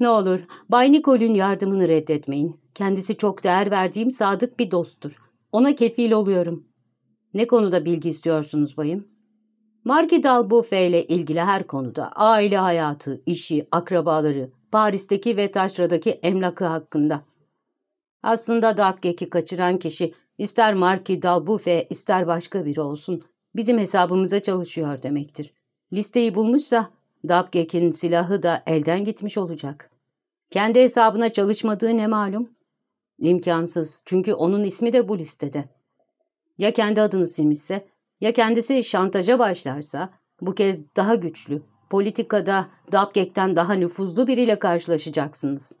''Ne olur Bay Nicole'ün yardımını reddetmeyin. Kendisi çok değer verdiğim sadık bir dosttur. Ona kefil oluyorum.'' ''Ne konuda bilgi istiyorsunuz bayım?'' Marki Dalbuffe ile ilgili her konuda aile hayatı, işi, akrabaları, Paris'teki ve Taşra'daki emlakı hakkında. Aslında Dabgek'i kaçıran kişi ister Marki Dalbuffe ister başka biri olsun bizim hesabımıza çalışıyor demektir. Listeyi bulmuşsa Dabgek'in silahı da elden gitmiş olacak. Kendi hesabına çalışmadığı ne malum? İmkansız çünkü onun ismi de bu listede. Ya kendi adını silmişse ya kendisi şantaja başlarsa bu kez daha güçlü, politikada Dabgek'ten daha nüfuzlu biriyle karşılaşacaksınız.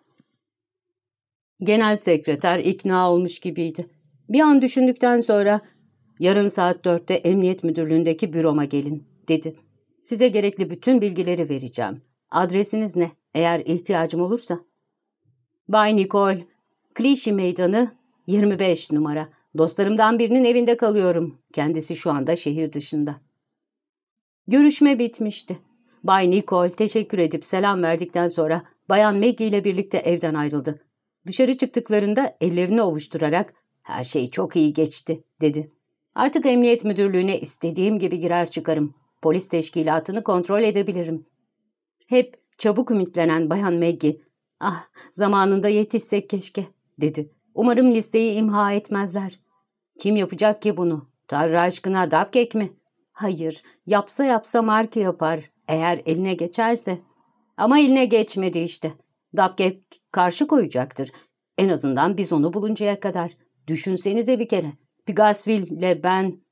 Genel sekreter ikna olmuş gibiydi. Bir an düşündükten sonra yarın saat dörtte emniyet müdürlüğündeki büroma gelin dedi. Size gerekli bütün bilgileri vereceğim. Adresiniz ne eğer ihtiyacım olursa? Bay Nicole, Klişi Meydanı 25 numara. Dostlarımdan birinin evinde kalıyorum. Kendisi şu anda şehir dışında. Görüşme bitmişti. Bay Nicole teşekkür edip selam verdikten sonra Bayan Maggie ile birlikte evden ayrıldı. Dışarı çıktıklarında ellerini ovuşturarak her şey çok iyi geçti dedi. Artık emniyet müdürlüğüne istediğim gibi girer çıkarım. Polis teşkilatını kontrol edebilirim. Hep çabuk ümitlenen Bayan Maggie, ah zamanında yetişsek keşke dedi. Umarım listeyi imha etmezler. Kim yapacak ki bunu? Tanrı aşkına Dabkek mi? Hayır, yapsa yapsa marka yapar. Eğer eline geçerse. Ama eline geçmedi işte. Dabke karşı koyacaktır. En azından biz onu buluncaya kadar. Düşünsenize bir kere. Pigasville ben...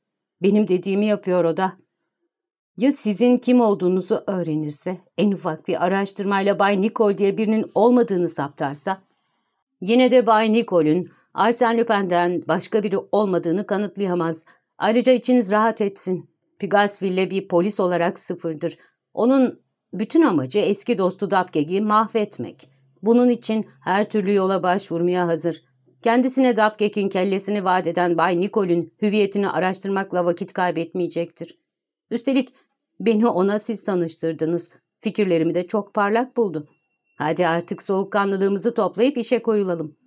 Benim dediğimi yapıyor o da. Ya sizin kim olduğunuzu öğrenirse, en ufak bir araştırmayla Bay Nicole diye birinin olmadığını saptarsa, yine de Bay Nicole'ün Arsène Lupin'den başka biri olmadığını kanıtlayamaz. Ayrıca içiniz rahat etsin. Pigasville bir polis olarak sıfırdır. Onun bütün amacı eski dostu Dapkeg'i mahvetmek. Bunun için her türlü yola başvurmaya hazır. Kendisine Dapkek'in kellesini vaat eden Bay Nicole'ün hüviyetini araştırmakla vakit kaybetmeyecektir. Üstelik beni ona siz tanıştırdınız. Fikirlerimi de çok parlak buldu. Hadi artık soğukkanlılığımızı toplayıp işe koyulalım.